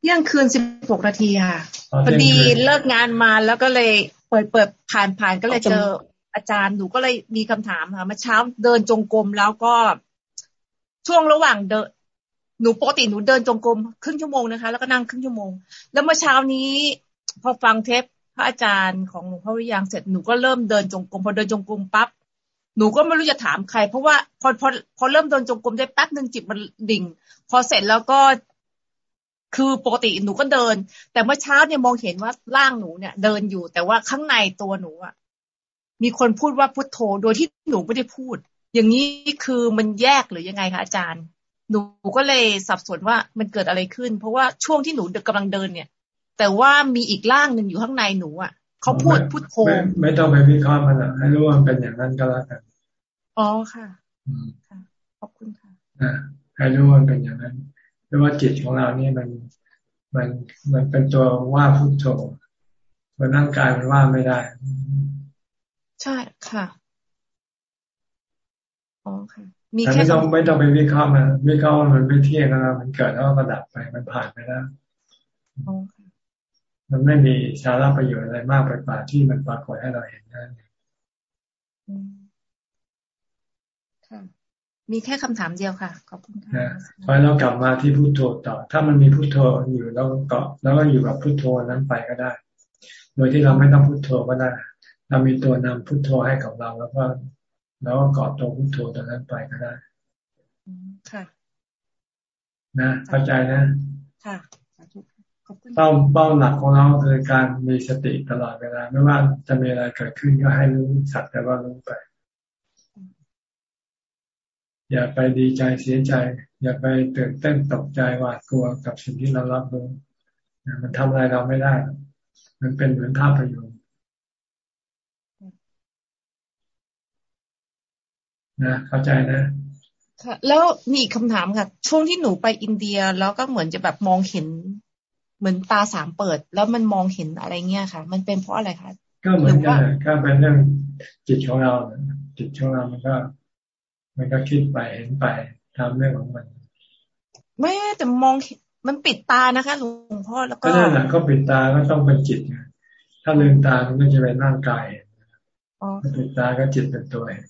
เที่ยงคืนสิบหกนาทีค่ะพอดีเลิกงานมาแล้วก็เลยเปิดเปิดผ่านผ่านก็เลยเจออาจารย์หนูก็เลยมีคำถามค่ะเมื่อเช้าเดินจงกรมแล้วก็ช่วงระหว่างเดินหนูปกติหนูเดินจงกรมครึ่งชั่วโมงนะคะ แล้วก็นั่งครึ่งชั่วโมง แล้วเมื่อเช้านี้ พอฟังเทปพระอาจารย์ของหลวงพ่อวิยังเสร็จหนูก็เริ่มเดินจงกรมพอเดินจงกรมปั๊บ หนูก็ไม่รู้จะถามใคร เพราะว่าพอพอพอเริ่มเดินจงกรมได้แป๊บหนึ่งจิตมันดิ่ง พอเสร็จแล้วก็คือปกติหนูก็เดิน แต่เมื่อเช้าเนี่ยมองเห็นว่าร่างหนูเนี่ย เดินอยู่แต่ว่าข้างในตัวหนูอะมีคนพูดว่าพุทโธโดยที่หนูไม่ได้พูด อย่างนี้คือมันแยกหรือยังไงคะอาจารย์ หนูก็เลยสับสนว่ามันเกิดอะไรขึ้น เพราะว่าช่วงที่หนูกำลังเดินเนี่ย แต่ว่ามีอีกร่างหนึ่งอยู่ข้างในหนูอะเขาพูดพุทโธไม่ต้องไปวิเคราะห์มันอกให้รู้ว่ามันเป็นอย่างนั้นก็แล้วกัน อ๋อค่ะค่ะ ขอบคุณค่ะอ่าให้รู้ว่าเป็นอย่างนั้นไม่ว่าจิตของเรานี่มันมันมันเป็นตัวว่าพุทโธมันร่างกายมันว่าไม่ได้ ใช่ค่ะอ๋อค่ะมีแค่ไม่ต้องไม่ต้องไปวิเคราะห์มันวิเคราะห์มันไม่เที่ยงนะมันเกิดแล้วก็ดับไปมันผ่านไปแล้วมันไม่มีสาระประโยชน์อะไรมากไปกว่าที่มันปรากฏให้เราเห็นนั่นค่ะ มีแค่คำถามเดียวค่ะ ขอบคุณค่ะพอเรากลับมาที่พุโทโธต่อ ถ้ามันมีพุโทโธอยู่แล้วก็เกาะแล้วก็อยู่กับพุโทโธนั้นไปก็ได้ โดยที่เราไม่ต้องพุโทโธก็ได้เรามีตัวนำพุโทโธให้กับเราแล้วก็แล้วก็เกาะตัวพุโทโธตัวนั้นไปก็ได้ค่ะ นะเข้าใจนะ ค่ะเป้าเป้าหลักของเราคือการมีสติตลอดเวลา ไม่ว่าจะมีอะไรเกิดขึ้นก็ให้รู้สักแต่ว่ารู้ไป อย่าไปดีใจเสียใจ อย่าไปตื่นเต้นตกใจหวาดกลัวกับสิ่งที่เรารับรู้มันทำอะไรเราไม่ได้ มันเป็นเหมือนภาพยนตร์นะเข้าใจนะค่ะแล้วมีคำถามค่ะ ช่วงที่หนูไปอินเดียแล้วก็เหมือนจะแบบมองเห็น เหมือนตาสามเปิด แล้วมันมองเห็นอะไรเงี้ยค่ะ มันเป็นเพราะอะไรคะก็เหมือนกันก็เป็นเรื่องจิตของเราจิตของเรามันก็ มันก็คิดไปเห็นไปทำเรื่องของมัน ไม่แต่มองมันปิดตานะคะหลวงพ่อแล้วก็นั่นแหละก็ปิดตาก็ต้องเป็นจิตไงถ้าลืมตามันก็จะเป็นร่างกายปิดตาก็จิตเป็นตัวเอง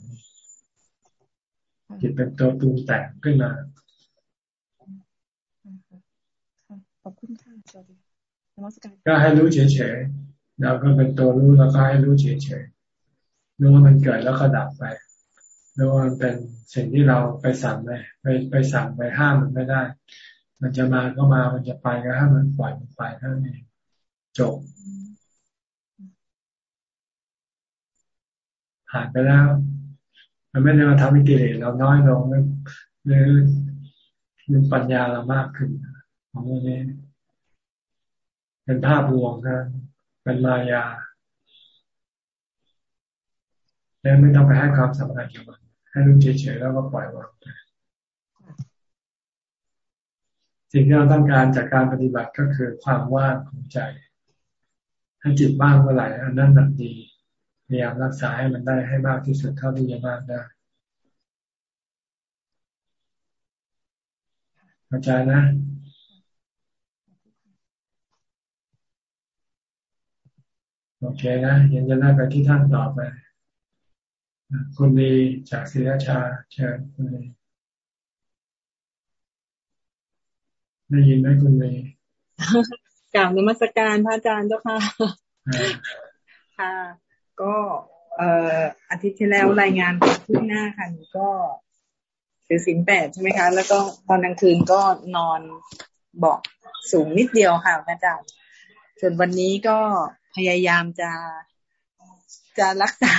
จิตเป็นตัวปรุงแต่งขึ้นมาขอบคุณค่ะสวัสดีก็ให้รู้เฉยๆเราก็เป็นตัวรู้แล้วก็ให้รู้เฉยๆรู้ว่ามันเกิดแล้วก็ดับไป รู้ว่ามันเป็นสิ่งที่เราไปสั่งไปไปไปสั่งไปห้ามมันไม่ได้ มันจะมาก็มามันจะไปก็ห้ามมันปล่อยมันไปเท่านั้จบผ่านไปแล้ว มันไม่ได้มาทำให้กิเลสเราน้อยลงหรือมีปัญญาเรามากขึ้นของพวกนี้เป็นภาพลวงนะเป็นมายาแล้วไม่ต้องไปให้ความสำคัญกับมัน ให้รู้เฉยๆแล้วก็ปล่อยวางไปสิ่งที่เราต้องการจากการปฏิบัติก็คือความว่างของใจ ถ้าจิตว่างเมื่อไหร่อันนั้นหนักดีพยายามรักษาให้มันได้ให้มากที่สุดเท่าที่จะมากได้เข้าใจนะโอเคนะยังจะได้ไปที่ท่านต่อไป คุณดีจากศิราชาเชิญคุณดีได้ยินไหมคุณดีกล่าวนมัสการพระอาจารย์เจ้าค่ะ ค่ะ ก็เอ่ออาทิตย์ที่แล้วรายงานขึ้นหน้าค่ะหนูก็ถือสินแปดใช่ไหมคะ แล้วก็ตอนกลางคืนก็นอนเบาะสูงนิดเดียวค่ะพระอาจารย์ส่วนวันนี้ก็พยายามจะ จะรักษา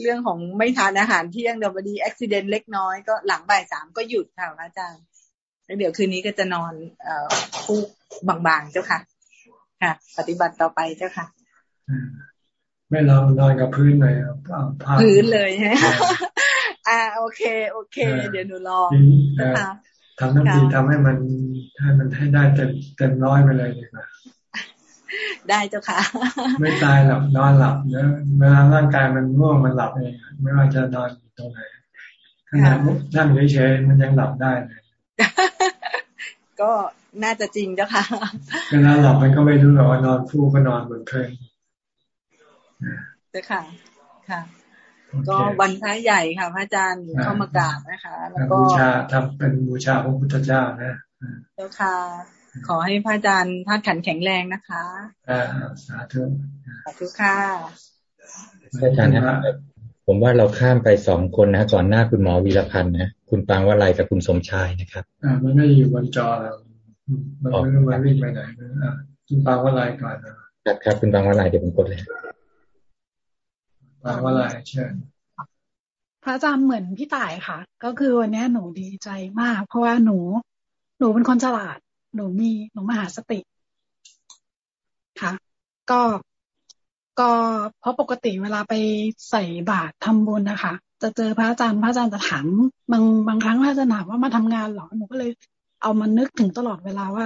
เรื่องของไม่ทานอาหารเที่ยงเดี๋ยวพอดีอุบิเหตุเล็กน้อยก็หลังบ่ายสามก็หยุดค่ะพระอาจารย์แล้วเดี๋ยวคืนนี้ก็จะนอนเอ่อคู่บางๆเจ้าค่ะ ค่ะ ปฏิบัติต่อไปเจ้าค่ะไม่ลองนอนกับพื้นเลยพื้นเลยฮะอ่าโอเค โอเค เดี๋ยวหนูลองนะคะทำน้ำดีทำให้มันให้มันให้ได้เต็มเต็มร้อยไปเลยดีกว่า ได้เจ้าค่ะ ไม่ตายหลับนอนหลับเนอะเวลาร่างกายมันง่วงมันหลับเองไม่ว่าจะนอนตรงไหนขนาดนั่งเฉยๆมันยังหลับได้เลยก็น่าจะจริงเจ้าค่ะเวลาหลับมันก็ไม่รู้หรอกว่านอนฟูก็นอนบนเพลินเจ้าค่ะ ค่ะ ก็วันพระใหญ่ค่ะพระอาจารย์เข้ามากราบนะคะ แล้วก็บูชาทำเป็นบูชาพระพุทธเจ้านะเจ้าค่ะ ขอให้พระอาจารย์ท่านขันแข็งแรงนะคะอ่าสาธุสาธุค่ะอาจารย์ครับผมว่าเราข้ามไปสองคนนะก่อนหน้าคุณหมอวีรพันธ์นะคุณปางวลัยกับคุณสมชายนะครับอ่ามันไม่อยู่บนจอแล้วมันไม่รู้ว่าวิ่งไปไหนอ่าคุณปางวลัยก่อนนะครับครับคุณปางวลัยเดี๋ยวผมกดเลยปางวลัยเชิญพระอาจารย์เหมือนพี่ต่ายค่ะ ก็คือวันนี้หนูดีใจมาก เพราะว่าหนู หนูเป็นคนฉลาด หนูมีหนูมหาสติค่ะ ก็ก็เพราะปกติเวลาไปใส่บาตรทำบุญนะคะ จะเจอพระอาจารย์พระอาจารย์จะถามบางบางครั้งพระอาจารย์ถามว่ามาทำงานหรอหนูก็เลย เอามานึกถึงตลอดเวลาว่า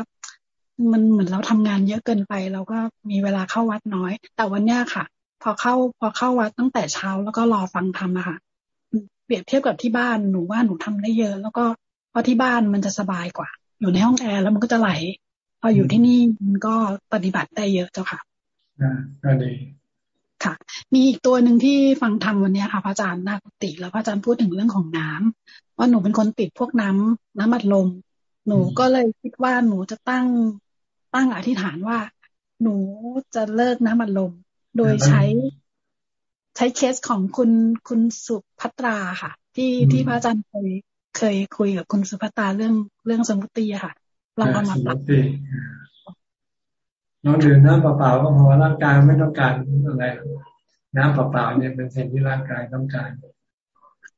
มันเหมือนเราทำงานเยอะเกินไป เราก็มีเวลาเข้าวัดน้อย แต่วันเนี้ยค่ะ พอเข้าพอเข้าวัดตั้งแต่เช้าแล้วก็รอฟังธรรมอะค่ะ เปรียบเทียบกับที่บ้านหนูว่าหนูทำได้เยอะ แล้วก็พอที่บ้านมันจะสบายกว่า อยู่ในห้องแอร์แล้วมันก็จะไหล พออยู่ที่นี่มันก็ปฏิบัติได้เยอะเจ้าค่ะอ่าก็ดีค่ะ มีอีกตัวหนึ่งที่ฟังทำวันนี้ค่ะพระอาจารย์นากุติแล้วพระอาจารย์พูดถึงเรื่องของน้ำว่าหนูเป็นคนติดพวกน้ำน้ำอัดลม หนูก็เลยคิดว่าหนูจะตั้งตั้งอธิษฐานว่า หนูจะเลิกน้ำอัดลม โดยใช้ ใช้เคสของคุณคุณสุภัตราค่ะ ที่ที่พระอาจารย์เคย เคยคุยกับคุณสุภัตราเรื่องเรื่องสมุติค่ะลองเอามาปรับเราดื่มน้ำเปล่าๆก็พอร่างกายไม่ต้องการอะไร น้ำเปล่าๆเนี่ยเป็นสิ่งที่ร่างกายต้องการ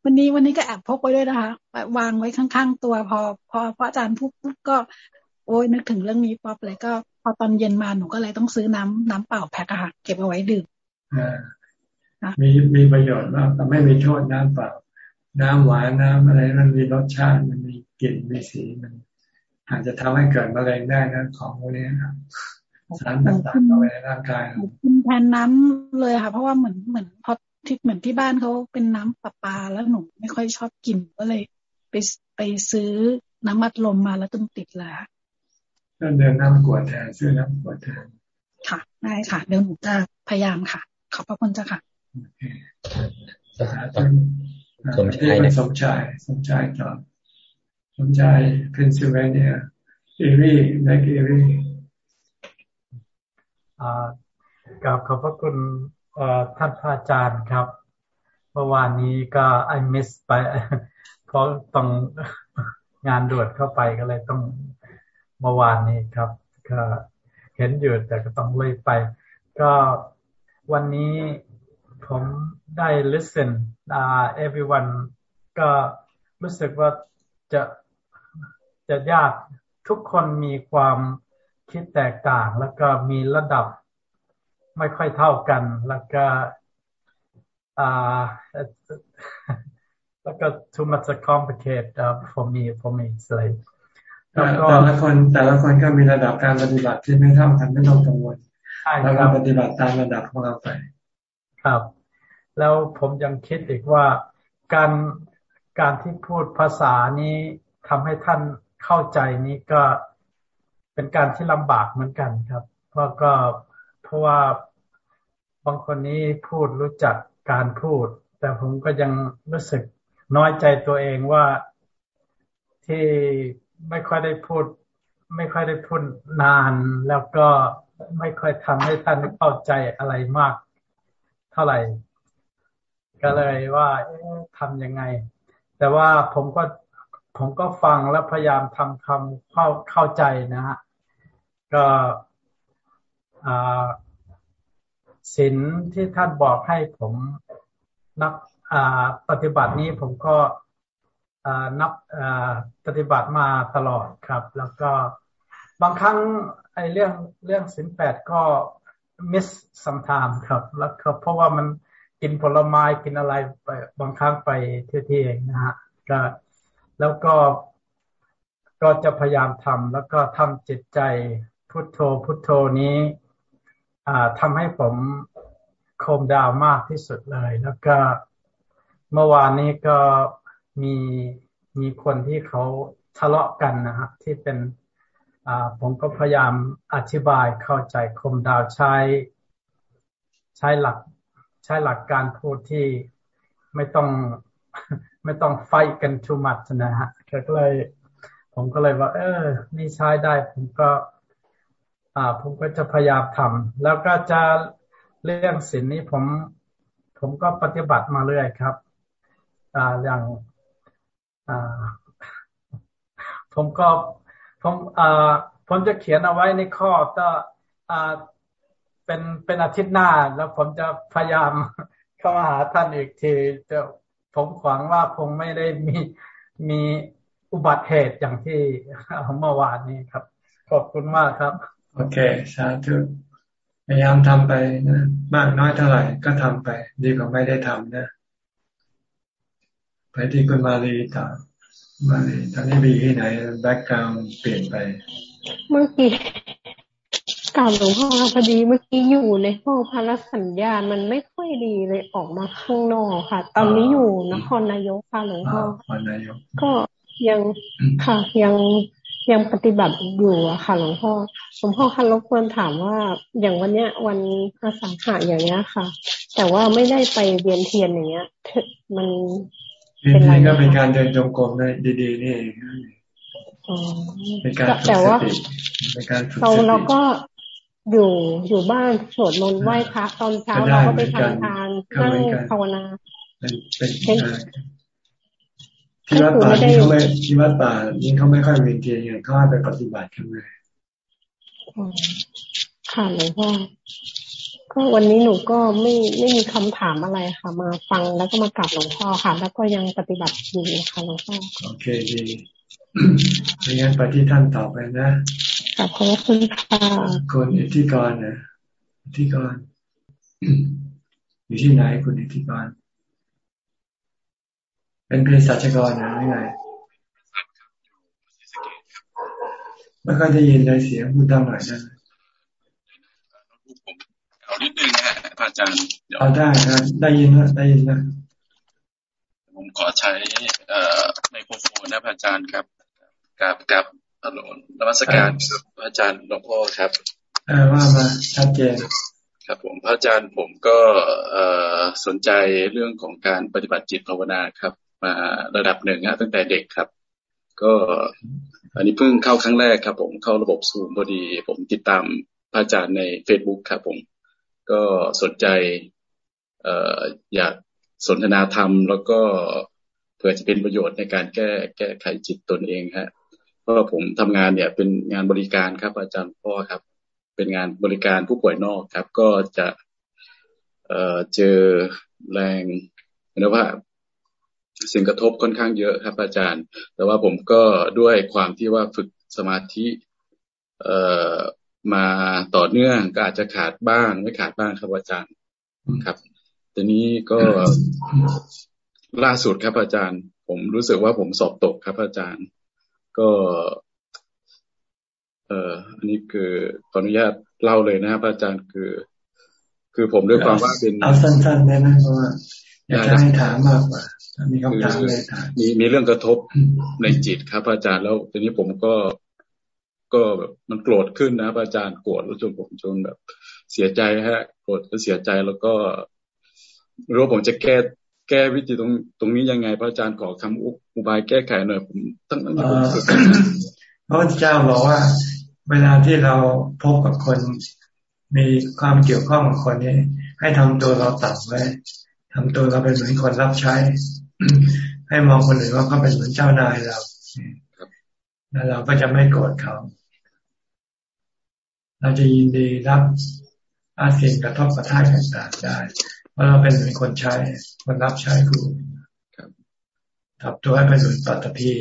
วันนี้วันนี้ก็แอบพกไว้ด้วยนะคะวางไว้ข้างๆตัว พอ พอพระอาจารย์พูดปุ๊บก็ โอ้ยนึกถึงเรื่องนี้ป๊อปเลยก็พอตอนเย็นมาหนูก็เลยต้องซื้อน้ำน้ำเปล่าแพ็คอะค่ะ เก็บเอาไว้ดื่มมีมีประโยชน์มากแต่ไม่มีโทษน้ำเปล่า น้ำหวานน้ำอะไรมันมีรสชาติมันมีกลิ่นมีสีมันอาจจะทำให้เกิดมะเร็งได้นะของพวกนี้ครับสารต่างๆเข้าไปในร่างกายกินแทนน้ำเลยค่ะ เพราะว่าเหมือนเหมือนพอที่เหมือนที่บ้านเขาเป็นน้ำประปาแล้วหนูไม่ค่อยชอบกินก็เลย ไปไปซื้อน้ำอัดลมมาแล้วจนติดแล้วก็ดื่มน้ำขวดแทนซื้อน้ำขวดแทนค่ะได้ค่ะ เดี๋ยวหนูจะพยายามค่ะ ขอบพระคุณจ้ะค่ะส มชายสมชาย สมชายต่อสมชายเพนซิลเวเนียเอรีในเอรีกราบขอบพระคุณท่านพระอาจารย์ครับ เมื่อวานนี้ก็ไอมิสไปเพราะต้องงานด่วนเข้าไปก็เลยต้องเมื่อวานนี้ครับ ก็เห็นอยู่แต่ก็ต้องเลยไป ก็วันนี้ ผมได้ listen uh, everyone ก็รู้สึกว่าจะจะยากทุกคนมีความคิดแตกต่าง แล้วก็มีระดับไม่ค่อยเท่ากัน แล้วก็อ่าแล้วก็ too much complicated uh, for me for me เลยแต่ละคนแต่ละคนก็มีระดับการปฏิบัติที่ไม่เท่ากันไม่ต้องกังวลแล้วก็ปฏิบัติตามระดับของเราไป ครับ แล้วผมยังคิดอีกว่าการการที่พูดภาษานี้ทำให้ท่านเข้าใจนี้ก็เป็นการที่ลำบากเหมือนกันครับ เพราะก็เพราะว่าบางคนนี้พูดรู้จักการพูด แต่ผมก็ยังรู้สึกน้อยใจตัวเองว่าที่ไม่ค่อยได้พูด ไม่ค่อยได้พูดนาน แล้วก็ไม่ค่อยทำให้ท่านเข้าใจอะไรมาก เท่าไหร่ ก็เลยว่าทำยังไง แต่ว่าผมก็ผมก็ฟังแล้วพยายามทำคำเข้าเข้าใจนะฮะก็สินที่ท่านบอกให้ผมนักปฏิบัตินี้ผมก็นับปฏิบัติมาตลอดครับ แล้วก็บางครั้งไอ้เรื่องเรื่องสินแปดก็ มิสสัมทามครับ แล้วก็เพราะว่ามันกินผลไม้กินอะไรไปบางครั้งไปเที่ยงนะฮะก็แล้วก็ก็จะพยายามทำแล้วก็ทำจิตใจพุทโธพุทโธนี้ทำให้ผมโคมดาวมากที่สุดเลย แล้วก็เมื่อวานนี้ก็มีมีคนที่เขาทะเลาะกันนะครับที่เป็น ผมก็พยายามอธิบายเข้าใจคมดาวใช้ใช้หลัก ใช้หลักการพูดที่ไม่ต้องไม่ต้องไฟกันทุมัดนะฮะก็เลย ผมก็เลยว่า เออ นี่ใช้ได้ ผมก็ อ่า ผมก็จะพยายามทำแล้วก็จะเรื่องศีลนี้ผม ผมก็ปฏิบัติมาเรื่อยครับ อ่าอย่างอ่า ผมก็ ผมอ่าผมจะเขียนเอาไว้ในข้อก็อ่าเป็นเป็นอาทิตย์หน้า แล้วผมจะพยายามเข้ามาหาท่านอีกทีจะผมหวังว่าคงไม่ได้มีมีอุบัติเหตุอย่างที่เมื่อวานนี้ครับ ขอบคุณมากครับ โอเค สาธุพยายามทำไปนะมากน้อยเท่าไหร่ก็ทำไป ดีกว่าไม่ได้ทำนะ ไปที่คุณมาลีต่อ มาลีตอนนี้มีที่ไหนแบ็กกราวด์เปลี่ยนไป เมื่อกี้กล่าวหลวงพ่อพอดีเมื่อกี้อยู่ในห้องพระสัญญาณมันไม่ค่อยดีเลยออกมาข้างนอกค่ะ ตอนนี้อยู่นครนายกค่ะหลวงพ่อก็ยังค่ะยังยังปฏิบัติอยู่อะค่ะ หลวงพ่อหลวงพ่อคันรบกวนถามว่าอย่างวันเนี้ย วันอาสาขะอย่างเงี้ยค่ะ แต่ว่าไม่ได้ไปเวียนเทียนอย่างเงี้ยมันเป็ นไรก็เป็นการเดินจงกรมได้ดีๆนี่เองเป็นการแต่ว่าเป็นการเราเราก็อยู่อยู่บ้านสวดมนต์ไหว้พระตอนเช้าเราก็ไปทำทานนั่งภาวนาเป็นที่วัดป่าที่เขาไม่ที่วัดป่านี่เขาไม่ค่อยเวียนเทียนอย่างเขาไปปฏิบัติกันเลยค่ะหลวงพ่อ ก็วันนี้หนูก็ไม่ไม่มีคำถามอะไรค่ะ มาฟังแล้วก็มากราบหลวงพ่อค่ะ แล้วก็ยังปฏิบัติอยู่ค่ะหลวงพ่อโอเคดีงั้นไปที่ท่านต่อไปนะขอบคุณค่ะคนอิทธิกรนะอิทธิกรอยู่ที่ไหนคุณอิทธิกรเป็นเภสัชกรนะไม่ไงไม่ค่อยได้ยินเลยเสียงพูดดังหน่อยนะเอานิดนึงนะพระ อาจารย์เอาได้นะได้ยินนะได้ยินนะผมขอใช้เอ่อไมโครโฟนนะพระอาจารย์ครับกับกับฮัลโหลนมัสการพระอาจารย์หลวงพ่อครับว่ามาชัดเจนครับผมพระอาจารย์ผมก็เอ่อสนใจเรื่องของการปฏิบัติจิตภาวนาครับ มาระดับหนึ่งตั้งแต่เด็กครับ ก็อันนี้เพิ่งเข้าครั้งแรกครับ ผมเข้าระบบซูมพอดี ผมติดตามพระอาจารย์ใน Facebook ครับผม ก็สนใจอออยากสนทนาธรรม แล้วก็เพื่อจะเป็นประโยชน์ในการแก้แก้ไขจิตตนเองฮะเพราะผมทำงานเนี่ยเป็นงานบริการครับ อาจารย์พ่อครับ เป็นงานบริการผู้ป่วยนอกครับ ก็จะเเจอแรงนะว่าสิ่งกระทบค่อนข้างเยอะครับ อาจารย์ แต่ว่าผมก็ด้วยความที่ว่าฝึกสมาธิ เอ่อ มาต่อเนื่องก็อาจจะขาดบ้างไม่ขาดบ้างครับอาจารย์ครับทีนี้ก็ล่าสุดครับอาจารย์ ผมรู้สึกว่าผมสอบตกครับอาจารย์ ก็ เอ่ออันนี้คือขออนุญาตเล่าเลยนะครับอาจารย์คือ คือผมด้วยความว่าเป็นเอาสั้นๆได้ไหมเพราะว่าอยากจะให้ถามมากกว่ามีคำถามเลยถามมีมีเรื่องกระทบในจิตครับอาจารย์แล้วทีนี้ผมก็ ก็แบบมันโกรธขึ้นนะอาจารย์โกรธแล้วจนผมจนแบบ เสียใจฮะโกรธแล้วเสียใจแล้วก็รู้ว่าผมจะแก้แก้วิธีตรงตรงนี้ยังไง พระอาจารย์ขอคำอุบายแก้ไขหน่อยผมตั้งตั้งที่ผมฝึกพระเจ้าบอกว่า เวลาที่เราพบกับคนมีความเกี่ยวข้องกับคนนี้ ให้ทำตัวเราต่ำไว้ทำตัวเราเป็นเหมือนคนรับใช้ ให้มองคนอื่นว่าเขาเป็นเหมือนเจ้านายเราแล้วเราก็จะไม่โกรธเขา เราจะยินดีรับอาสิ่งกระทบกระทั่งต่างๆได้เพราะเราเป็นเหมือนคนใช้คนรับใช้ครูทับตัวให้เป็นเหมือนปัตภี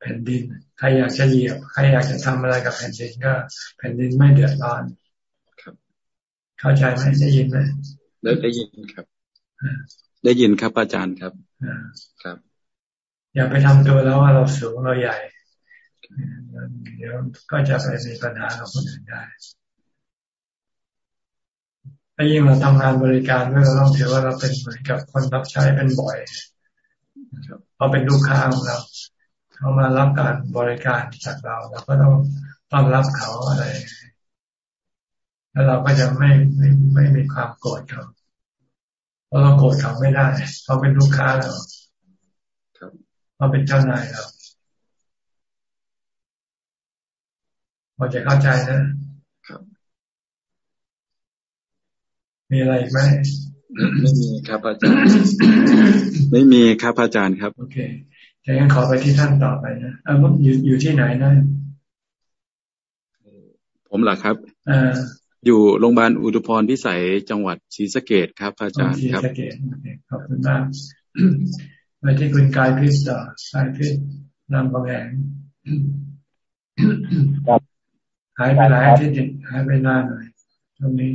แผ่นดินใครอยากจะเหยียบใครอยากจะทำอะไรกับแผ่นดินก็แผ่นดินไม่เดือดร้อนครับ เข้าใจไหมได้ยินไหมได้ได้ยินครับได้ยินครับอาจารย์ครับครับ อย่าไปทำตัวแล้วว่าเราสูงเราใหญ่ เดี๋ยวก็จะไปมีปัญหากับคนอื่นได้ถ้ายิ่งเราทำงานบริการด้วยเราต้องถือว่าเราเป็นเหมือนกับคนรับใช้เป็นบ่อยเราเป็นลูกค้าของเราเขามารับการบริการจากเราเราก็ต้องต้อนรับเขาอะไร แล้วเราก็จะไม่ไม่ไม่มีความโกรธเขาเพราะเราโกรธเขาไม่ได้เขาเป็นลูกค้าเราเขาเป็นเจ้านายเรา พอจะเข้าใจนะครับ มีอะไรอีกไหมไม่มีครับอาจารย์ ไม่มีครับอาจารย์ครับ โอเคจะงั้นขอไปที่ท่านต่อไปนะเอออยู่อยู่ที่ไหนนะผมเหรอครับออยู่โรงพยาบาลอุตุพรพิสัยจังหวัดศรีสะเกดครับ อาจารย์ครับศรีสะเกดขอบคุณมากไปที่คุณกายพิสต่อกายพิสนำกำแหงครับ หายไปหลายอาทิตย์หายไปนานหน่อยตรงนี้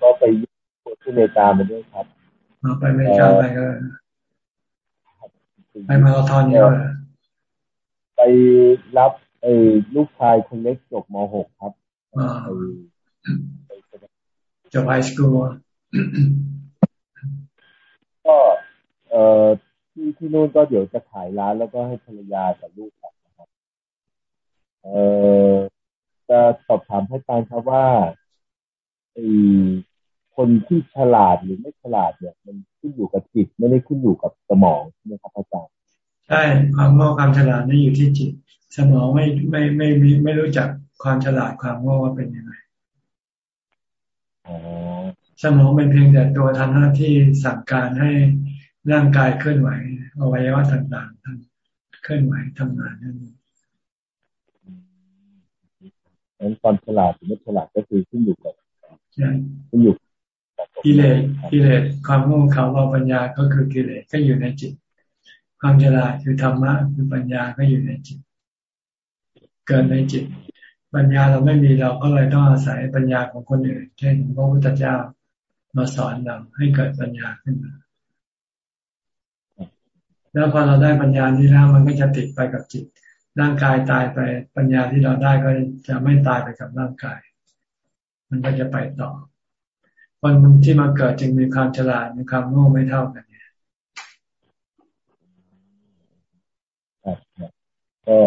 ก็ไปญี่ปุ่นที่อเมริกามาด้วยครับมาไปอเมริกาไปก็ไปมาราธอนนี่ก็ไปรับไอ้ลูกชายคนเล็กจบม .6 ครับจบไฮสคูลก็เอ่อที่ที่นู่นก็เดี๋ยวจะขายร้านแล้วก็ให้ภรรยากับลูกกลับนะครับเอ่อ จะสอบถามให้การครับว่าไอ้คนที่ฉลาดหรือไม่ฉลาดเนี่ย มันขึ้นอยู่กับจิตไม่ได้ขึ้นอยู่กับสมองใช่ไหมครับอาจารย์ใช่ความโง่ความฉลาดนี่อยู่ที่จิต สมองไม่ไม่ไม่ไม่ไม่รู้จักความฉลาดความโง่ว่าเป็นยังไงสมองเป็นเพียงแต่ตัวทำหน้าที่สั่งการให้ร่างกายเคลื่อนไหวอวัยวะต่างๆเคลื่อนไหวทำงานนั่น นั้นความฉลาดหรือไม่ฉลาดก็คือขึ้นอยู่กับขึ้นอยู่กิเลสกิเลสความโง่เขลาปัญญาก็คือกิเลสก็อยู่ในจิต ความฉลาดคือธรรมะคือปัญญาก็อยู่ในจิต เกิดในจิต ปัญญาเราไม่มีเราก็เลยต้องอาศัยปัญญาของคนอื่นเช่นพระพุทธเจ้ามาสอนเราให้เกิดปัญญาขึ้นมาแล้วพอเราได้ปัญญานี้แล้วมันก็จะติดไปกับจิต ร่างกายตายไปปัญญาที่เราได้ก็จะไม่ตายไปกับร่างกาย มันก็จะไปต่อคนที่มาเกิดจึงมีความฉลาดมีความโง่ไม่เท่ากันเนี่ยก็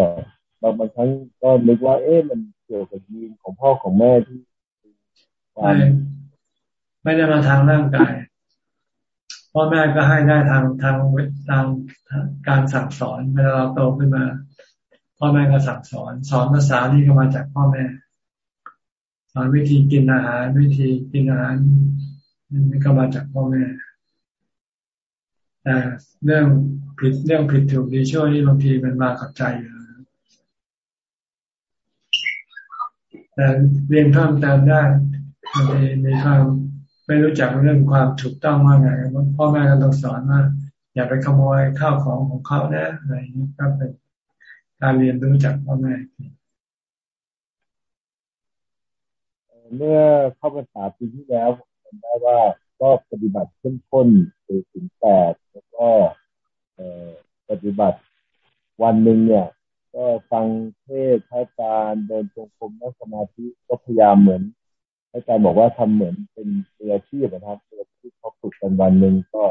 บางบางครั้งก็นึกว่าเอ๊ะมันเกี่ยวกับยีนของพ่อของแม่ที่ไม่ไม่ได้มาทางร่างกายพ่อแม่ก็ให้ได้ทางทางทางการสั่งสอนเวลาเราโตขึ้นมา พ่อแม่ก็สั่งสอน สอนภาษานี่ก็มาจากพ่อแม่ สอนวิธีกินอาหารวิธีกินอาหารนี่ก็มาจากพ่อแม่แต่เรื่องผิดเรื่องผิดถูกดีชั่วนี่บางทีมันมากับใจอยู่แต่เรียนเพิ่มเติมได้บางทีมีความไม่รู้จักเรื่องความถูกต้องว่าไงพ่อแม่ก็ต้องสอนว่าอย่าไปขโมยข้าวของของเขานะอะไรนี้ก็เป็น การเรียนรู้จากพ่อแม่เมื่อเข้าพรรษาปีที่แล้วผมจำได้ว่าก็ปฏิบัติเข้มข้นถือถึงแปดแล้วก็ปฏิบัติวันหนึ่งเนี่ย ก็ฟังเทศพระอาจารย์เดินจงกรมนั่งสมาธิก็พยายามเหมือนอาจารย์บอกว่าทำเหมือนเป็นเรือชีพนะครับเรือชีพเขาฝึกกันวันหนึ่งก็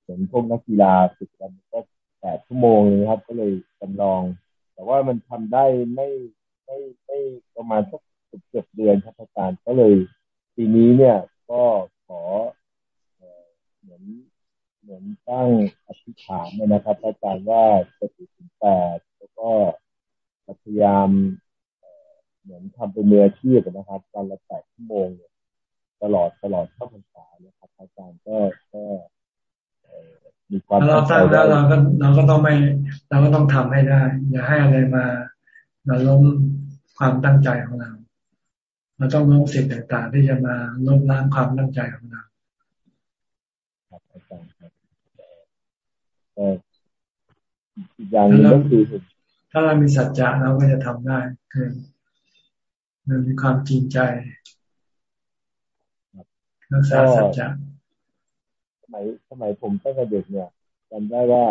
เหมือนพวกนักกีฬาฝึกกันก็แปดชั่วโมงเลยครับ ก็เลยจำลอง แต่ว่ามันทำได้ไม่ไม่ไม่ประมาณสักเกือบเดือนครับอาจารย์ก็เลยปีนี้เนี่ยก็ขอเหมือนเหมือนตั้งอธิษฐานเนี่ยนะครับอาจารย์ว่าจะถึงแปดแล้วก็พยายามเหมือนทำเป็นมืออาชีพนะครับวันละแปดชั่วโมงเนี่ยตลอดตลอดเข้าพรรษาเนี่ยครับอาจารย์ก็ก็ มีความเราตั้งแล้วเราก็เราก็ต้องไม่เราก็ต้องทำให้ได้ อย่าให้อะไรมามาล้มความตั้งใจของเราเราต้องล้มสิ่งต่างๆ ที่จะมาล้มล้างความตั้งใจของเราครับอาจารย์ครับอีกอย่างนึงก็คือถ้าเรามีสัจจะเราก็จะทำได้คือมันมีความจริงใจรักษาสัจจะส มัยสมัยผมตั้งแต่เด็กเนี่ยจำได้ว่า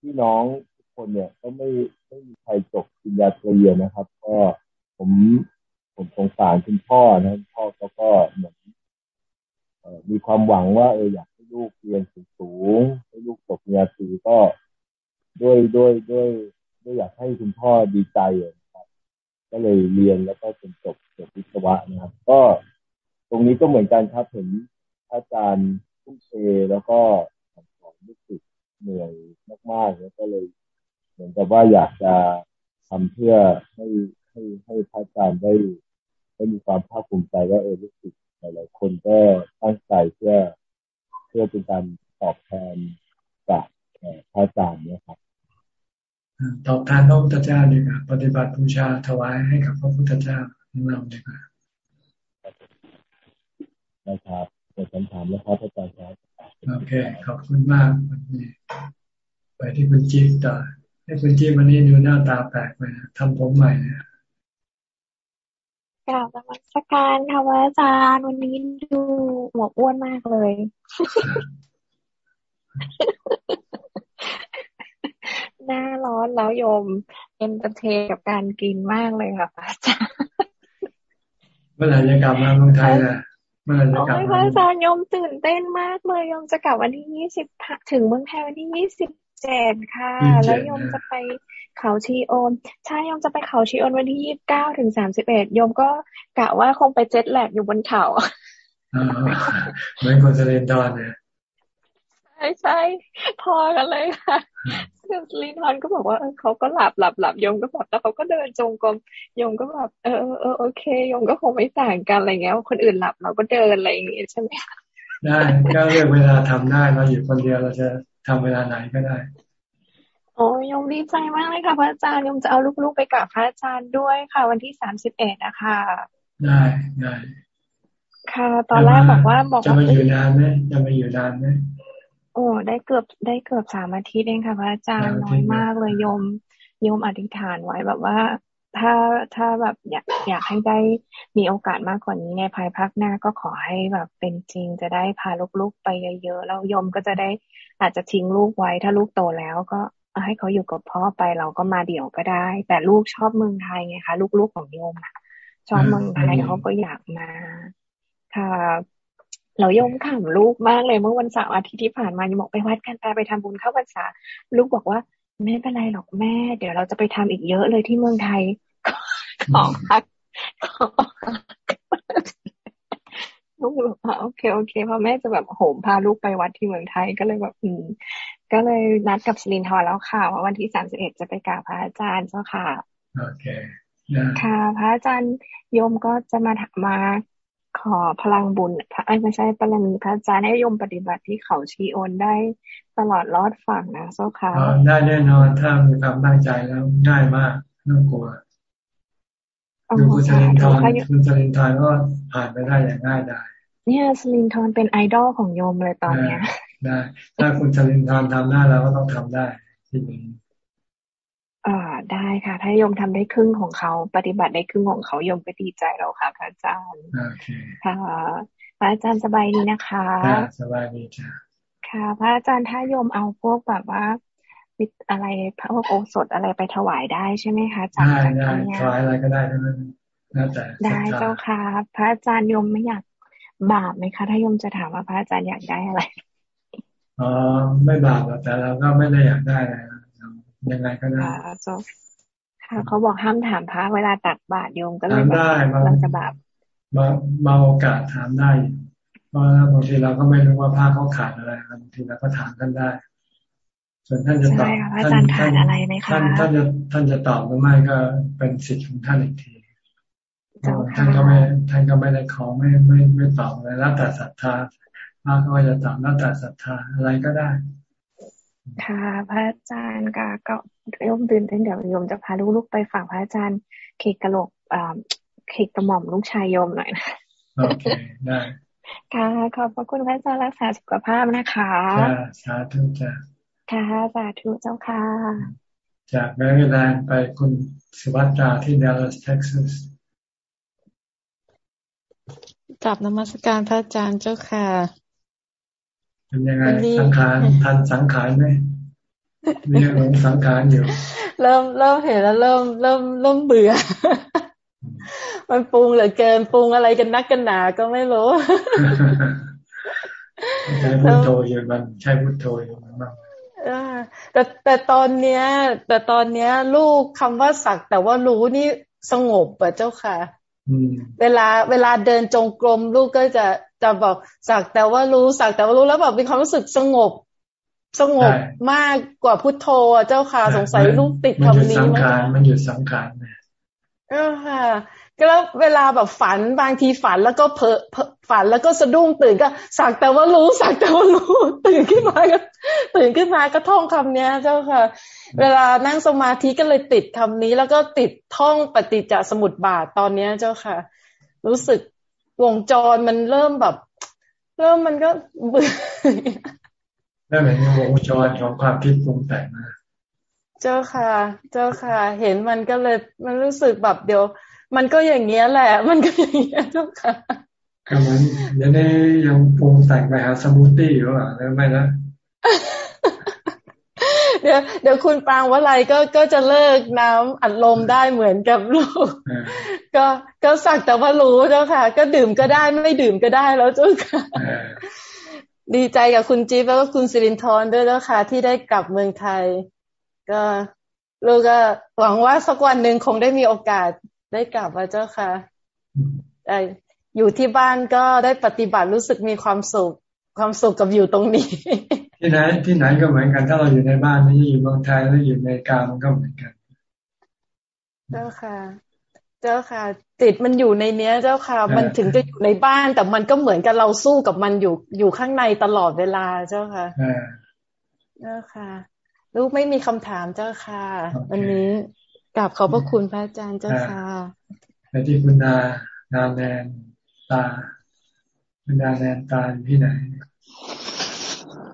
พี่น้องทุกคนเนี่ยก็ไม่ไม่มีใครจบปริญญาตรีนะครับ ก็ผมผมสงสารคุณพ่อนะพ่อเขาก็เหมือนมีความหวังว่าเอออยากให้ลูกเรียนสูงๆให้ลูกจบปริญญาตรีก็ด้วยด้วยด้วยด้วยอยากให้คุณพ่อดีใจนะครับ ก็เลยเรียนแล้วก็จนจบจบวิศวะนะครับ ก็ตรงนี้ก็เหมือนกันครับเห็นอาจารย์ แล้วก็สอนลูกศิษย์เหนื่อยมากๆแล้วก็เลย เหมือนกับว่าอยากจะทำเพื่อให้ให้ให้พระอาจารย์ได้ได้มีความภาคภูมิใจว่าเออลูกศิษย์หลายๆคนก็ตั้งใจเพื่อเพื่อเป็นการตอบแทนจากพระอาจารย์เนี่ยครับตอบแทนพระพุทธเจ้าดีกว่าปฏิบัติบูชาถวายให้กับพระพุทธเจ้าของเราดีกว่านะครับ เปิดคำถามแล้วครับอาจารย์ครับโอเค ขอบคุณมากวันนี้ไปที่คุณจิ๊บต่อให้คุณจิ๊บวันนี้ดูหน้าตาแปลกไปนะทำผมใหม่เนี่ยกล่าวนมัสการค่ะอาจารย์วันนี้ดูหัวอ้วนมากเลย หน้าร้อนแล้วโยม entertain กับการกินมากเลยค่ะอาจารย์เมื่อไหร่จะกลับมาเมืองไทยล่ะเมื่อไหร่จะกลับมาอาจารย์โยมตื่นเต้นมากเลยโยมจะกลับวันที่ยี่สิบถึงเมืองไทยวันที่ยี่สิบเจ็ดค่ะ แล้วโยมจะไปเขาชีโอนใช่โยมจะไปเขาชีโอนวันที่ยี่สิบเก้าถึงสามสิบเอ็ดโยมก็กะว่าคงไป jet lag อยู่บนเขาเหมือนคนจะเรียนดอนเนี่ยใช่ใช่พอกันเลยค่ะคือลินทอนก็บอกว่าเขาก็หลับหลับหลับยมก็บอกแล้วเขาก็เดินจงกรมยมก็แบบเออเออโอเคยมก็คงไม่ต่างกันอะไรเงี้ยคนอื่นหลับเราก็เดินอะไรอย่างเงี้ยใช่ไหมได้ก็เลือกเวลาทำได้เราอยู่คนเดียวเราจะทำเวลาไหนก็ได้ โอ้ยมดีใจมากเลยค่ะพระอาจารย์ยมจะเอาลูกๆไปกับพระอาจารย์ด้วยค่ะ วันที่สามสิบเอ็ดนะคะได้ได้ค่ะ ตอนแรกบอกว่าบอกจะมาอยู่นานไหมจะมาอยู่นานไหม โอ้ได้เกือบได้เกือบสามอาทิตย์เองค่ะพระอาจารย์น้อยมากเลยโยมโยมอธิษฐานไว้แบบว่า ถ้าถ้าแบบอยากอยากให้ได้มีโอกาสมากกว่านี้ในภายภาคหน้าก็ขอให้แบบเป็นจริงจะได้พาลูกๆไปเยอะๆแล้วโยมก็จะได้อาจจะทิ้งลูกไว้ ถ้าลูกโตแล้วก็ให้เขาอยู่กับพ่อไปเราก็มาเดี่ยวก็ได้ แต่ลูกชอบเมืองไทยไงคะ ลูกๆของโยมอะชอบเมืองไทยเขาก็อยากมาค่ะ เรายมขำลูกมากเลยเมื่อวันเสาร์อาทิตย์ที่ผ่านมายังบอกไปวัดกันไปไปทำบุญเข้าพรรษา ลูกบอกว่าไม่เป็นไรหรอกแม่ เดี๋ยวเราจะไปทำอีกเยอะเลยที่เมืองไทยของพักลูกบอกว่าโอเคโอเคพ่อแม่จะแบบโหมพาลูกไปวัดที่เมืองไทยก็เลยแบบอืมก็เลยนัดกับสลินทร์แล้วค่ะว่าวันที่สามสิบเอ็ดจะไปกราบพระอาจารย์เจ้าค่ะโอเคค่ะพระอาจารย์โยมก็จะมามา ขอพลังบุญพระไม่ใช่ปรมีพระอาจารย์ให้ยมปฏิบัติที่เขาชีโอนได้ตลอดรอดฝั่งนะเจ้าค่ะได้แน่นอนถ้ามีความตั้งใจแล้วง่ายมากน่ากลัวดูคุณเซรินทอนคุณเซรินทอนก็ผ่านไปได้อย่างง่ายดายเนี่ยสลินทอนเป็นไอดอลของโยมเลยตอนเนี้ยได้ถ้าคุณสลินทอนทำได้แล้วก็ต้องทำได้ที่นี้ อ่าได้ค่ะ ถ้าโยมทำได้ครึ่งของเขา ปฏิบัติได้ครึ่งของเขาโยมก็ดีใจแล้วค่ะพระอาจารย์โอเคค่ะพระอาจารย์สบายดีนะคะสบายดีจ้ะค่ะ พระอาจารย์ถ้าโยมเอาพวกแบบว่าวิอะไรพระโอสถอะไรไปถวายได้ใช่ไหมคะจากได้ได้ถวายอะไรก็ได้ทั้งนั้นแล้วแต่ได้เจ้าค่ะ พระอาจารย์โยมไม่อยากบาปไหมคะ ถ้าโยมจะถามว่าพระอาจารย์อยากได้อะไรอ๋อไม่บาปแต่เราก็ไม่ได้อยากได้อะไร ยังไงก็ได้ค่ะ เขาบอกห้ามถามพระเวลาตักบาตรโยมก็เลยได้เราจะบาปมามาโอกาสถามได้เพราะบางทีเราก็ไม่รู้ว่าพระเขาขาดอะไรบางทีเราก็ถามท่านได้ ส่วนท่านจะตอบท่านขาดอะไรไหมคะท่านท่านจะท่านจะตอบหรือไม่ก็เป็นสิทธิ์ของท่านอีกทีท่านก็ไม่ท่านก็ไม่ได้ขอไม่ไม่ไม่ตอบเลยแล้วแต่ศรัทธาพระก็จะตอบแล้วแต่ศรัทธาอะไรก็ได้ ค่ะพระอาจารย์ก็ก็โยมตื่นเต้นเดี๋ยวโยมจะพาลูกๆไปฝากพระอาจารย์เคกกระโหลกอ่าเคกกระหม่อมลูกชายโยมหน่อยนะโอเคได้ค่ะขอบพระคุณพระอาจารย์รักษาสุขภาพนะคะสาธุจ้ะค่ะสาธุเจ้าค่ะ จากแมริแลนด์ไปคุณสิวัตราที่ดัลลัสเท็กซัสกลับนมัสการพระอาจารย์เจ้าค่ะ เป็นยังไงสังขารทันสังขารไหมมีอารมณ์สังขารอยู่ เริ่มเริ่มเห็นแล้วเริ่มเริ่มเริ่มเบื่อ มันปรุงเหลือเกินปรุงอะไรกันนักกันหนาก็ไม่รู้ใช้พุทโธอยู่มันใช้พุทโธอยู่มันบ้างแต่แต่ตอนเนี้ย แต่ตอนเนี้ย ลูกคำว่าสักแต่ว่ารู้นี่สงบอะเจ้าค่ะเวลาเวลาเดินจงกรมลูกก็จะ จะบอกสักแต่ว่ารู้สักแต่ว่ารู้แล้วแบบมีความรู้สึกสงบ สงบมากกว่าพุทโธเจ้าค่ะสงสัยลูกติดคำนี้มั้งมันหยุดสังขารเนี่ยเออค่ะก็แล้วเวลาแบบฝันบางทีฝันแล้วก็เพอฝันแล้วก็สะดุ้งตื่นก็สักแต่ว่ารู้สักแต่ว่ารู้ตื่นขึ้นมาก็ตื่นขึ้นมาก็ท่องคำเนี้ย เจ้าค่ะ เวลานั่งสมาธิก็เลยติดคำนี้ แล้วก็ติดท่องปฏิจจสมุทบาทตอนเนี้ยเจ้าค่ะ รู้สึก วงจรมันเริ่มแบบ เริ่มมันก็เบื่อนั่นเหมือนวงจรของความคิดปรุงแต่งนะเจ้าค่ะ เจ้าค่ะ เห็นมันก็เลย มันรู้สึกแบบเดี๋ยว มันก็อย่างเงี้ยแหละ มันก็อย่างเงี้ยทุกค่ะก็มันเดี๋ยวนี้ยังปรุงแต่งไปหาสมูทตี้หรือเปล่าแล้วไม่ละ เดี๋ยวเดี๋ยวคุณปางว่าอะไรก็ก็จะเลิกน้ำอัดลมได้เหมือนกับลูก ก็ก็สักแต่ว่ารู้เจ้าค่ะ ก็ดื่มก็ได้ไม่ดื่มก็ได้แล้วเจ้าค่ะ ดีใจกับคุณจิ๊บแล้วก็คุณสิรินทร์ด้วยแล้วค่ะ ที่ได้กลับเมืองไทย ก็ลูกก็หวังว่าสักวันหนึ่งคงได้มีโอกาสได้กลับมาเจ้าค่ะแต่อยู่ที่บ้านก็ได้ปฏิบัติรู้สึกมีความสุข ความสุขกับอยู่ตรงนี้ ที่ไหนที่ไหนก็เหมือนกัน ถ้าเราอยู่ในบ้านไม่อยู่เมืองไทยแล้วอยู่ในกามันก็เหมือนกัน เจ้าค่ะ เจ้าค่ะติดมันอยู่ในเนี้ย เจ้าค่ะ มันถึงจะอยู่ในบ้าน แต่มันก็เหมือนกับเราสู้กับมันอยู่อยู่ข้างในตลอดเวลาเจ้าค่ะเจ้าค่ะลูกไม่มีคำถามเจ้าค่ะ วันนี้กลับขอบพระคุณพระอาจารย์เจ้าค่ะไปที่คุณนานาแนนตาคุณนาแนนตาที่ไหน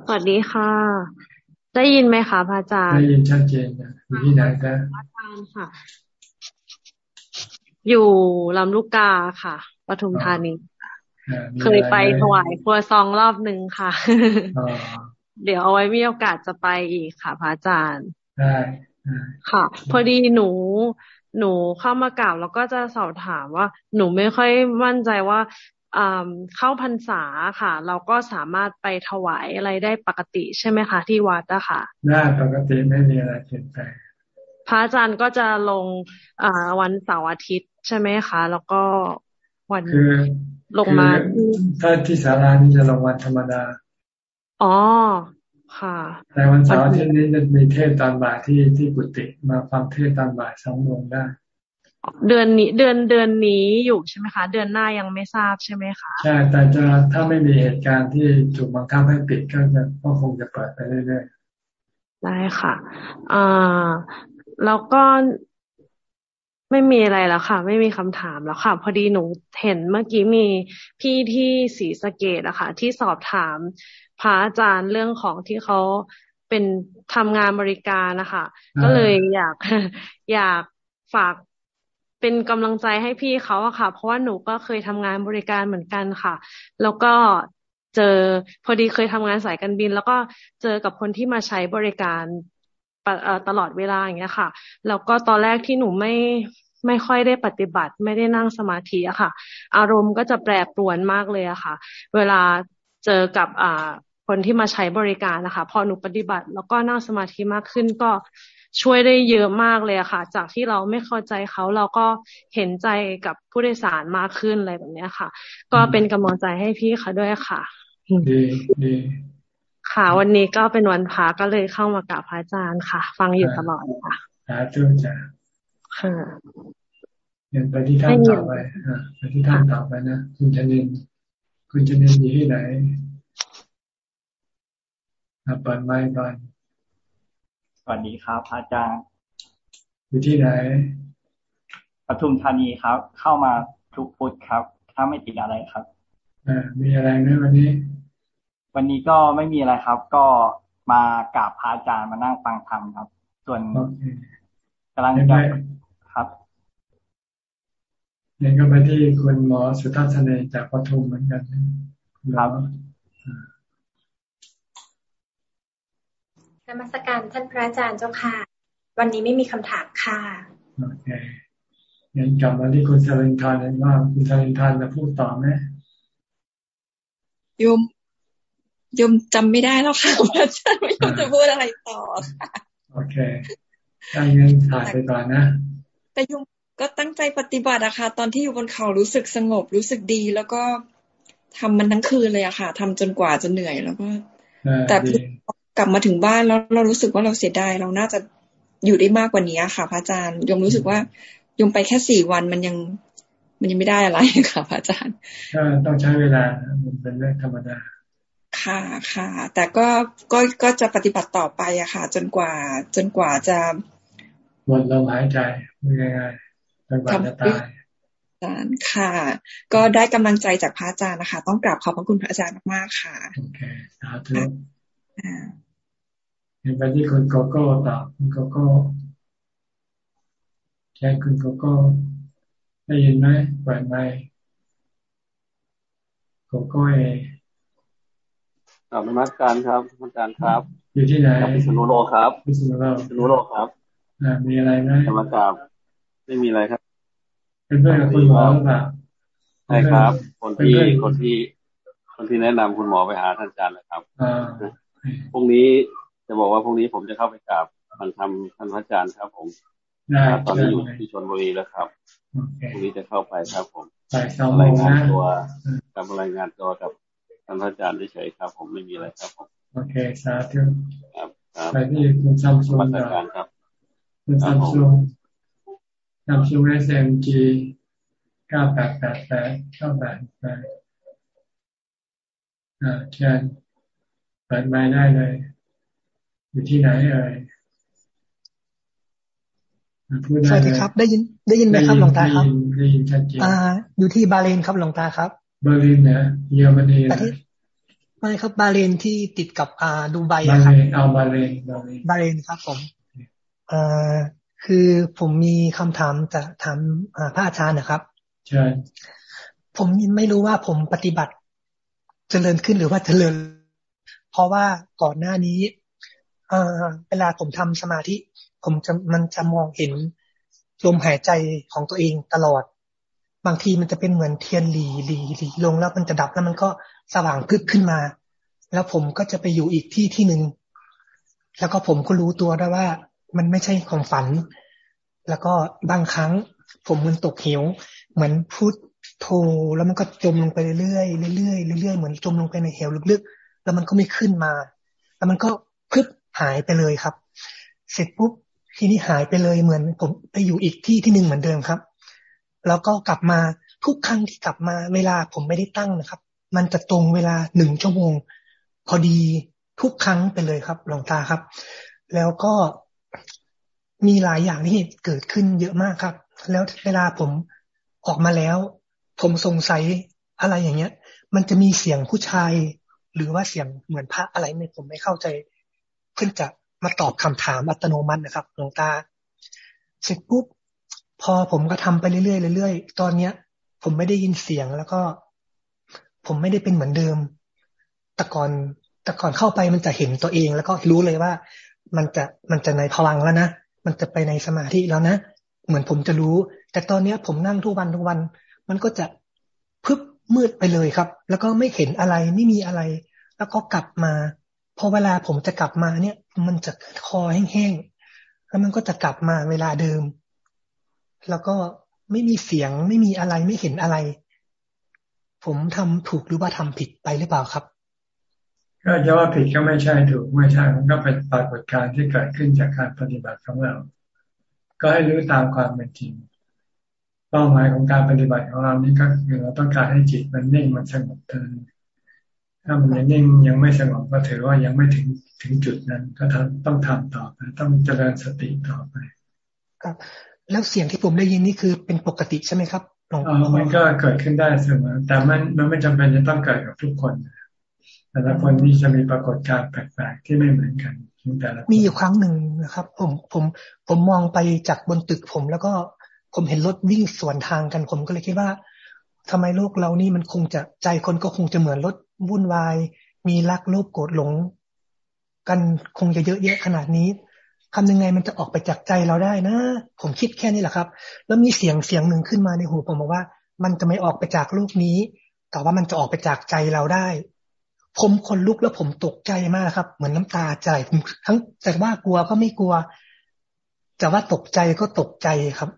สวัสดีค่ะ ได้ยินไหมคะพระอาจารย์ได้ยินชัดเจนอยู่ที่ไหนกันพระอาจารย์ค่ะ อยู่ลำลูกกาค่ะปทุมธานีเคยไปถวายครัวซองรอบหนึ่งค่ะ เดี๋ยวเอาไว้มีโอกาสจะไปอีกค่ะพระอาจารย์ได้ค่ะ พอดีหนูหนูเข้ามากราบแล้วก็จะสอบถามว่า หนูไม่ค่อยมั่นใจว่า เข้าพรรษาค่ะ เราก็สามารถไปถวายอะไรได้ปกติใช่ไหมคะที่วัดอะค่ะได้ปกติไม่มีอะไรเปลี่ยนแปลงพระอาจารย์ก็จะลงวันเสาร์อาทิตย์ใช่ไหมคะ แล้วก็วันลงมาถ้าที่ศาลานี่จะลงวันธรรมดา อ๋อค่ะในวันเสาร์ที่นี้จะมีเทศตอนบ่ายที่ที่กุฏิมาฟังเทศตอนบ่ายสองโมงได้ เดือนนี้เดือนเดือนนี้อยู่ใช่ไหมคะ เดือนหน้ายังไม่ทราบใช่ไหมคะใช่แต่จะถ้าไม่มีเหตุการณ์ที่ถูกบังคับให้ปิดก็จะก็คงจะเปิดไปเรื่อยๆได้ค่ะอ่าแล้วก็ไม่มีอะไรแล้วค่ะ ไม่มีคำถามแล้วค่ะ พอดีหนูเห็นเมื่อกี้มีพี่ที่ศรีสะเกดอะค่ะ ที่สอบถามพระอาจารย์เรื่องของที่เขาเป็นทำงานบริการนะคะ ก็เลยอยากอยากฝาก เป็นกำลังใจให้พี่เขาอะค่ะ เพราะว่าหนูก็เคยทำงานบริการเหมือนกันค่ะ แล้วก็เจอพอดีเคยทำงานสายการบิน แล้วก็เจอกับคนที่มาใช้บริการตลอดเวลาอย่างเงี้ยค่ะ แล้วก็ตอนแรกที่หนูไม่ไม่ค่อยได้ปฏิบัติ ไม่ได้นั่งสมาธิอะค่ะ อารมณ์ก็จะแปรปรวนมากเลยอะค่ะ เวลาเจอกับอ่าคนที่มาใช้บริการนะคะ พอหนูปฏิบัติ แล้วก็นั่งสมาธิมากขึ้นก็ ช่วยได้เยอะมากเลยอะค่ะ จากที่เราไม่เข้าใจเขาเราก็เห็นใจกับผู้โดยสารมากขึ้นอะไรแบบนี้ค่ะ ก็เป็นกำลังใจให้พี่เขาด้วยค่ะดีดีค่ะ วันนี้ก็เป็นวันพระก็เลยเข้ามากราบพระอาจารย์ค่ะ ฟังอยู่ตลอดค่ะสาธุจ้ะค่ะเรียนไปที่ท่านต่อไปอ่าไปที่ท่านต่อไปนะคุณชนินคุณชนินอยู่ที่ไหนเปิดไม้ก่อน สวัสดีครับอาจารย์อยู่ที่ไหนปทุมธานีครับ เข้ามาทุกพุธครับ ถ้าไม่ติดอะไรครับอ่ามีอะไรไหมวันนี้ วันนี้ก็ไม่มีอะไรครับ ก็มากราบพระอาจารย์มานั่งฟังธรรมครับ ส่วนกำลังจะครับเนี่ยก็ไปที่คุณหมอสุทัศน์จากปทุมเหมือนกันครับ นมัสการท่านพระอาจารย์เจ้าค่ะ วันนี้ไม่มีคำถามค่ะโอเคงั้นกลับมาที่คุณเซรินทานว่าคุณเซรินทานจะพูดต่อไหมยมยมจำไม่ได้แล้วค่ะพระอาจารย์ไม่รู้จะพูดอะไรต่อค่ะโอเคได้เงินถ่ายไปก่อนนะแต่ยมก็ตั้งใจปฏิบัติอะค่ะ ตอนที่อยู่บนเขารู้สึกสงบรู้สึกดี แล้วก็ทำมันทั้งคืนเลยอะค่ะทำจนกว่าจะเหนื่อยแล้วก็ แต่ กลับมาถึงบ้านแล้วเรารู้สึกว่าเราเสียดายเราน่าจะอยู่ได้มากกว่านี้ค่ะพระอาจารย์ยมรู้สึกว่ายมไปแค่สี่วันมันยังมันยังไม่ได้อะไรค่ะพระอาจารย์ต้องใช้เวลามันเป็นเรื่องธรรมดาค่ะค่ะ แต่ก็ก็ก็จะปฏิบัติต่อไปอะค่ะ จนกว่าจนกว่าจะหมดลมหายใจง่ายๆจนกว่าจะตายอาจารย์ค่ะ ก็ได้กำลังใจจากพระอาจารย์นะคะ ต้องกราบขอบพระคุณพระอาจารย์มากๆค่ะโอเคสาธุ เห็นไปที่คุณโกโก้ต่อคุณโกโก้แค่คุณโกโก้ได้ยินไหมเปิดไหมโกโก้เองกลับมาการครับอาจารย์ครับ อยู่ที่ไหนพิษณุโลกครับพิษณุโลกพิษณุโลกครับมีอะไรไหมธรรมกราบไม่มีอะไรครับ เป็นเพื่อนกับคุณหมอหรือเปล่าใช่ครับ คนที่คนที่ คนที่แนะนำคุณหมอไปหาท่านอาจารย์เลยครับพรุ่งนี้ จะบอกว่าพรุ่งนี้ผมจะเข้าไปกราบมันทำท่านพระอาจารย์ครับ ผมตอนนี้อยู่ที่ชนบุรีแล้วครับพรุ่งนี้จะเข้าไปครับผมรายงานตัวกับรายงานตัวกับท่านพระอาจารย์เฉยๆครับ ผมไม่มีอะไรครับผมโอเคสาธุครับไปที่คุณซัมซุงครับคุณซัมซุงSamsung SMG เก้าแปดแปดแปดเก้าแปดแปดอ่าเชิญเปิดไมค์ได้เลย อยู่ที่ไหนเอ่ยสวัสดีครับ ได้ยิน ได้ยินไหมครับหลวงตาครับได้ยินชัดเจนอ่า อยู่ที่บาห์เรนครับหลวงตาครับบาห์เรนนะเยอรมนีประเทศไม่ครับ บาห์เรนที่ติดกับอ่าดูไบครับเอาบาห์เรนบาห์เรนบาห์เรนครับผมเอ่อคือผมมีคำถามจะถามพระอาจารย์นะครับใช่ผมไม่รู้ว่าผมปฏิบัติเจริญขึ้นหรือว่าเจริญ เพราะว่าก่อนหน้านี้ เวลาผมทำสมาธิ ผมจะมันจะมองเห็นลมหายใจของตัวเองตลอด บางทีมันจะเป็นเหมือนเทียนหลีหลีหลีลงแล้วมันจะดับแล้วมันก็สว่างพึกขึ้นมา แล้วผมก็จะไปอยู่อีกที่ที่หนึ่งแล้วก็ผมก็รู้ตัวได้ว่า มันไม่ใช่ของฝัน แล้วก็บางครั้ง ผมมันตกเหวเหมือนพูดโทแล้วมันก็จมลงไปเรื่อยๆเรื่อยๆเรื่อยๆเหมือนจมลงไปในเหวลึกๆ แล้วมันก็ไม่ขึ้นมา แล้วมันก็พึบ หายไปเลยครับ เสร็จปุ๊บทีนี้หายไปเลยเหมือน ผมไปอยู่อีกที่ที่หนึ่งเหมือนเดิมครับ แล้วก็กลับมาทุกครั้งที่กลับมาเวลาผมไม่ได้ตั้งนะครับ มันจะตรงเวลาหนึ่งชั่วโมง พอดีทุกครั้งไปเลยครับหลวงตาครับ แล้วก็มีหลายอย่างที่เกิดขึ้นเยอะมากครับ แล้วเวลาผมออกมาแล้ว ผมสงสัยอะไรอย่างเงี้ย มันจะมีเสียงผู้ชาย หรือว่าเสียงเหมือนพระอะไรเนี่ยผมไม่เข้าใจ เพื่อจะมาตอบคำถามอัตโนมัตินะครับหลวงตา เสร็จปุ๊บพอผมก็ทำไปเรื่อยๆเรื่อยๆตอนเนี้ย ผมไม่ได้ยินเสียงแล้วก็ ผมไม่ได้เป็นเหมือนเดิม แต่ก่อนแต่ก่อนเข้าไปมันจะเห็นตัวเอง แล้วก็รู้เลยว่า มันจะมันจะในพลังแล้วนะมันจะไปในสมาธิแล้วนะเหมือนผมจะรู้ แต่ตอนเนี้ย ผมนั่งทุกวันทุกวัน มันก็จะพึบมืดไปเลยครับ แล้วก็ไม่เห็นอะไรไม่มีอะไร แล้วก็กลับมา พอเวลาผมจะกลับมาเนี่ย มันจะคอแห้งๆ แล้วมันก็จะกลับมาเวลาเดิม แล้วก็ไม่มีเสียงไม่มีอะไรไม่เห็นอะไร ผมทำถูกหรือว่าทำผิดไปหรือเปล่าครับ ก็จะว่าผิดก็ไม่ใช่ถูกไม่ใช่มันก็เป็นปรากฏการณ์ที่เกิดขึ้นจากการปฏิบัติของเรา ก็ให้รู้ตามความเป็นจริงเป้าหมายของการปฏิบัติของเรานี่ก็คือเราต้องการให้จิตมันนิ่งมันสงบเท่านั้น ถ้ามันยังนิ่งยังไม่สงบก็ถือว่ายังไม่ถึงถึงจุดนั้น ก็ทำต้องทำต่อไปต้องเจริญสติต่อไป ครับ แล้วเสียงที่ผมได้ยินนี่คือเป็นปกติใช่ไหมครับหลวงพ่อมันก็เกิดขึ้นได้เสมอแต่มันมันไม่จำเป็นจะต้องเกิดกับทุกคน แต่ละคนนี่จะมีปรากฏการณ์แปลกๆที่ไม่เหมือนกันแต่ละมีอยู่ครั้งหนึ่งนะครับ ผมผมผมมองไปจากบนตึกผมแล้วก็ผมเห็นรถวิ่งสวนทางกันผมก็เลยคิดว่าทำไมโลกเรานี่มันคงจะใจคนก็คงจะเหมือนรถ วุ่นวาย มีรักโลภโกรธหลง กันคงจะเยอะแยะขนาดนี้ทำยังไงมันจะออกไปจากใจเราได้นะ ผมคิดแค่นี้แหละครับ แล้วมีเสียงเสียงหนึ่งขึ้นมาในหูผมบอกว่า มันจะไม่ออกไปจากโลกนี้ แต่ว่ามันจะออกไปจากใจเราได้ ผมคนลุกแล้วผมตกใจมากครับ เหมือนน้ำตาใจผมทั้งแต่ว่ากลัวก็ไม่กลัวแต่ว่าตกใจก็ตกใจครับ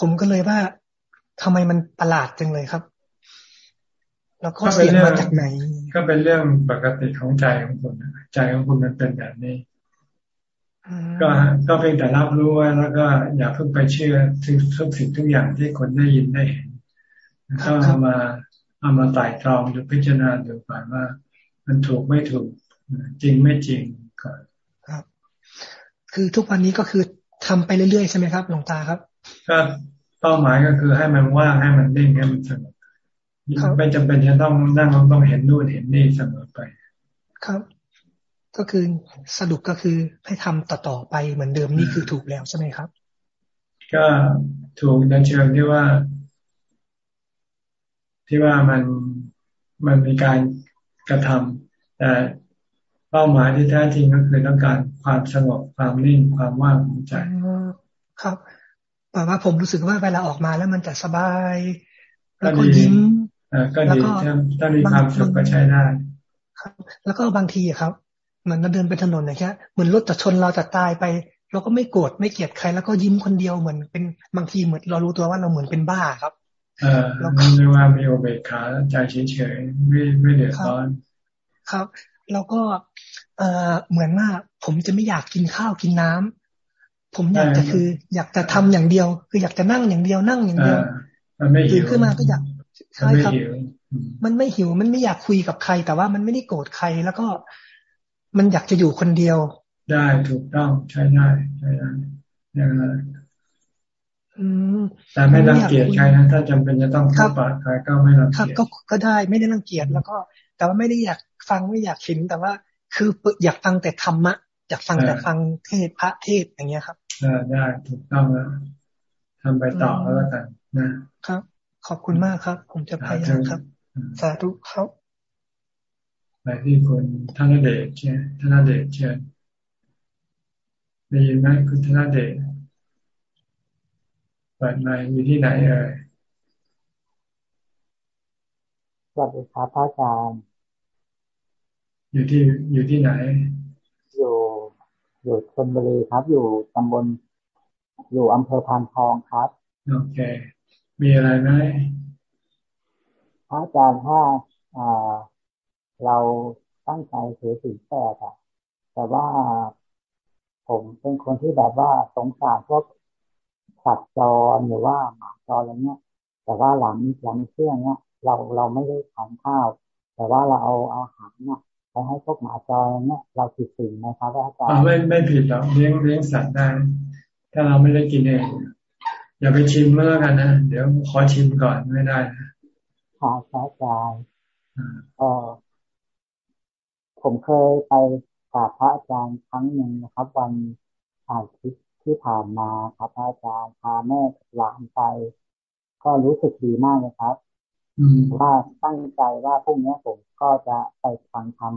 ผมก็เลยว่าทำไมมันประหลาดจังเลยครับ แล้วก็เสียงมาจากไหน ก็เป็นเรื่องปกติของใจของคุณใจของคุณมันเป็นแบบนี้ก็ก็เพียงแต่รับรู้ไว้แล้วก็อย่าเพิ่งไปเชื่อทุกสิ่งทุกอย่างที่คนได้ยินได้เห็นก็เอามาเอามาไต่ตรองดูพิจารณาดูก่อนว่า มันถูกไม่ถูกจริงไม่จริงก่อนครับ คือทุกวันนี้ก็คือทำไปเรื่อยๆใช่ไหมครับหลวงตาครับก็เป้าหมายก็คือให้มันว่างให้มันนิ่งให้มันสงบ ไม่จำเป็นจะต้องนั่งต้องเห็นนู่นเห็นนี่เสมอไป ครับ ก็คือสรุปก็คือให้ทำต่อๆไปเหมือนเดิมนี่คือถูกแล้วใช่ไหมครับ ก็ถูกในเชิงที่ว่า ที่ว่ามันมันมีการกระทำแต่เป้าหมายที่แท้จริงก็คือต้องการความสงบความนิ่งความว่างของใจครับแต่ว่าผมรู้สึกว่าเวลาออกมาแล้วมันจะสบายแล้วก็ยิ้ม ก็ดีถ้ามีความสุขก็ใช้ได้ครับ แล้วก็บางทีครับเหมือนเราเดินไปถนนอย่างเงี้ยเหมือนรถจะชนเราจะตายไป เราก็ไม่โกรธไม่เกลียดใคร แล้วก็ยิ้มคนเดียวเหมือนเป็นบางทีเหมือนเรารู้ตัวว่าเราเหมือนเป็นบ้าครับ เออเรียกว่ามีโอเบคาใจเฉยๆไม่ไม่เดือดร้อน ครับ แล้วก็เออเหมือนว่าผมจะไม่อยากกินข้าวกินน้ำผมอยากจะคือ อยากจะทำอย่างเดียว คืออยากจะนั่งอย่างเดียวนั่งอย่างเดียวตื่นขึ้นมาก็อยาก ใช่ครับมันไม่หิวมันไม่อยากคุยกับใคร แต่ว่ามันไม่ได้โกรธใคร แล้วก็มันอยากจะอยู่คนเดียว ได้ถูกต้องใช้ได้ใช้ได้อย่างนั้นแต่ไม่รังเกียจใครนะถ้าจำเป็นจะต้องเข้าปากใครก็ไม่รังเกียจก็ก็ได้ไม่ได้รังเกียจแล้วก็ แต่ว่าไม่ได้อยากฟังไม่อยากเห็นแต่ว่าคืออยากฟังแต่ธรรมะอยากฟังแต่ฟังเทศพระเทศอย่างเงี้ยครับได้ถูกต้องแล้วทำไปต่อแล้วกันนะครับ ขอบคุณมากครับ ผมจะพยายามครับ สาธุครับไปที่คุณธนเดชเชิญธนเดชเชิญได้ยินไหมคุณธนเดชเปิดไมอยู่ที่ไหนเอ่ยสวัสดีครับพระอาจารย์อยู่ที่อยู่ที่ไหน อยู่อยู่ชลบุรีครับ อยู่ตำบลอยู่อำเภอพานทองครับ โอเค มีอะไรไหมพระอาจารย์ถ้าอ่าเราตั้งใจถือสิ่งแปดอะแต่ว่าผมเป็นคนที่แบบว่าสงสารพวกสัตว์จรหรือว่าหมาจรอะไรเงี้ย แต่ว่าหลังหลังเชื่องเนี้ยเราเราไม่ได้ทานข้าว แต่ว่าเราเอาอาหารเนี่ยไปให้พวกหมาจรเนี้ยเราผิดสิ่งไหมครับอาจารย์ไม่ไม่ผิดหรอกเลี้ยงเลี้ยงสัตว์ได้ ถ้าเราไม่ได้กินเอง อย่าไปชิมเมื่อกันนะ เดี๋ยวขอชิมก่อนไม่ได้นะขอพระอาจารย์เออผมเคยไปกราบพระอาจารย์ครั้งหนึ่งนะครับ วันอาทิตย์ที่ผ่านมาครับพระอาจารย์พาแม่หลานไป ก็รู้สึกดีมากเลยครับว่าตั้งใจว่าพรุ่งนี้ผมก็จะไปฟังธรรม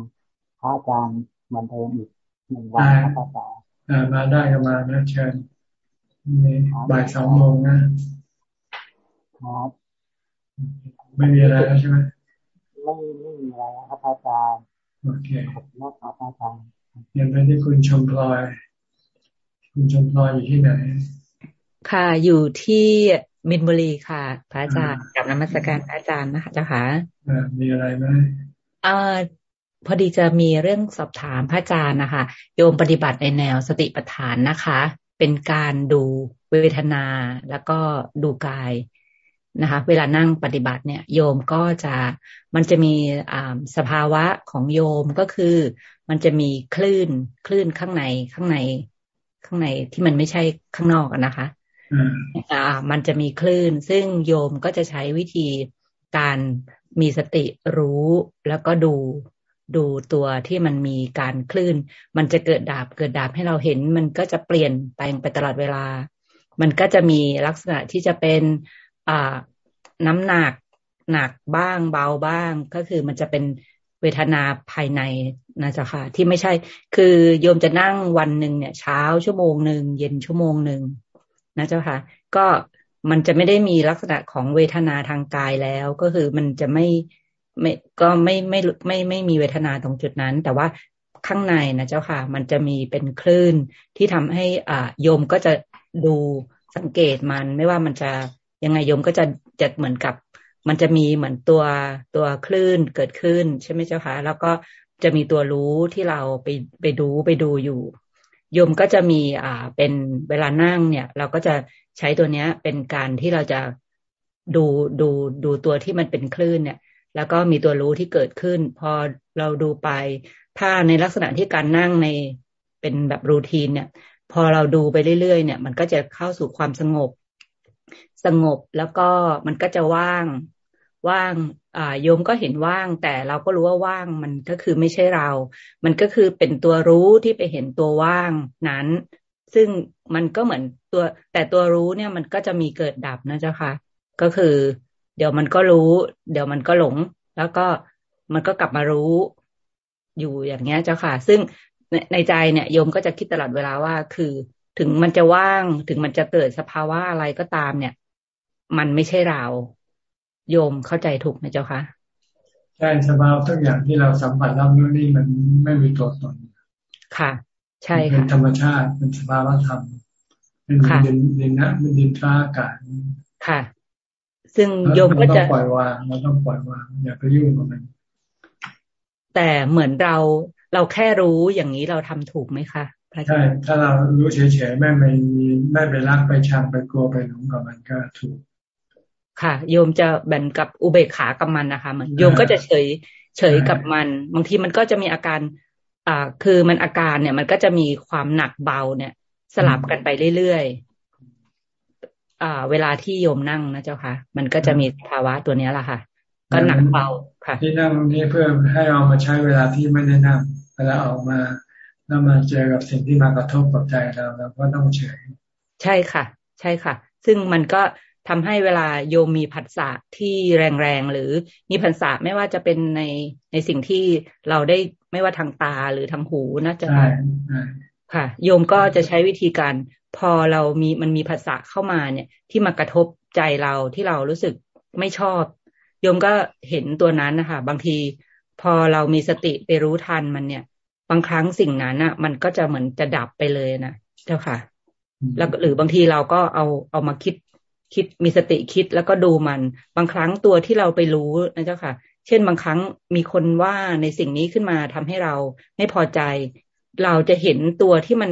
พระอาจารย์เหมือนเดิมอีกหนึ่งวันครับอาจารย์มาได้ก็มานะเชิญ บ่ายสองโมงนะครับไม่มีอะไรแล้วใช่ไหมไม่ไม่มีอะไรครับอาจารย์โอเคขอบคุณมากครับอาจารย์ยังไม่ได้คุณชมพลอย คุณชมพลอยอยู่ที่ไหน ค่ะอยู่ที่มินบุรีค่ะ พระอาจารย์กับนมัสการอาจารย์นะคะเจ้าค่ะมีอะไรไหมอ่าพอดีจะมีเรื่องสอบถามพระอาจารย์นะคะโยมปฏิบัติในแนวสติปัฏฐานนะคะ เป็นการดูเวทนาแล้วก็ดูกายนะคะ เวลานั่งปฏิบัติเนี่ยโยมก็จะมันจะมีสภาวะของโยมก็คือ มันจะมีคลื่นคลื่นข้างในข้างในข้างในที่มันไม่ใช่ข้างนอกนะคะอ่ามันจะมีคลื่น ซึ่งโยมก็จะใช้วิธีการมีสติรู้แล้วก็ดู ดูตัวที่มันมีการคลื่น มันจะเกิดดาบเกิดดาบให้เราเห็น มันก็จะเปลี่ยนแปลงไปตลอดเวลา มันก็จะมีลักษณะที่จะเป็นอ่าน้ำหนักหนักบ้างเบาบ้าง ก็คือมันจะเป็นเวทนาภายในนะจ๊ะค่ะ ที่ไม่ใช่ คือโยมจะนั่งวันหนึ่งเนี่ย เช้าชั่วโมงหนึ่งเย็นชั่วโมงหนึ่งนะเจ้าค่ะ ก็มันจะไม่ได้มีลักษณะของเวทนาทางกายแล้ว ก็คือมันจะไม่ ไม่ก็ไม่ไม่ไม่ไม่มีเวทนาตรงจุดนั้น แต่ว่าข้างในนะเจ้าค่ะ มันจะมีเป็นคลื่นที่ทำให้อ่าโยมก็จะดูสังเกตมัน ไม่ว่ามันจะยังไงโยมก็จะจะเหมือนกับ มันจะมีเหมือนตัวตัวคลื่นเกิดขึ้นใช่ไหมเจ้าคะแล้วก็จะมีตัวรู้ที่เราไปไปดูไปดูอยู่โยมก็จะมีอ่าเป็นเวลานั่งเนี่ย เราก็จะใช้ตัวเนี้ยเป็นการที่เราจะดูดูดูตัวที่มันเป็นคลื่นเนี่ย แล้วก็มีตัวรู้ที่เกิดขึ้น พอเราดูไป ถ้าในลักษณะที่การนั่งในเป็นแบบรูทีนเนี่ย พอเราดูไปเรื่อยๆเนี่ย มันก็จะเข้าสู่ความสงบ สงบแล้วก็มันก็จะว่างว่างอ่าโยมก็เห็นว่าง แต่เราก็รู้ว่าว่างมันก็คือไม่ใช่เรา มันก็คือเป็นตัวรู้ที่ไปเห็นตัวว่างนั้น ซึ่งมันก็เหมือนตัวแต่ตัวรู้เนี่ยมันก็จะมีเกิดดับนะเจ้าค่ะ ก็คือ เดี๋ยวมันก็รู้ เดี๋ยวมันก็หลง แล้วก็มันก็กลับมารู้อยู่อย่างเงี้ยเจ้าค่ะ ซึ่งในในใจเนี่ยโยมก็จะคิดตลอดเวลาว่า คือถึงมันจะว่างถึงมันจะเกิดสภาวะอะไรก็ตามเนี่ย มันไม่ใช่เรา โยมเข้าใจถูกไหมเจ้าคะใช่สภาวะทุกอย่างที่เราสัมผัสรับรู้นี่มันไม่มีตัวตนค่ะ ใช่ค่ะเป็นธรรมชาติเป็นสภาวะธรรมเป็นดินดินนะเป็นดินฟ้าอากาศค่ะ ซึ่งโยมก็จะปล่อยวางเราต้องปล่อยวางอย่าไปยุ่งกับมันแต่เหมือนเราเราแค่รู้อย่างนี้เราทำถูกไหมคะใช่ถ้าเรารู้เฉยๆไม่ไม่มีไม่ไปรักไปชังไปกลัวไปหลงกับมันก็ถูก ค่ะ โยมจะแบ่งกับอุเบกขากับมันนะคะเหมือนโยมก็จะเฉยเฉยกับมัน บางทีมันก็จะมีอาการอ่าคือมันอาการเนี่ยมันก็จะมีความหนักเบาเนี่ย สลับกันไปเรื่อยๆ อ่า เวลาที่โยมนั่งนะเจ้าค่ะ มันก็จะมีภาวะตัวนี้แหละค่ะ ก็หนักเบาค่ะ ที่นั่งนี่เพื่อให้เอามาใช้เวลาที่ไม่ได้นั่งเวลาออกมาแล้วมาเจอกับสิ่งที่มากระทบกับใจเราเราก็ต้องเฉยใช่ค่ะ ใช่ค่ะ ซึ่งมันก็ทำให้เวลาโยมมีผัสสะที่แรงๆหรือมีผัสสะไม่ว่าจะเป็นในในสิ่งที่เราได้ไม่ว่าทางตาหรือทางหูน่าจะ ค่ะ โยมก็จะใช้วิธีการพอเรามีมันมีภาษาเข้ามาเนี่ย ที่มากระทบใจเราที่เรารู้สึกไม่ชอบ โยมก็เห็นตัวนั้นนะคะบางทีพอเรามีสติไปรู้ทันมันเนี่ย บางครั้งสิ่งนั้นอะ มันก็จะเหมือนจะดับไปเลยนะเจ้าค่ะ แล้วหรือบางทีเราก็เอาเอามาคิดคิดมีสติคิดแล้วก็ดูมัน บางครั้งตัวที่เราไปรู้นะเจ้าค่ะ เช่นบางครั้งมีคนว่าในสิ่งนี้ขึ้นมาทำให้เราไม่พอใจ เราจะเห็นตัวที่มัน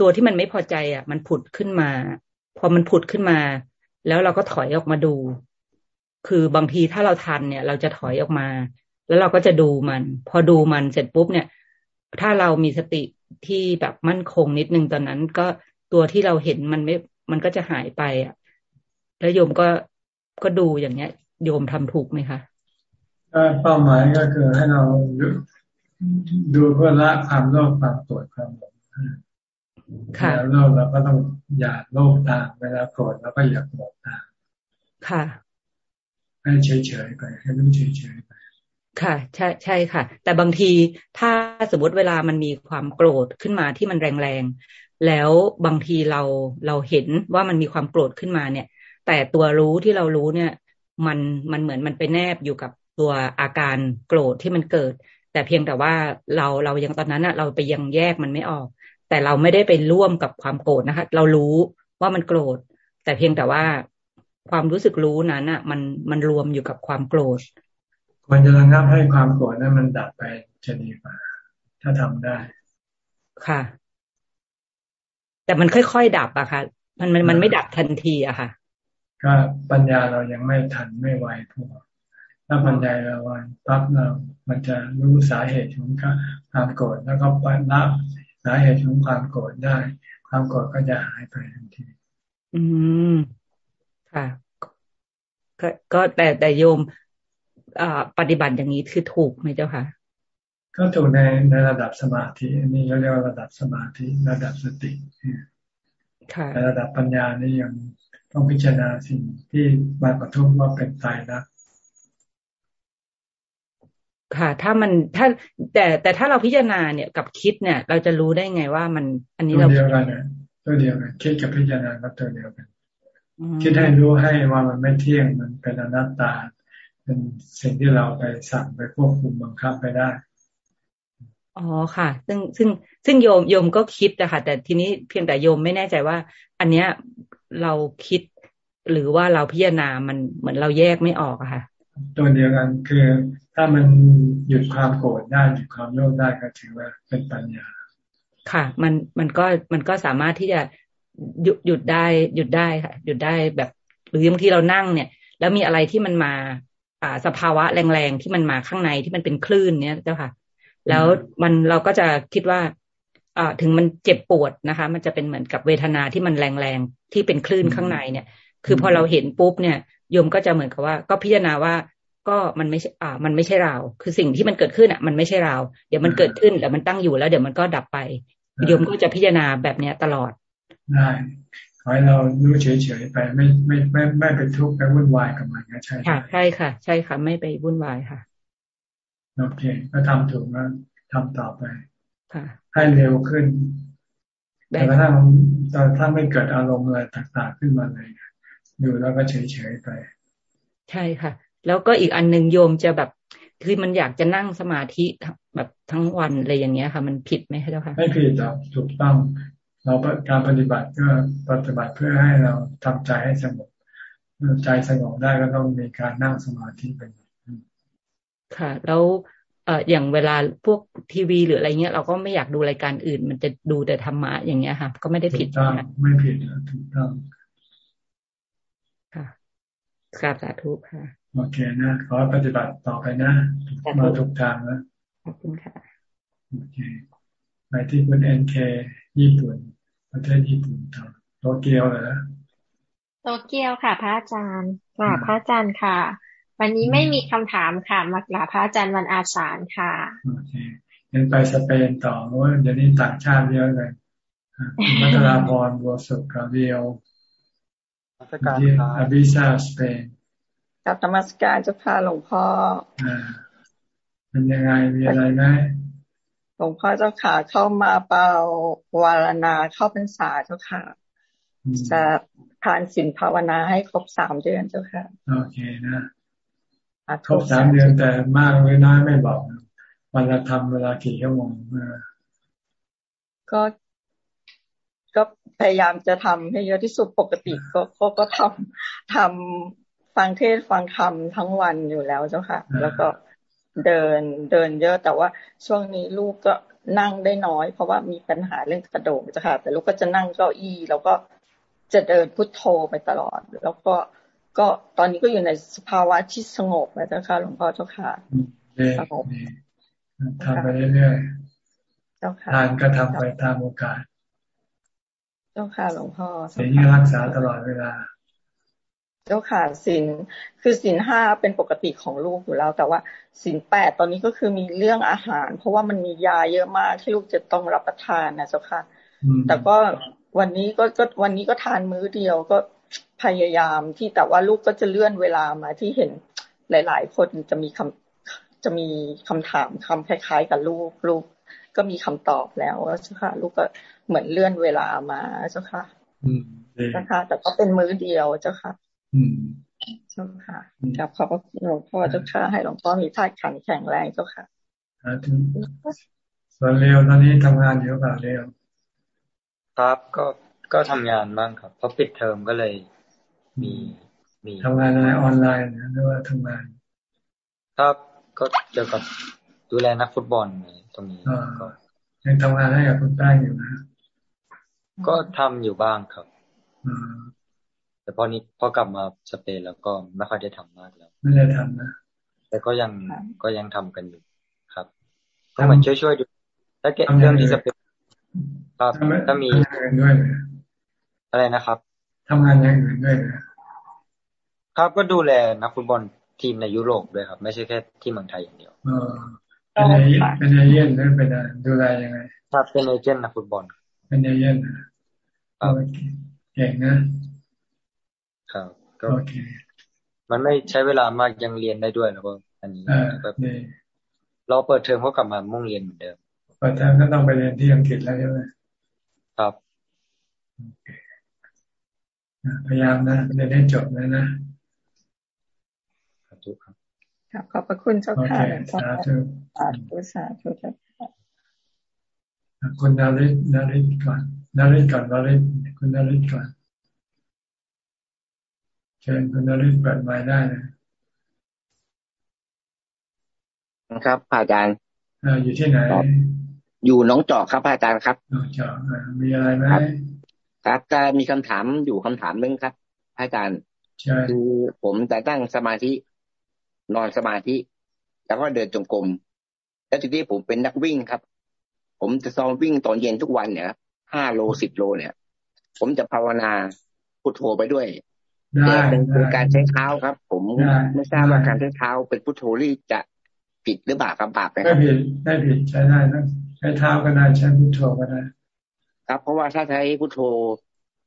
ตัวที่มันไม่พอใจอะ มันผุดขึ้นมา พอมันผุดขึ้นมา แล้วเราก็ถอยออกมาดู คือบางทีถ้าเราทันเนี่ย เราจะถอยออกมา แล้วเราก็จะดูมัน พอดูมันเสร็จปุ๊บเนี่ย ถ้าเรามีสติที่แบบมั่นคงนิดนึงตอนนั้น ก็ตัวที่เราเห็นมันไม่ มันก็จะหายไปอะ แล้วโยมก็ก็ดูอย่างเนี้ย โยมทำถูกไหมคะเป้าหมายก็คือให้เรา ดูเพื่อละความโลภความโกรธความหลงค่ะแล้วโลภเราก็ต้องอย่าโลภตามเวลาโกรธเราก็อย่าโกรธตามค่ะ ให้เฉยๆไปให้รู้เฉยๆไปค่ะ ใช่ใช่ค่ะ แต่บางทีถ้าสมมติเวลามันมีความโกรธขึ้นมาที่มันแรงๆแล้วบางทีเราเราเห็นว่ามันมีความโกรธขึ้นมาเนี่ย แต่ตัวรู้ที่เรารู้เนี่ย มันมันเหมือนมันไปแนบอยู่กับตัวอาการโกรธที่มันเกิด แต่เพียงแต่ว่าเราเรายังตอนนั้นอะเราไปยังแยกมันไม่ออก แต่เราไม่ได้ไปร่วมกับความโกรธนะคะ เรารู้ว่ามันโกรธ แต่เพียงแต่ว่าความรู้สึกรู้นั้นอะมันมันรวมอยู่กับความโกรธควรจะระงับให้ความโกรธนั้นมันดับไปจะดีกว่าถ้าทำได้ ค่ะ แต่มันค่อยๆดับอะค่ะ มันมันมันไม่ดับทันทีอะค่ะ ก็ปัญญาเรายังไม่ทันไม่ไวพอ ถ้าปัญญาเราไวปั๊บเรามันจะรู้สาเหตุของความโกรธแล้วก็ปัญละสาเหตุของความโกรธได้ ความโกรธก็จะหายไปทันที อืมค่ะ ก็แต่แต่โยมปฏิบัติอย่างนี้คือถูกไหมเจ้าค่ะ ก็ถูกในในระดับสมาธินี่เขาเรียกว่าระดับสมาธิระดับสติในระดับปัญญานี่ยังต้องพิจารณาสิ่งที่มากระทบว่าเป็นตายนะ ค่ะ ถ้ามันถ้าแต่แต่ถ้าเราพิจารณาเนี่ยกับคิดเนี่ย เราจะรู้ได้ไงว่ามัน อันนี้เราเดียวกันนะตัวเดียวกันคิดกับพิจารณาก็ตัวเดียวกันคิดให้รู้ให้ว่ามันไม่เที่ยงมันเป็นอนัตตา เป็นสิ่งที่เราไปสั่งไปควบคุมบังคับไปได้อ๋อค่ะ ซึ่งซึ่งซึ่งโยมโยมก็คิดนะคะแต่ทีนี้เพียงแต่โยมไม่แน่ใจว่า อันเนี้ยเราคิดหรือว่าเราพิจารณามันเหมือนเราแยกไม่ออกอะค่ะ ตัวเดียวกัน คือถ้ามันหยุดความโกรธได้หยุดความโลภได้ก็ถือว่าเป็นปัญญา ค่ะ มันมันก็มันก็สามารถที่จะหยุดหยุดได้ หยุดได้ค่ะ หยุดได้แบบหรือบางทีเรานั่งเนี่ย แล้วมีอะไรที่มันมาสภาวะแรงๆที่มันมาข้างในที่มันเป็นคลื่นเนี้ยเจ้าค่ะ แล้วมันเราก็จะคิดว่าอ่าถึงมันเจ็บปวดนะคะ มันจะเป็นเหมือนกับเวทนาที่มันแรงๆที่เป็นคลื่นข้างในเนี่ย คือพอเราเห็นปุ๊บเนี่ยโยมก็จะเหมือนกับว่า ก็พิจารณาว่าก็มันไม่ใช่อ่า มันไม่ใช่เรา คือสิ่งที่มันเกิดขึ้นอะ มันไม่ใช่เรา เดี๋ยวมันเกิดขึ้นแล้วมันตั้งอยู่แล้ว เดี๋ยวมันก็ดับไปโยมก็จะพิจารณาแบบเนี้ยตลอดได้ขอให้เรารู้เฉยๆไปไม่ไม่ไม่ไม่ไปทุกข์ไปวุ่นวายกับมันก็ใช่ค่ะใช่ค่ะ ใช่ค่ะ ไม่ไปวุ่นวายค่ะโอเค ก็ทำถูกแล้วทำต่อไปค่ะ ให้เร็วขึ้นแต่ถ้าถ้าไม่เกิดอารมณ์อะไรต่างๆขึ้นมาเลย ดูแล้วก็เฉยๆไป ใช่ค่ะ แล้วก็อีกอันหนึ่งโยมจะแบบคือมันอยากจะนั่งสมาธิแบบทั้งวันอะไรอย่างเงี้ยค่ะ มันผิดไหมคะเจ้าค่ะไม่ผิดหรอกถูกต้อง เราการปฏิบัติก็ปฏิบัติเพื่อให้เราทำใจให้สงบใจสงบได้ก็ต้องมีการนั่งสมาธิเป็นค่ะ แล้วเอ่ออย่างเวลาพวกทีวีหรืออะไรเงี้ยเราก็ไม่อยากดูรายการอื่น มันจะดูแต่ธรรมะอย่างเงี้ยค่ะ ก็ไม่ได้ผิดนะไม่ผิดถูกต้องค่ะ กราบสาธุค่ะ โอเคนะ ขอปฏิบัติต่อไปนะ มาถูกทางนะขอบคุณค่ะโอเคไปที่คุณเอ็นเคญี่ปุ่น ประเทศญี่ปุ่นทำโตเกียวเหรอโตเกียวค่ะพระอาจารย์กราบพระอาจารย์ค่ะ วันนี้ไม่มีคำถามค่ะมากราบพระอาจารย์วันอาสาฬค่ะโอเคยังไปสเปนต่อว่าเดี๋ยวนี้ต่างชาติเยอะเลยมัตราพรบัวสุกกาเดียว ที่อาบิซาสเปนกับธรรมสการเจ้าค่ะหลวงพ่ออ่าเป็นยังไงมีอะไรไหมลวงพ่อเจ้าค่ะเข้ามาเป่าวารณาเข้าพรรษาเจ้าค่ะ จะทานสินภาวนาให้ครบสามเดือนเจ้าค่ะ โอเคนะครบสามเดือนแต่มากหรือน้อยไม่บอกวันละทำเวลากี่ชั่วโมงก็ก็ พยายามจะทำให้เยอะที่สุดปกติก็ก็ก็ทำทำฟังเทศฟังธรรมทั้งวันอยู่แล้วเจ้าค่ะ แล้วก็เดินเดินเยอะแต่ว่าช่วงนี้ลูกก็นั่งได้น้อย เพราะว่ามีปัญหาเรื่องกระโดดจ้ะค่ะ แต่ลูกก็จะนั่งเก้าอี้ แล้วก็จะเดินพุทโธไปตลอด แล้วก็ก็ตอนนี้ก็อยู่ในสภาวะที่สงบนะเจ้าค่ะหลวงพ่อเจ้าค่ะสงบทำไปเรื่อยๆทานก็ทำไปตามโอกาส เจ้าค่ะหลวงพ่อศีลรักษาตลอดเวลา เจ้าค่ะศีลคือศีลห้าเป็นปกติของลูกอยู่แล้ว แต่ว่าศีลแปดตอนนี้ก็คือมีเรื่องอาหาร เพราะว่ามันมียาเยอะมากที่ลูกจะต้องรับประทานนะเจ้าค่ะ แต่ก็วันนี้ก็ก็วันนี้ก็ทานมื้อเดียวก็พยายามที่แต่ว่าลูกก็จะเลื่อนเวลามาที่เห็นหลาย ๆ คนจะมีคำจะมีคำถามคำคล้าย ๆ กับลูกลูก ก็มีคำตอบแล้วเจ้าค่ะ ลูกก็เหมือนเลื่อนเวลามาเจ้าค่ะเจ้าค่ะ แต่ก็เป็นมื้อเดียวเจ้าค่ะเจ้าค่ะกับขอบพระคุณหลวงพ่อเจ้าค่ะ ให้หลวงพ่อมีธาตุขันแข็งแรงเจ้าค่ะส่วนเร็วตอนนี้ทำงานอยู่กับเร็วครับก็ก็ทำงานบ้างครับเพราะปิดเทอมก็เลย มีมีทำงานอะไรออนไลน์หรือว่าทำงาน ครับก็เกี่ยวกับ ดูแลนักฟุตบอลตรงนี้ก็ยังทำงานให้กับคุณแป้งอยู่นะ ก็ทำอยู่บ้างครับแต่พอนี้พอกลับมาสเปนแล้วก็ไม่ค่อยได้ทำมากแล้ว ไม่ได้ทำนะแต่ก็ยังก็ยังทำกันอยู่ครับก็เหมือนช่วยๆดูถ้าเก็บเรื่องที่สเปนครับถ้ามีด้วยอะไรนะครับทำงานอย่างอื่นด้วยครับก็ดูแลนักฟุตบอลทีมในยุโรปด้วยครับ ไม่ใช่แค่ที่เมืองไทยอย่างเดียว เป็นเอเป็นเอเย่นหรือเป็นดูแลยังไง ครับเป็นเอเจนต์นักฟุตบอลเป็นเอเย่นครับเก่งนะครับก็มันไม่ใช้เวลามากยังเรียนได้ด้วยแล้วก็อันนี้แบบเราเปิดเทอมก็กลับมามุ่งเรียนเหมือนเดิมเปิดเทอมก็ต้องไปเรียนที่อังกฤษแล้วใช่ไหมครับพยายามนะเรียนให้จบเลยนะครับครับ ขอบพระคุณเจ้าค่ะสาธุสาธุสาธุเจ้าค่ะคุณนารินาริก่อนนาริก่อนนาริคุณนาริก่อนเชิญคุณนาริเปิดไม้ได้นะครับอาจารย์อยู่ที่ไหน อยู่น้องจอกครับอาจารย์ครับน้องจอกมีอะไรไหมครับจะมีคำถามอยู่คำถามนึงครับอาจารย์คือผมจะตั้งสมาธิ นอนสมาธิ แล้วก็เดินจงกรมแล้วทีนี้ผมเป็นนักวิ่งครับ ผมจะซ้อมวิ่งตอนเย็นทุกวันเนี่ยห้าโลสิบโลเนี่ย ผมจะภาวนาพุทโธไปด้วยแต่เป็นการใช้เท้าครับ ผมไม่ทราบว่าการใช้เท้าเป็นพุทโธที่จะผิดหรือเปล่าครับบาปไหมไม่ผิดไม่ผิดใช้ได้นะใช้เท้าก็ได้ใช้พุทโธก็ได้ ครับ เพราะว่าถ้าใช้พุทโธ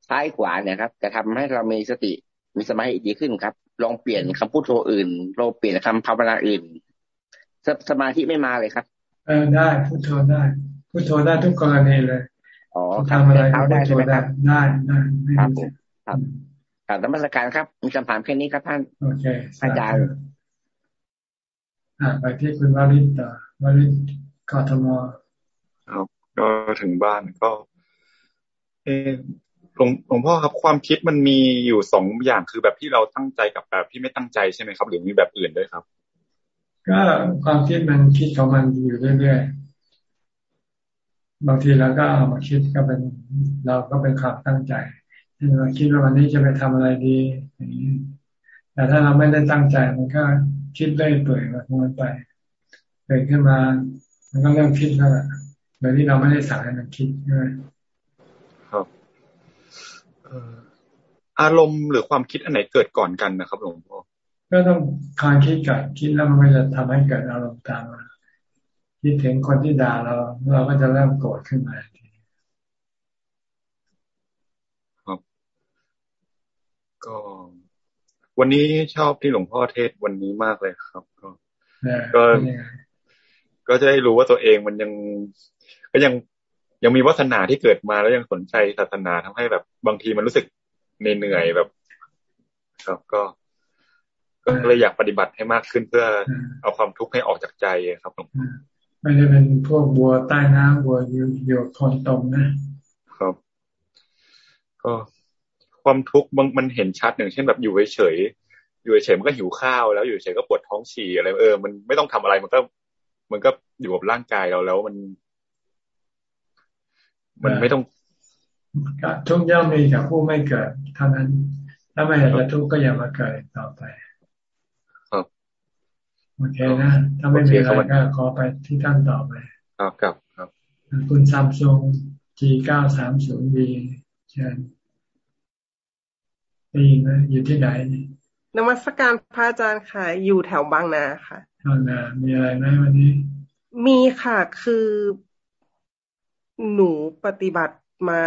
ซ้ายขวาเนี่ยครับ จะทำให้เรามีสติมีสมาธิดีขึ้นครับ ลองเปลี่ยนคำพูดโทอื่นลองเปลี่ยนคำภาวนาอื่น สสมาธิไม่มาเลยครับ เออได้พูดโทได้พูดโทได้ทุกกรณีเลยอ๋อทำอะไรก็ได้ใช่ไหมครับได้ได้ครับครับครับธรรมสการครับมีคำถามแค่นี้ครับท่านโอเคอาจารย์อ่าไปที่คุณวาริตต่อวาริตกทมครับก็ถึงบ้านก็ เอ หลวงหลวงพ่อครับความคิดมันมีอยู่สองอย่างคือแบบที่เราตั้งใจกับแบบที่ไม่ตั้งใจใช่ไหมครับ หรือมีแบบอื่นด้วยครับ ก็ความคิดมันคิดของมันอยู่เรื่อยๆบางทีเราก็เอามาคิดก็เป็น เราก็เป็นความตั้งใจที่เราคิดว่าวันนี้จะไปทำอะไรดีอย่างนี้แต่ถ้าเราไม่ได้ตั้งใจมันก็คิดเรื่อยเปื่อยมันไปเกิดขึ้นมา มันก็เริ่มคิดแล้วแหละโดยที่เราไม่ได้สั่งให้มันคิดใช่ไหม อารมณ์หรือความคิดอันไหนเกิดก่อนกันนะครับหลวงพ่อก็ต้องการคิดก่อนคิดแล้วมันก็จะทำให้เกิดอารมณ์ตามมาคิดถึงคนที่ด่าเรา เราก็จะเริ่มโกรธขึ้นมาครับ ก็ วันนี้ชอบที่หลวงพ่อเทศวันนี้มากเลยครับ ก็ก็ก็จะได้รู้ว่าตัวเองมันยังก็ยัง ยังมีวัฒนาที่เกิดมาแล้วยังสนใจศาสนาทำให้แบบบางทีมันรู้สึกเหนื่อยแบบครับก็ ก็เลยอยากปฏิบัติให้มากขึ้นเพื่อเอาความทุกข์ให้ออกจากใจครับหลวงพ่อไม่ได้เป็นพวกบัวใต้น้ำบัวอยู่อยู่คนตรงนะครับ ก็ความทุกข์มันมันเห็นชัดอย่างเช่นแบบอยู่เฉยอยู่เฉยมันก็หิวข้าวแล้วอยู่เฉยก็ปวดท้องฉี่อะไรเออมันไม่ต้องทำอะไรมันก็ มันก็อยู่กับร่างกายเราแล้วมัน มันไม่ต้องทุกย่อมมีกับผู้ไม่เกิดเท่านั้น ถ้าไม่อยากจะทุกข์ก็อย่ามาเกิดต่อไปครับโอเคนะถ้าไม่มีอะไรก็ขอไปที่ท่านต่อไปครับครับครับ คุณซัมซุง G เก้าสามศูนย์ B เชิเชิญได้ยินไหมอยู่ที่ไหนนมัสการพระอาจารย์ค่ะ อยู่แถวบางนาค่ะบางนามีอะไรไหมวันนี้ มีค่ะ คือ หนูปฏิบัติมา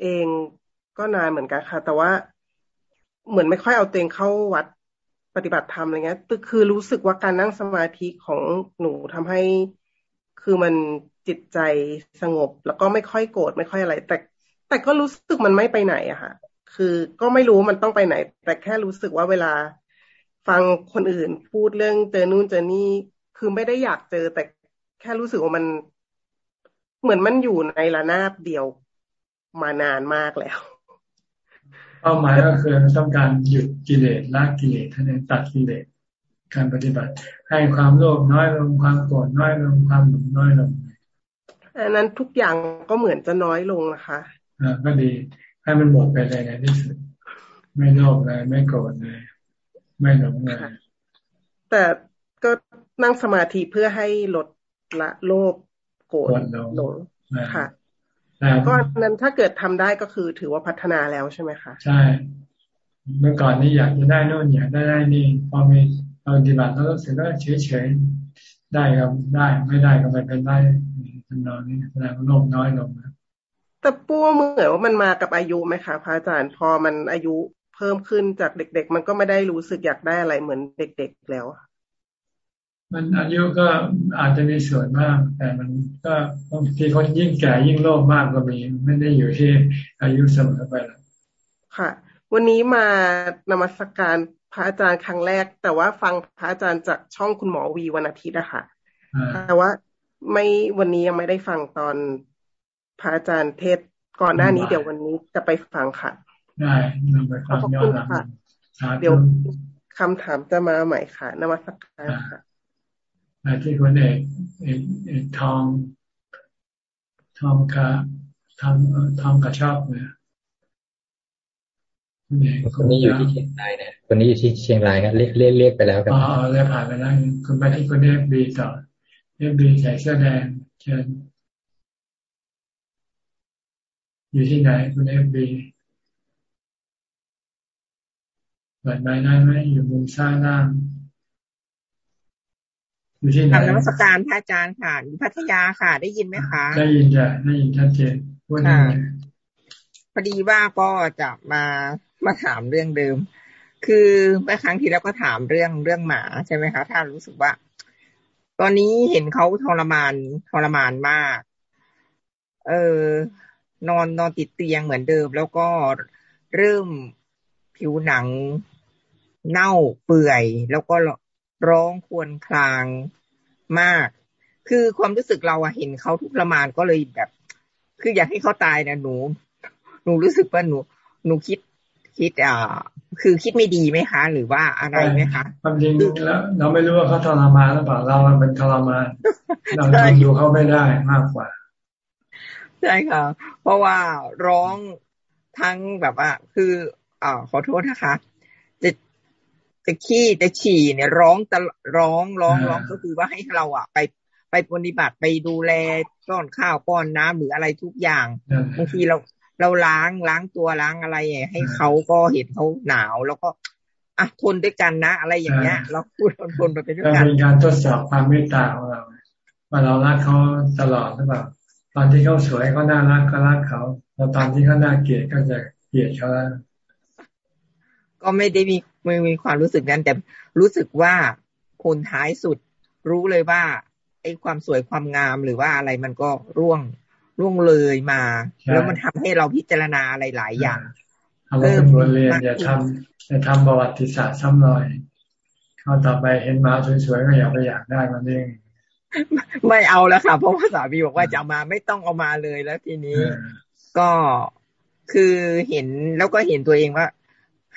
เองก็นานเหมือนกันค่ะ แต่ว่าเหมือนไม่ค่อยเอาเตงเข้าวัดปฏิบัติธรรมอะไรเงี้ยคือรู้สึกว่าการนั่งสมาธิของหนูทำให้คือมันจิตใจสงบ แล้วก็ไม่ค่อยโกรธไม่ค่อยอะไร แต่ แต่ก็รู้สึกมันไม่ไปไหนอะค่ะ คือก็ไม่รู้มันต้องไปไหน แต่แค่รู้สึกว่าเวลาฟังคนอื่นพูดเรื่องเจอนู่นเจอนี่คือไม่ได้อยากเจอ แต่แค่รู้สึกว่ามัน เหมือนมันอยู่ในระนาบเดียวมานานมากแล้ว เป้าหมายก็คือต้องการหยุดกิเลสละกิเลสท่านเองตัดกิเลสการปฏิบัติ ให้ความโลภน้อยลงความโกรธน้อยลงความหลงน้อยลงอันนั้นทุกอย่างก็เหมือนจะน้อยลงนะคะอ่าก็ดี ให้มันหมดไปเลยในที่สุดไม่โลภเลยไม่โกรธเลยไม่หลงเลยแต่ก็นั่งสมาธิเพื่อให้ลดละโลภ โกรธหลงค่ะก็นั้นถ้าเกิดทำได้ก็คือถือว่าพัฒนาแล้วใช่ไหมคะใช่เมื่อก่อนนี่อยากจะได้นู่นอยากได้ได้นี่พอมีปฏิบัติแล้วรู้สึกว่าเฉยเฉยได้ครับได้ไม่ได้ก็ไม่เป็นไรทำนองนี้แสดงว่าโลภน้อยลงนะแต่ปู้เหมือนว่ามันมากับอายุไหมคะพระอาจารย์พอมันอายุเพิ่มขึ้นจากเด็ก ๆ มันก็ไม่ได้รู้สึกอยากได้อะไรเหมือนเด็ก ๆ แล้ว มันอายุก็อาจจะมีส่วนมาก แต่มันก็บางทีคนยิ่งแก่ยิ่งโลภมากก็มี ไม่ได้อยู่ที่อายุเสมอไปหรอกค่ะ วันนี้มานมัสกการพระอาจารย์ครั้งแรก แต่ว่าฟังพระอาจารย์จากช่องคุณหมอวีวันอาทิตย์อะค่ะ แต่ว่าไม่วันนี้ยังไม่ได้ฟังตอนพระอาจารย์เทศก่อนหน้านี้เดี๋ยววันนี้จะไปฟังค่ะ ได้นำไปฟังย้อนหลังเดี๋ยวคำถามจะมาใหม่ค่ะนมัสกการค่ะ ที่คนเอกเอกเอกทองทองกะทองทองกระชอบเนี่ยคนนี้อยู่ที่เชียงรายเนี่ยคนนี้อยู่ที่เชียงรายครับเรียกเรียกเรียกไปแล้วครับอ๋อเรียกผ่านไปแล้วคุณไปที่คุณเอฟบีต่อเอฟบีใส่เสื้อแดงเชิญอยู่ที่ไหนคุณเอฟบีเปิดไม้ได้ไหมอยู่มุมซ้ายล่าง อยู่ที่ไหนทำนมัสการพระอาจารย์ค่ะอยู่พัทยาค่ะ ได้ยินไหมคะได้ยินจ้ะได้ยินชัดเจนค่ะพอดีว่าก็จะมามาถามเรื่องเดิม คือเมื่อครั้งที่แล้วก็ถามเรื่องเรื่องหมาใช่ไหมคะ ถ้ารู้สึกว่า ตอนนี้เห็นเขาทรมานทรมานมาก เออนอนนอนติดเตียงเหมือนเดิม แล้วก็เริ่มผิวหนังเน่าเปื่อย แล้วก็ ร้องควนคลางมาก คือความรู้สึกเราอะเห็นเขาทุกข์ละมานก็เลยแบบ คืออยากให้เขาตายนะหนู หนูรู้สึกว่าหนู หนูคิดคิดอ่าคือคิดไม่ดีไหมคะ หรือว่าอะไรไหมคะความจริงแล้ว เราไม่รู้ว่าเขาทรมานหรือเปล่าเราเป็นทรมานเราดูเขาไม่ได้มากกว่าใช่ค่ะ เพราะว่าร้องทั้งแบบว่า คืออ่าขอโทษนะคะ จะขี้จะฉี่เนี่ยร้องจะร้องร้องร้องก็คือว่าให้เราอะไปไปปฏิบัติไปดูแลป้อนข้าวป้อนน้ำหรืออะไรทุกอย่างบางทีเราเราล้างล้างตัวล้างอะไรให้เขาก็เห็นเขาหนาว แล้วก็อะทนด้วยกันนะ อะไรอย่างเงี้ย เราพูดทนทนไปด้วยกันเป็นการทดสอบความเมตตาของเราว่าเรารักเขาตลอดหรือเปล่าตอนที่เขาสวยเขาน่ารักก็รักเขาพอตอนที่เขาน่าเกลียดก็จะเกลียดเขาแล้วก็ไม่ได้มี ไม่มีความรู้สึกนั้น แต่รู้สึกว่าคนท้ายสุดรู้เลยว่าไอ้ความสวยความงามหรือว่าอะไรมันก็ร่วงร่วงเลยมา แล้วมันทำให้เราพิจารณาอะไรหลายอย่างเพิ่มบทเรียนอย่าทำอย่าทำประวัติศาสตร์ซ้ำรอยเขาต่อไปเห็นมาสวยๆก็อยากไปอยากได้มันเองไม่เอาแล้วค่ะเพราะว่าสามีบอกว่าจะมาไม่ต้องเอามาเลยแล้วทีนี้ ก็คือเห็นแล้วก็เห็นตัวเองว่า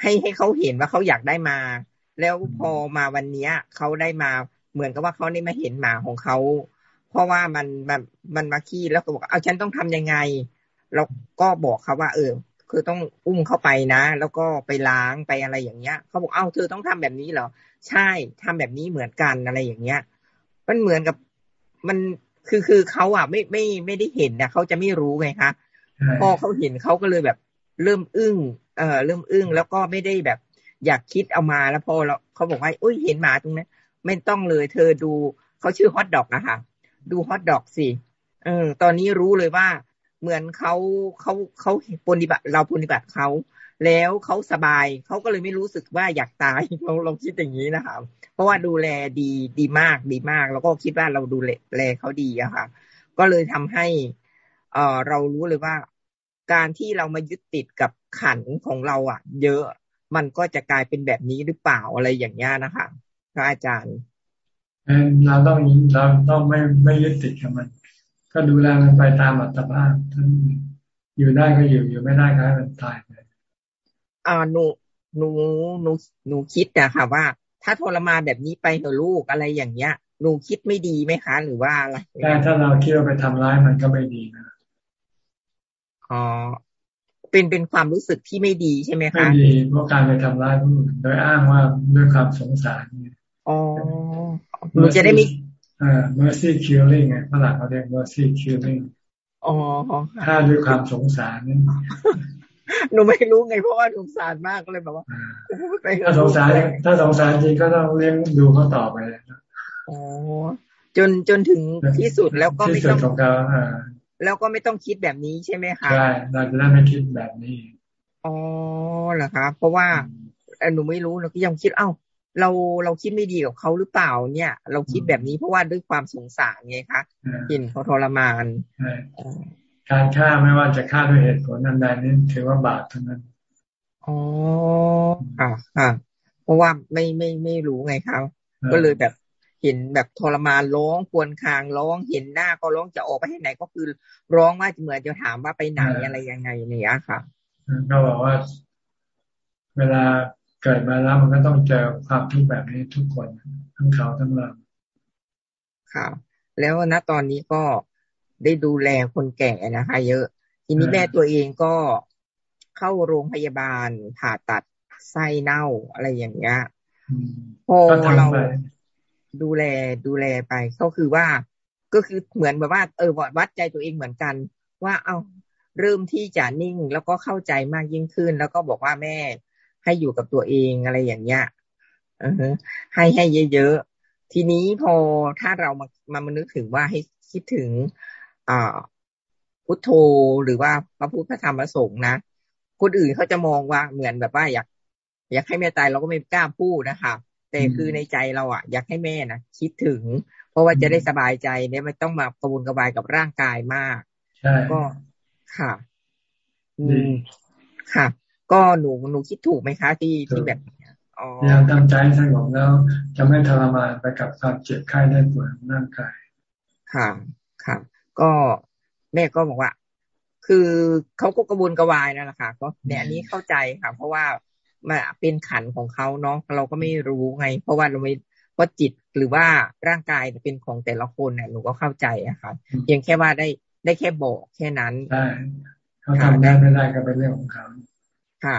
ให้ให้เขาเห็นว่าเขาอยากได้มา แล้วพอมาวันเนี้ยเขาได้มาเหมือนกับว่าเขาได้มาเห็นหมาของเขาเพราะว่ามันมันมันมาขี้แล้วก็บอกเอาฉันต้องทำยังไง แล้วก็บอกเขาว่า เออ คือต้องอุ้มเข้าไปนะ แล้วก็ไปล้างไปอะไรอย่างเงี้ยเขาบอกเอ้าเธอต้องทำแบบนี้เหรอใช่ทำแบบนี้เหมือนกันอะไรอย่างเงี้ย มันเหมือนกับมันคือคือเขาอะไม่ไม่ไม่ได้เห็นนะเขาจะไม่รู้ไงคะพอเขาเห็นเขาก็เลยแบบเริ่มอึ้ง เอ่อเริ่มอึ้งแล้วก็ไม่ได้แบบ อยากคิดเอามาแล้วพอเราเขาบอกว่าอุ้ยเห็นหมาตรงนั้นไม่ต้องเลย เธอดูเขาชื่อฮอตดอกอะคะดูฮอตดอกสิเออตอนนี้รู้เลยว่าเหมือนเขาเขาเขาปฏิบัติเราปฏิบัติเขาแล้วเขาสบายเขาก็เลยไม่รู้สึกว่าอยากตายเราเราคิดอย่างนี้นะคะเพราะว่าดูแลดีดีมากดีมาก แล้วก็คิดว่าเราดูแลเขาดีอะค่ะ ก็เลยทำให้ เออเรารู้เลยว่า การที่เรามายึดติดกับ ขันของเราอะ เยอะมันก็จะกลายเป็นแบบนี้หรือเปล่าอะไรอย่างเงี้ยนะคะพระอาจารย์เราต้องเราต้องไม่ไม่ยึดติดกับมัน ก็ดูแลมันไปตามอัตภาพอยู่ได้ก็อยู่อยู่ไม่ได้ก็ให้มันตายไปอ่าหนูหนูหนูหนูคิดอะค่ะว่า ถ้าทรมานแบบนี้ไปเถอะลูกอะไรอย่างเงี้ยหนูคิดไม่ดีไหมคะ หรือว่าอะไรแต่ถ้าเราคิดว่าไปทำร้ายมันก็ไม่ดีนะอ๋อ เป็นเป็นความรู้สึกที่ไม่ดีใช่ไหมคะไม่ดีเพราะการไปทำร้ายผู้อื่นโดยอ้างว่าด้วยความสงสารอ๋อหนูจะได้ไม่อ่า mercy killing ไงฝรั่งเขาเรียก mercy killing อ๋อถ้าด้วยความสงสารนี่หนูไม่รู้ไงเพราะว่าสงสารมากเลยแบบว่าถ้าสงสารถ้าสงสารจริงก็ต้องเลี้ยงดูเขาต่อไปอ๋อจนจนถึงที่สุดแล้วก็ไม่ต้อง แล้วก็ไม่ต้องคิดแบบนี้ใช่ไหมคะใช่เราจะได้ไม่คิดแบบนี้อ๋อเหรอคะเพราะว่าหนูไม่รู้เราก็ยังคิดเอ้าเราเราคิดไม่ดีกับเขาหรือเปล่า เนี่ย เราคิดแบบนี้เพราะว่าด้วยความสงสารไงคะเห็นเขาทรมานการฆ่าไม่ว่าจะฆ่าด้วยเหตุผลอันใดนี่ถือว่าบาปเท่านั้นอ๋อค่ะค่ะเพราะว่าไม่ไม่ไม่รู้ไงครับ ก็เลยแบบ เห็นแบบทรมานร้องควนคางร้องเห็นหน้าก็ร้องจะออกไปที่ไหนก็คือร้องว่าเหมือนจะถามว่าไปไหนอะไรยังไงเนี่ยค่ะก็บอกว่า เวลาเกิดมาแล้วมันก็ต้องเจอความทุกข์แบบนี้ทุกคนทั้งเขาทั้งเราค่ะ แล้วณตอนนี้ก็ได้ดูแลคนแก่นะคะ เยอะ ทีนี้แม่ตัวเองก็เข้าโรงพยาบาลผ่าตัดไส้เน่าอะไรอย่างเงี้ยพอเรา ดูแลดูแลไป ก็คือว่า ก็คือเหมือนแบบว่า เออวัดใจตัวเองเหมือนกัน ว่าเอาเริ่มที่จะนิ่งแล้วก็เข้าใจมากยิ่งขึ้น แล้วก็บอกว่าแม่ให้อยู่กับตัวเองอะไรอย่างเงี้ยออให้ให้เยอะๆ ทีนี้พอถ้าเรามามามานึกถึงว่าให้คิดถึงอ่าพุทโธหรือว่าพระพุทธพระธรรมพระสงฆ์นะคนอื่นเขาจะมองว่าเหมือนแบบว่าอยาก อยากให้แม่ตายเราก็ไม่กล้าพูดนะคะ แต่คือในใจเราอะ อยากให้แม่นะคิดถึง เพราะว่าจะได้สบายใจเนี่ยไม่ต้องมากระวนกระวายกับร่างกายมากก็ค่ะ อืมค่ะ ก็หนูหนูคิดถูกไหมคะที่ที่แบบพยายามตั้งใจสงบแล้วจะไม่ทรมานไปกับความเจ็บไข้ได้ป่วยของร่างกาย ค่ะค่ะ ก็แม่ก็บอกว่า คือเขาก็กระวนกระวายนั่นแหละค่ะก็แต่อันนี้เข้าใจค่ะ เพราะว่า มันเป็นขันของเขาเนาะเราก็ไม่รู้ไง เพราะว่าเราไม่เพราะจิตหรือว่าร่างกายเป็นของแต่ละคนเนี่ยหนูก็เข้าใจอะค่ะเพียงแค่ว่าได้ได้แค่บอกแค่นั้นใช่เขาทำได้ไม่ได้ก็เป็นเรื่องของเขาค่ะ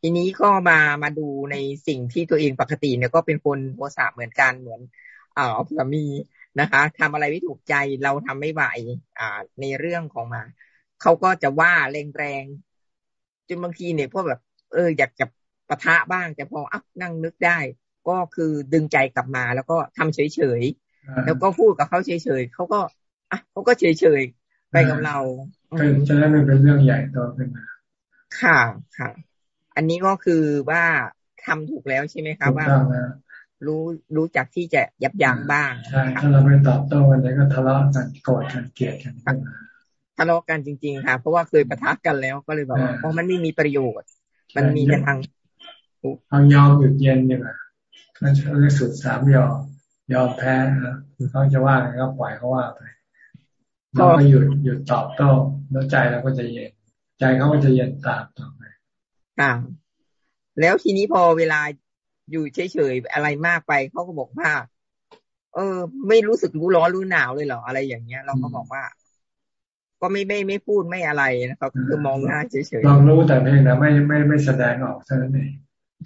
ทีนี้ก็มามาดูในสิ่งที่ตัวเองปกติเนี่ยก็เป็นคนโมสะเหมือนกันเหมือนอ่าสามีนะคะทำอะไรไม่ถูกใจเราทำไม่ไหวอ่า ในเรื่องของมาเขาก็จะว่าแรงๆจนบางทีเนี่ยพวกแบบเอออยากจะ ปะทะบ้าง แต่พออัพนั่งนึกได้ ก็คือดึงใจกลับมา แล้วก็ทำเฉยๆแล้วก็พูดกับเขาเฉยๆเขาก็อะเขาก็เฉยๆไปกับเราจะได้ไม่เป็นเรื่องใหญ่ต่อขึ้นมาค่ะค่ะ อันนี้ก็คือว่าทำถูกแล้วใช่ไหมคะว่ารู้รู้จักที่จะยับยั้งบ้างใช่ถ้าเราไม่ตอบโต้กันก็ทะเลาะกันโกรธกันเกลียดกันทะเลาะกันจริง ๆ ค่ะ เพราะว่าเคยประทะกันแล้วก็เลยบอกว่าเพราะมันไม่มีประโยชน์ มันมีแต่ทาง เอายอมหยุดเย็นดีกว่าเขาจะเรียกสุดสามยอมยอมแพ้นะคือเขาจะว่าไงก็ปล่อยเขาว่าไปเราก็หยุดหยุดตอบโต้แล้วใจเราก็จะเย็น ใจเขาก็จะเย็นตามต่อไปค่ะแล้วทีนี้พอเวลาอยู่เฉยๆอะไรมากไปเขาก็บอกว่าเออ ไม่รู้สึกรู้ร้อนรู้หนาวเลยเหรออะไรอย่างเงี้ย เราก็บอกว่า ก็ไม่ไม่ไม่พูดไม่อะไรนะครับคือมองหน้าเฉยๆลองรู้แต่เพียงแต่ไม่ไม่ไม่แสดงออกเท่านั้นเอง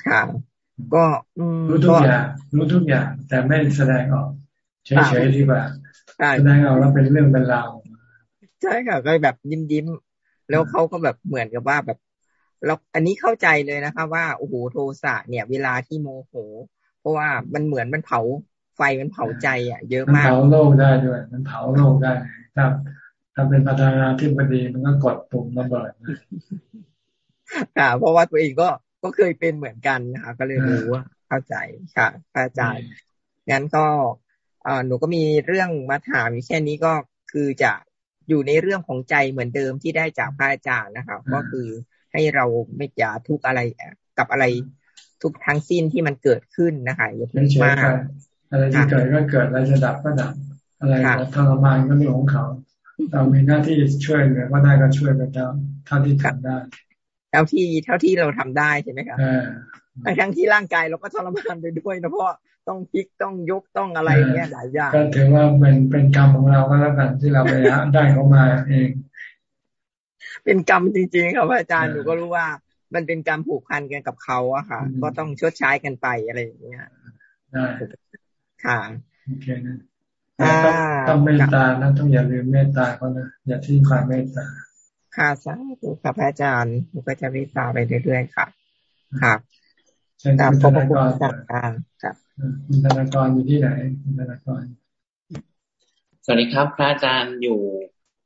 ค่ะ ก็รู้ทุกอย่างรู้ทุกอย่าง แต่ไม่แสดงออกเฉยๆที่ว่าแสดงออกแล้วเป็นเรื่องเป็นราวใช่ค่ะก็แบบยิ้มยิ้มแล้วเขาก็แบบเหมือนกับว่าแบบเราอันนี้เข้าใจเลยนะคะว่าโอ้โหโทสะเนี่ย เวลาที่โมโห เพราะว่ามันเหมือนมันเผาไฟมันเผาใจอะ เยอะมากมันเผาโลกได้ด้วย มันเผาโลกได้ถ้าถ้าเป็นประธานาธิบดีมันก็กดปุ่มระเบิดค่ะเพราะว่าตัวเองก็ ก็เคยเป็นเหมือนกันนะคะก็เลยรู้ว่าเข้าใจค่ะอาจารย์งั้นก็หนูก็มีเรื่องมาถามแค่นี้ก็คือจะอยู่ในเรื่องของใจเหมือนเดิมที่ได้จากพระอาจารย์นะคะก็คือให้เราไม่อย่าทุกอะไรกับอะไรทุกทั้งสิ้นที่มันเกิดขึ้นนะคะอย่าเพิ่งมากอะไรที่เกิดก็เกิดอะไรจะดับก็ดับอะไรทรมานก็เรื่องของเขา เรามีหน้าที่ช่วยเหลือก็ได้ก็ช่วยไปแล้วเท่าที่ทำได้ เท่าที่เท่าที่เราทำได้ใช่ไหมคะทั้งที่ร่างกายเราก็ทรมานไปด้วยนะเพราะต้องพลิกต้องยกต้องอะไรเงี้ยหลายอย่างก็ถือว่าเป็นเป็นกรรมของเราก็แล้วกันที่เราไปได้เขามาเอง เป็นกรรมจริงๆครับอาจารย์หนูก็รู้ว่า มันเป็นกรรมผูกพันกันกับเขาอะค่ะ ก็ต้องชดใช้กันไปอะไรอย่างเงี้ยได้ค่ะโอเคนะต้องเมตตานะต้องอย่าลืมเมตตาเขานะอย่าทิ้งความเมตตา ค่ะสาธุค่ะพระอาจารย์หนูก็จะเมตตาไปเรื่อยๆค่ะ ค่ะตามพระพุทธเจ้าครับคุณธนากรอยู่ที่ไหนคุณธนากรสวัสดีครับ พระอาจารย์อยู่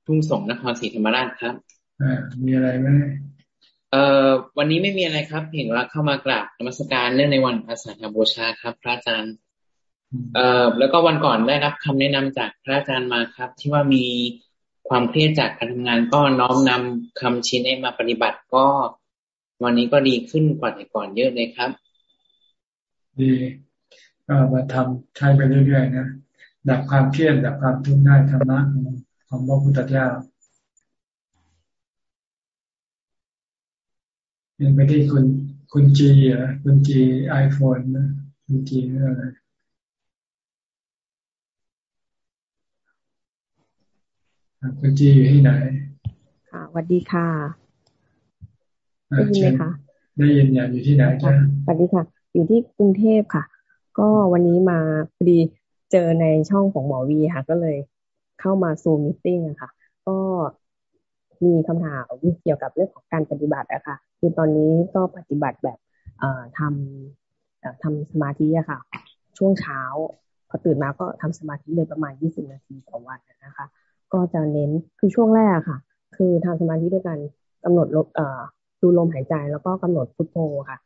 ทุ่งสงนครศรีธรรมราชครับอ่ามีอะไรไหมเอ่อวันนี้ไม่มีอะไรครับเห็นว่าเข้ามากราบนมัสการเรื่องในวันอาสาฬหบูชาครับ พระอาจารย์ เอ่อแล้วก็วันก่อนได้รับคำแนะนำจากพระอาจารย์มาครับ ที่ว่ามี ความเครียดจากการทำงานก็น้อมนำคำชี้แนะมาปฏิบัติก็ วันนี้ก็ดีขึ้นกว่าแต่ก่อนเยอะเลยครับ ดีก็มาทำใช้ไปเรื่อยๆนะดับความเครียดดับความทุกข์ได้ธรรมะของพระพุทธเจ้ายังไปที่คุณคุณจีอะคุณจีไอโฟนนะคุณจีอะไร คุณจีอยู่ที่ไหน ค่ะสวัสดีค่ะได้ยินไหมคะได้ยินอย่างอยู่ที่ไหนจ้ะสวัสดีค่ะ อยู่ที่กรุงเทพค่ะ ก็วันนี้มาพอดีเจอในช่องของหมอวีค่ะ ก็เลยเข้ามาซูมมิทติ้งอะค่ะ ก็มีคำถามเกี่ยวกับเรื่องของการปฏิบัติอะค่ะ คือตอนนี้ก็ปฏิบัติแบบทำทำสมาธิอะค่ะ ช่วงเช้าพอตื่นมาก็ทำสมาธิเลยประมาณยี่สิบนาทีต่อวันนะคะ ก็จะเน้นคือช่วงแรกค่ะ คือทำสมาธิด้วยการกำหนดลดูลมหายใจแล้วก็กำหนดพุทโธค่ะ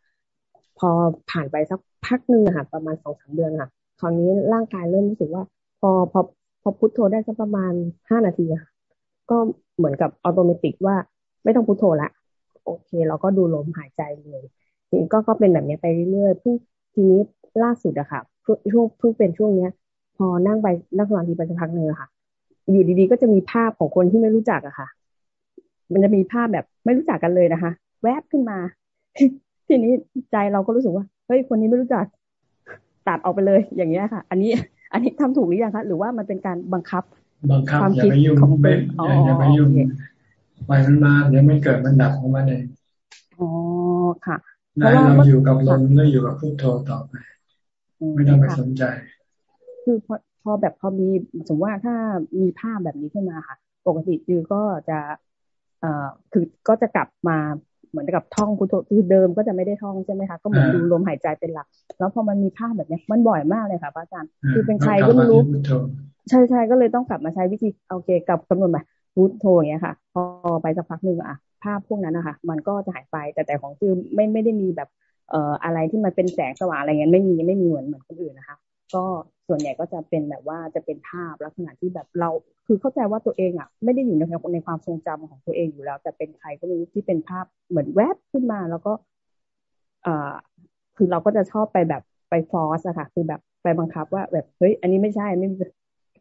พอผ่านไปสักพักหนึ่งค่ะ ประมาณสองสามเดือนค่ะ คราวนี้ร่างกายเริ่มรู้สึกว่า พอพอพอพุทโธได้สักประมาณห้านาทีค่ะ ก็เหมือนกับอัตโนมัติว่าไม่ต้องพุทโธละโอเค เราก็ดูลมหายใจเลยทีนี้ก็ก็เป็นแบบนี้ไปเรื่อยๆเพิ่งทีนี้ล่าสุดอะค่ะช่วงเพิ่งเป็นช่วงเนี้ย พอนั่งไปนั่งสมาธิไปสักพักหนึ่งอค่ะ อยู่ดีๆ ก็จะมีภาพของคนที่ไม่รู้จักอะค่ะ มันจะมีภาพแบบไม่รู้จักกันเลยนะคะ แวบขึ้นมา ทีนี้ใจเราก็รู้สึกว่า เฮ้ย คนนี้ไม่รู้จัก ตัดออกไปเลย อย่างเงี้ยค่ะ อันนี้ อันนี้ทำถูกหรือยังคะ หรือว่ามันเป็นการบังคับ บังคับอย่าไปยุ่งไม่อย่าไปยุ่งไปมันมาเดี๋ยวไม่เกิดมันดับของมันเอง อ๋อ ค่ะเพราะว่าเราอยู่กับลมแล้วอยู่กับพุทโธต่อไป ไม่ต้องไปสนใจ คือพอ พอแบบพอมีสมมติว่าถ้ามีภาพแบบนี้ขึ้นมาค่ะ ปกติคือก็จะเอ่อคือก็จะกลับมาเหมือนกับท่องพุทโธคือเดิมก็จะไม่ได้ท่องใช่ไหมคะก็เหมือนดูลมหายใจเป็นหลัก แล้วพอมันมีภาพแบบนี้มันบ่อยมากเลยค่ะพระอาจารย์คือเป็นใครก็ไม่รู้ใช่ใช่ก็เลยต้องกลับมาใช้วิธีโอเคกับกำหนดแบบพุทโธอย่างเงี้ยค่ะ พอไปสักพักหนึ่งอะภาพพวกนั้นนะคะมันก็จะหายไปแต่แต่ของคือไม่ไม่ได้มีแบบเอ่ออะไรที่มันเป็นแสงสว่างอะไรเงี้ยไม่มีไม่มีเหมือนเหมือนคนอื่นนะคะ ก็ ส่วนใหญ่ก็จะเป็นแบบว่าจะเป็นภาพลักษณะที่แบบเรา คือเข้าใจว่าตัวเองอะ ไม่ได้อยู่ในในความทรงจำของตัวเองอยู่แล้ว แต่เป็นใครก็ไม่รู้ที่เป็นภาพเหมือนแวบขึ้นมา แล้วก็เอ่อคือเราก็จะชอบไปแบบไปฟอสอะค่ะ คือแบบไปบังคับว่าแบบเฮ้ยอันนี้ไม่ใช่ไม่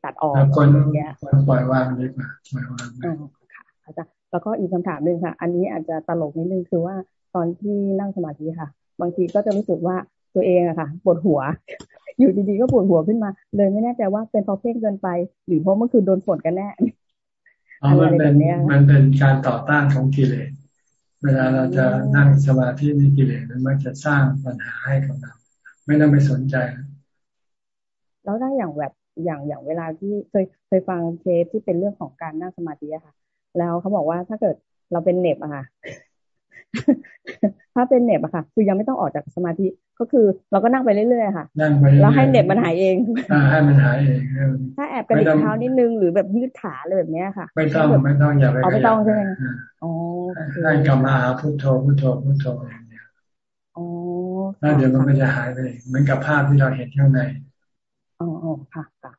ตัดออกอย่างเงี้ยปล่อยวางดีกว่าปล่อยวางอ่าค่ะอาจารย์แล้วก็อีกคำถามหนึ่งค่ะ อันนี้อาจจะตลกนิดนึงคือว่าตอนที่นั่งสมาธิค่ะ บางทีก็จะรู้สึกว่าตัวเองอะค่ะปวดหัว อยู่ดีๆก็ปวดหัวขึ้นมา เลยไม่แน่ใจว่าเป็นเพราะเพ่งเกินไป หรือเพราะเมื่อคืนโดนฝนกันแน่อะไรแบบนี้มันเป็นการต่อต้านของกิเลสเวลาเราจะนั่งสมาธิในกิเลสมันมักจะสร้างปัญหาให้กับเราไม่ต้องไปสนใจ แล้วได้อย่างแบบอย่างอย่างเวลาที่เคยเคยฟังเทปที่เป็นเรื่องของการนั่งสมาธิอะค่ะ แล้วเขาบอกว่าถ้าเกิดเราเป็นเน็บอะค่ะ ถ้าเป็นเน็บอะค่ะ คือยังไม่ต้องออกจากสมาธิ ก็คือเราก็นั่งไปเรื่อยๆค่ะนั่งไปแล้วให้เน็บมันหายเองให้มันหายเองถ้าแอบกระดิกเท้านิดนึงหรือแบบยืดขาเลยแบบนี้ค่ะ ไม่ต้องไม่ต้องอย่าไปไม่ต้องใช่ไหมอ๋อให้กลับมาหาพุทโธพุทโธพุทโธอย่างเดียวอ๋อแล้วเดี๋ยวมันก็จะหายไปเหมือนกับภาพที่เราเห็นข้างในอ๋อค่ะค่ะ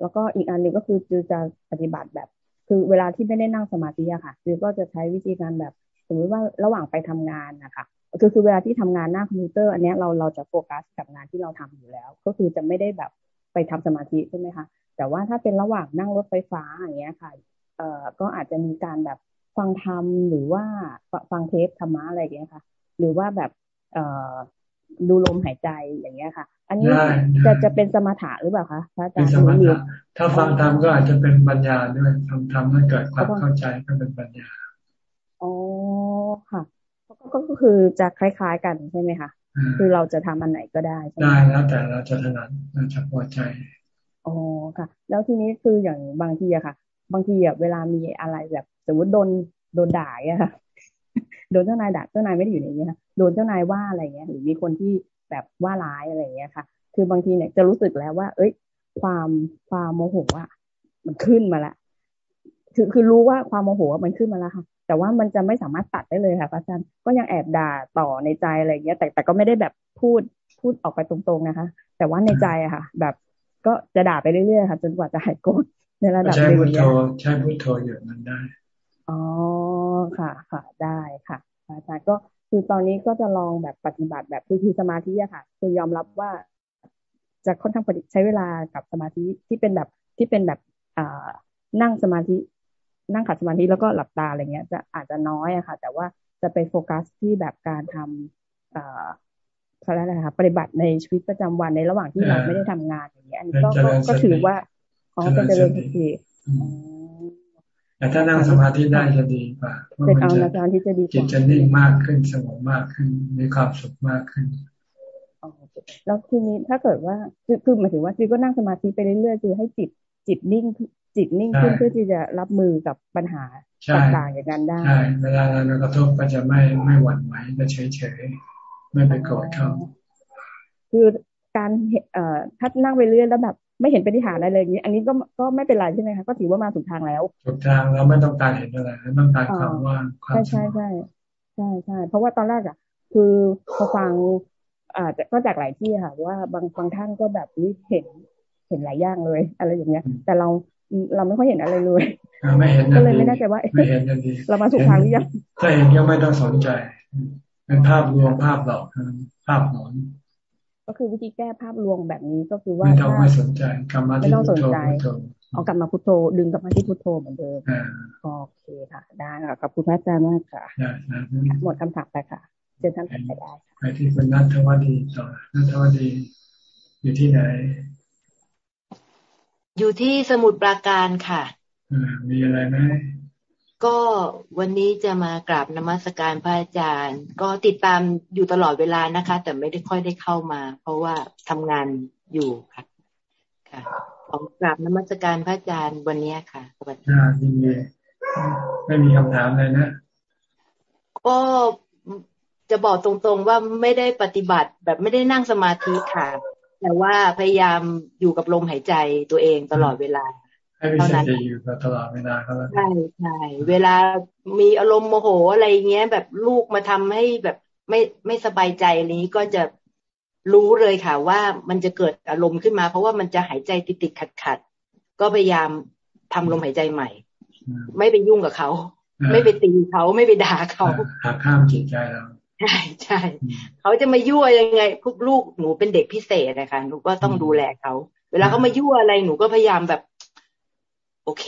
แล้วก็อีกอันหนึ่งก็คือจือจะปฏิบัติแบบ คือเวลาที่ไม่ได้นั่งสมาธิอะค่ะจือก็จะใช้วิธีการแบบ สมมติว่าระหว่างไปทำงานนะคะ คือคือเวลาที่ทำงานหน้าคอมพิวเตอร์ อันนี้เราเราจะโฟกัสกับงานที่เราทำอยู่แล้ว ก็คือจะไม่ได้แบบไปทำสมาธิใช่ไหมคะแต่ว่าถ้าเป็นระหว่างนั่งรถไฟฟ้าอย่างเงี้ยค่ะเอ่อก็อาจจะมีการแบบฟังธรรมหรือว่าฟังเทปธรรมะอะไรอย่างเงี้ยค่ะ หรือว่าแบบเอ่อดูลมหายใจอย่างเงี้ยค่ะ อันนี้จะจะเป็นสมถะหรือเปล่าคะพระอาจารย์สมถะถ้าฟังธรรมก็อาจจะเป็นปัญญาด้วยทำธรรมให้เกิดความเข้าใจก็เป็นปัญญาอ๋อค่ะ ก็คือจะคล้าย ๆ กันใช่ไหมคะคือเราจะทำอันไหนก็ได้ได้แล้วแต่เราจะถนัดเราจะพอใจอ๋อค่ะ แล้วทีนี้คืออย่างบางทีอะค่ะ บางทีอะเวลามีอะไรแบบสมมติโดนโดนด่าอะค่ะโดนเจ้านายด่าเจ้านายไม่ได้อยู่ในนี้ค่ะโดนเจ้านายว่าอะไรเงี้ย หรือมีคนที่แบบว่าร้ายอะไรเงี้ยค่ะ คือบางทีเนี่ยจะรู้สึกแล้วว่า เอ้ย ความความโมโหอะมันขึ้นมาละคือคือรู้ว่าความโมโหมันขึ้นมาแล้วค่ะ แต่ว่ามันจะไม่สามารถตัดได้เลยค่ะอาจารย์ก็ยังแอบด่าต่อในใจอะไรเงี้ย แต่แต่ก็ไม่ได้แบบพูดพูดออกไปตรงๆนะคะ แต่ว่าในใจอะค่ะ แบบก็จะด่าไปเรื่อยๆค่ะ จนกว่าจะหายโกรธในระดับใช้พุทโธใช้พุทโธอยู่มันได้อ๋อค่ะค่ะได้ค่ะอาจารย์ก็คือตอนนี้ก็จะลองแบบปฏิบัติแบบคือคือสมาธิอะค่ะ คือยอมรับว่า จะค่อนข้างใช้เวลากับสมาธิที่เป็นแบบที่เป็นแบบอ่านั่งสมาธิ นั่งขัดสมาธิแล้วก็หลับตาอะไรเงี้ย จะอาจจะน้อยอะค่ะ แต่ว่าจะไปโฟกัสที่แบบการทำเอ่ออะไรนะคะปฏิบัติในชีวิตประจำวันในระหว่างที่เราไม่ได้ทำงานอย่างเงี้ยอันนี้ก็ก็ถือว่าอ๋อเป็นเจริญสติแต่ถ้านั่งสมาธิได้จะดีกว่าเพราะมันจะจิตจะนิ่งมากขึ้นสงบมากขึ้นมีความสุขมากขึ้นแล้วทีนี้ถ้าเกิดว่าคือหมายถึงว่าจีก็นั่งสมาธิไปเรื่อยๆคือให้จิตจิตนิ่ง จิตนิ่งขึ้นเพื่อที่จะรับมือกับปัญหาต่างๆอย่างนั้นได้ใช่เวลาเรากระทบก็จะไม่ไม่หวั่นไหวจะเฉยเฉยไม่ไปโกรธเขาคือการเอ่อถ้านั่งไปเรื่อยแล้วแบบไม่เห็นปฏิหารอะไรเลยอย่างนี้ อันนี้ก็ก็ไม่เป็นไรใช่ไหมคะก็ถือว่ามาถูกทางแล้วถูกทางเราไม่ต้องการเห็นอะไรต้องการความว่างใช่ใช่ใช่ใช่ใช่เพราะว่าตอนแรกอะ คือพอฟังอ่าก็จากหลายที่ค่ะ ว่าบางบางท่านก็แบบเห็นเห็นหลายอย่างเลย อะไรอย่างเงี้ย แต่เรา เราไม่ค่อยเห็นอะไรเลยไม่เห็นก็เลยไม่แน่ใจว่าไม่เห็นยันดีเรามาถูกทางหรือยังถ้าเห็นก็ไม่ต้องสนใจเป็นภาพรวมภาพหลอกภาพหนอนก็คือวิธีแก้ภาพลวงแบบนี้ก็คือว่าไม่ต้องไม่สนใจกลับมาที่พุทโธเอากลับมาพุทโธดึงกลับมาที่พุทโธเหมือนเดิมโอเคค่ะ ได้ค่ะขอบคุณพระอาจารย์มากค่ะหมดคำถามไปค่ะเชิญท่านไปได้ไปที่คุณนัทวดีต่อนัทวดีอยู่ที่ไหน อยู่ที่สมุทรปราการค่ะมีอะไรไหมก็วันนี้จะมากราบนมัสการพระอาจารย์ ก็ติดตามอยู่ตลอดเวลานะคะ แต่ไม่ได้ค่อยได้เข้ามา เพราะว่าทำงานอยู่ค่ะ ค่ะของกราบนมัสการพระอาจารย์วันนี้ค่ะสวัสดียินดีไม่มีคำถามเลยนะก็จะบอกตรงๆว่าไม่ได้ปฏิบัติแบบไม่ได้นั่งสมาธิค่ะ แต่ว่าพยายามอยู่กับลมหายใจตัวเองตลอดเวลาเท่านั้นอยู่ตลอดเวลาเท่านั้นใช่ใช่เวลามีอารมณ์โมโหอะไรเงี้ย แบบลูกมาทำให้แบบไม่ไม่สบายใจนี้ก็จะรู้เลยค่ะ ว่ามันจะเกิดอารมณ์ขึ้นมา เพราะว่ามันจะหายใจติดติดขัดขัดก็พยายามทำลมหายใจใหม่ ไม่ไปยุ่งกับเขา ไม่ไปตีเขาไม่ไปด่าเขาหักข้ามจิตใจเรา ใช่ใช่เขาจะมายั่วยังไงพวกลูกหนูเป็นเด็กพิเศษนะคะหนูก็ต้องดูแลเขาเวลาเขามายั่วอะไรหนูก็พยายามแบบ โอเค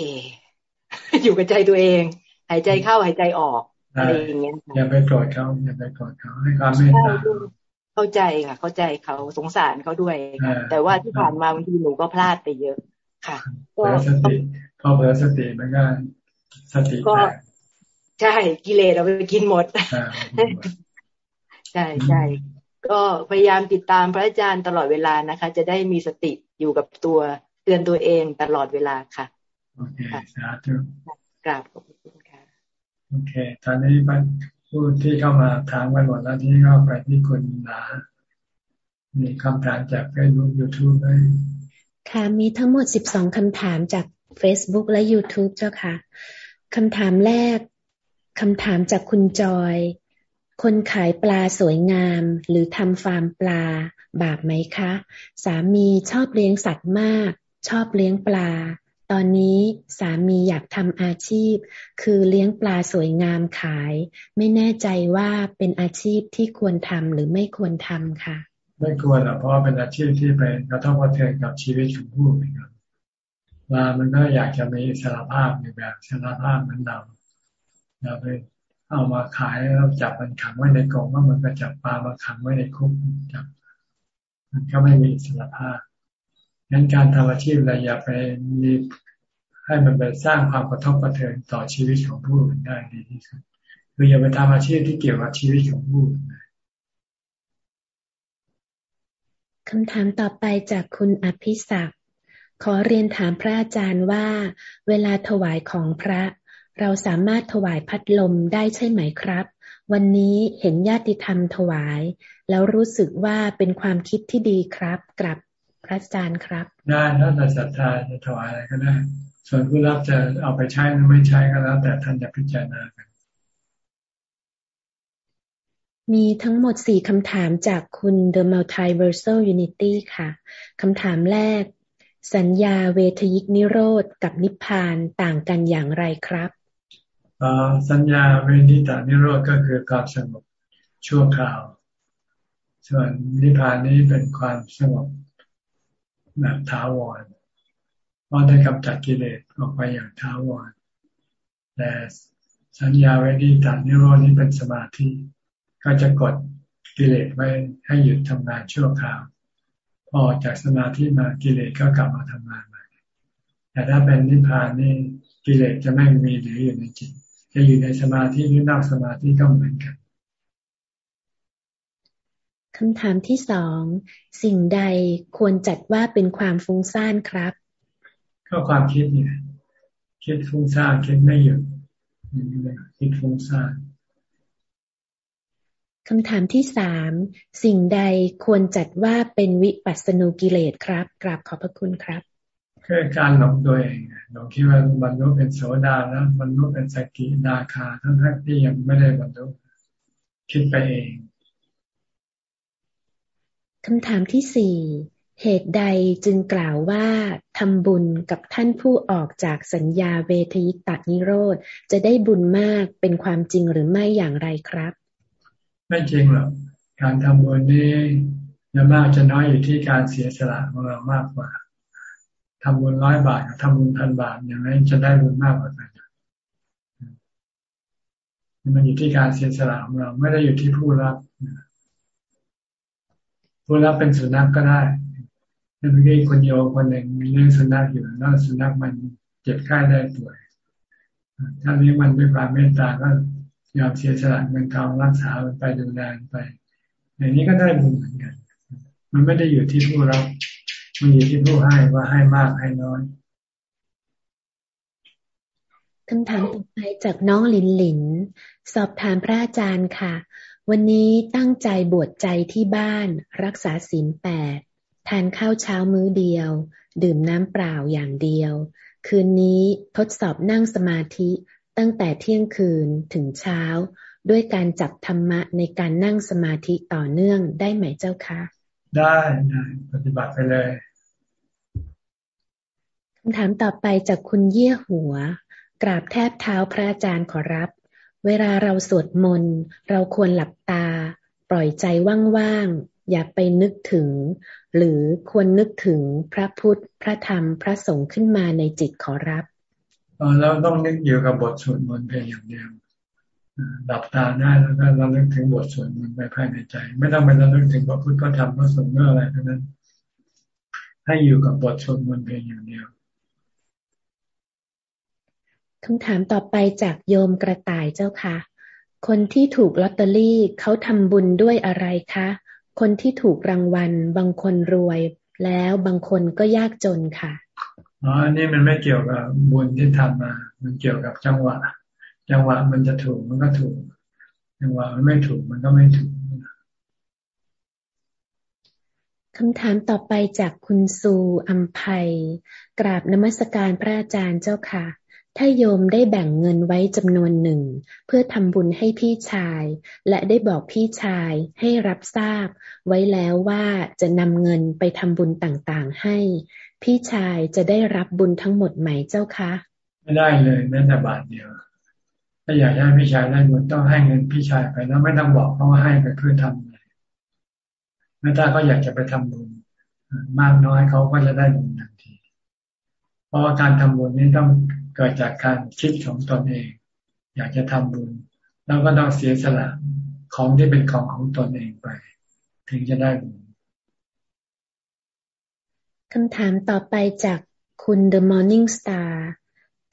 อยู่กับใจตัวเอง หายใจเข้าหายใจออกอะไรอย่างเงี้ยอย่าไปโกรธเขาอย่าไปโกรธเขาให้ความเมตตาเข้าใจค่ะ เข้าใจเขาสงสารเขาด้วย แต่ว่าที่ผ่านมาบางทีหนูก็พลาดไปเยอะ ค่ะก็สติพอเผลอสติมันก็สติก็ใช่กิเลสเราไปกินหมดใช่ใช่ก็พยายามติดตามพระอาจารย์ตลอดเวลานะคะ จะได้มีสติอยู่กับตัวเตือนตัวเองตลอดเวลาค่ะโอเคสาธุกราบขอบคุณค่ะโอเค ตอนนี้ไปผู้ที่เข้ามาถามกันหมดแล้วที่เข้าไปที่คุณหนามีคำถามจากเฟซบุ๊กยูทูบไหมค่ะมีทั้งหมดสิบสองคำถามจาก Facebook และ YouTube เจ้าค่ะคำถามแรกคำถามจากคุณจอย คนขายปลาสวยงาม หรือทำฟาร์มปลา บาปไหมคะ สามีชอบเลี้ยงสัตว์มาก ชอบเลี้ยงปลา ตอนนี้สามีอยากทำอาชีพ คือเลี้ยงปลาสวยงามขาย ไม่แน่ใจว่าเป็นอาชีพที่ควรทำหรือไม่ควรทำค่ะ ไม่ควรหรอกเพราะเป็นอาชีพที่ไปกระทบกระเทือนกับชีวิตของผู้อื่นปลามันก็อยากจะมีอิสรภาพในแบบอิสรภาพเหมือนเราเราไป เอามาขายแล้วจับมันขังไว้ในกรงว่ามันก็จับปลามาขังไว้ในคุกจับ มันก็ไม่มีอิสรภาพงั้นการทำอาชีพอะไรอย่าไปมีให้มันไปสร้างความกระทบกระเทือนต่อชีวิตของผู้อื่นได้ดีที่สุดคืออย่าไปทำอาชีพที่เกี่ยวกับชีวิตของผู้อื่นคำถามต่อไปจากคุณอภิศักดิ์ขอเรียนถามพระอาจารย์ว่า เวลาถวายของพระ เราสามารถถวายพัดลมได้ใช่ไหมครับ วันนี้เห็นญาติธรรมถวาย แล้วรู้สึกว่าเป็นความคิดที่ดีครับกลับพระอาจารย์ครับได้ถ้าแต่ศรัทธาจะถวายอะไรก็ได้ ส่วนผู้รับจะเอาไปใช้หรือไม่ใช้ก็แล้ว แต่ท่านจะพิจารณากันมีทั้งหมดสี่คำถามจากคุณ The Multiversal Unity ค่ะ คำถามแรก สัญญาเวทยิกนิโรธกับนิพพานต่างกันอย่างไรครับ สัญญาเวนิตานิโรธก็คือความสงบชั่วคราว ส่วนนิพพานนี้เป็นความสงบแบบท้าวรเพราะได้กำจัดกิเลสออกไปอย่างท้าวรแต่สัญญาเวนิตานิโรธนี้เป็นสมาธิ ก็จะกดกิเลสไว้ให้หยุดทำงานชั่วคราว พอจากสมาธิมากิเลสก็กลับมาทำงานใหม่แต่ถ้าเป็นนิพพานนี่กิเลสจะไม่มีหรืออยู่ในจิต จะอยู่ในสมาธิหรือนอกสมาธิก็เหมือนกันคำถามที่สองสิ่งใดควรจัดว่าเป็นความฟุ้งซ่านครับ ก็ความคิดเนี่ยคิดฟุ้งซ่านคิดไม่หยุดคิดฟุ้งซ่านคำถามที่สามสิ่งใดควรจัดว่าเป็นวิปัสสนูกิเลสครับ กราบขอบพระคุณครับ คือการหลงตัวเองหลงคิดว่าบรรลุเป็นโสดาแล้วบรรลุเป็นสกิดาคาทั้งทั้งที่ยังไม่ได้บรรลุคิดไปเองคำถามที่สี่เหตุใดจึงกล่าวว่าทำบุญกับท่านผู้ออกจากสัญญาเวทยิตานิโรธ จะได้บุญมากเป็นความจริงหรือไม่อย่างไรครับ ไม่จริงหรอกการทำบุญนี้จะมากจะน้อยอยู่ที่การเสียสละของเรามากกว่า ทำบุญร้อยบาทกับทำบุญพันบาทอย่างไรจะได้บุญมากกว่ากันมันอยู่ที่การเสียสละของเราไม่ได้อยู่ที่ผู้รับผู้รับเป็นสุนัขกก็ได้เมื่อกี้คนโยคนหนึ่งมีเลี้ยงสุนัขอยู่แล้วสุนัขมันเจ็บไข้ได้ป่วย ถ้าเลี้ยงมันด้วยความเมตตาก็ยอมเสียสละเงินทองรักษาไปดูแลไป อย่างนี้ก็ได้บุญเหมือนกัน มันไม่ได้อยู่ที่ผู้รับ มันอยู่ที่ผู้ให้ว่าให้มากให้น้อยคำถามต่อไปจากน้องหลินหลิน สอบถามพระอาจารย์ค่ะ วันนี้ตั้งใจบวชใจที่บ้าน รักษาศีลแปดทานข้าวเช้ามื้อเดียว ดื่มน้ำเปล่าอย่างเดียว คืนนี้ทดสอบนั่งสมาธิตั้งแต่เที่ยงคืนถึงเช้า ด้วยการจับธรรมะในการนั่งสมาธิต่อเนื่องได้ไหมเจ้าคะ ได้ได้ปฏิบัติไปเลยคำถามต่อไปจากคุณเยี่ยหัว กราบแทบเท้าพระอาจารย์ขอรับ เวลาเราสวดมนต์เราควรหลับตา ปล่อยใจว่างๆ อย่าไปนึกถึง หรือควรนึกถึงพระพุทธ พระธรรม พระสงฆ์ขึ้นมาในจิตขอรับเราต้องนึกอยู่กับบทสวดมนต์เพียงอย่างเดียวดับตาได้แล้วก็เราลึกถึงบทสวดมนต์ไปภายในใจ ไม่ต้องไปเราลึกถึงพระพุทธพระธรรมพระสงฆ์อะไรทั้งนั้น ให้อยู่กับบทสวดมนต์เพียงอย่างเดียว คำถามต่อไปจากโยมกระต่ายเจ้าค่ะ คนที่ถูกลอตเตอรี่เขาทำบุญด้วยอะไรคะ คนที่ถูกรางวัล บางคนรวย แล้วบางคนก็ยากจนค่ะอ๋ออันนี้มันไม่เกี่ยวกับบุญที่ทำมา มันเกี่ยวกับจังหวะ จังหวะมันจะถูกมันก็ถูกยังว่ามันไม่ถูกมันก็ไม่ถูกคำถามต่อไปจากคุณซูอัมภัยกราบนมัสการพระอาจารย์เจ้าค่ะ ถ้าโยมได้แบ่งเงินไว้จำนวนหนึ่ง เพื่อทำบุญให้พี่ชาย และได้บอกพี่ชายให้รับทราบ ไว้แล้วว่าจะนำเงินไปทำบุญต่างๆให้ พี่ชายจะได้รับบุญทั้งหมดไหมเจ้าคะ ไม่ได้เลยแม้แต่บาทเดียวถ้าอยากให้พี่ชายได้บุญต้องให้เงินพี่ชายไปแล้วไม่ต้องบอกเขาว่าให้ไปเพื่อทำแล้วถ้าเขาอยากจะไปทำบุญมากน้อยเขาก็จะได้บุญทันที เพราะว่าการทำบุญนี้ต้อง เกิดจากการคิดของตนเอง อยากจะทำบุญ แล้วก็ต้องเสียสละของที่เป็นของของตนเองไป ถึงจะได้บุญคำถามต่อไปจากคุณ The Morning Star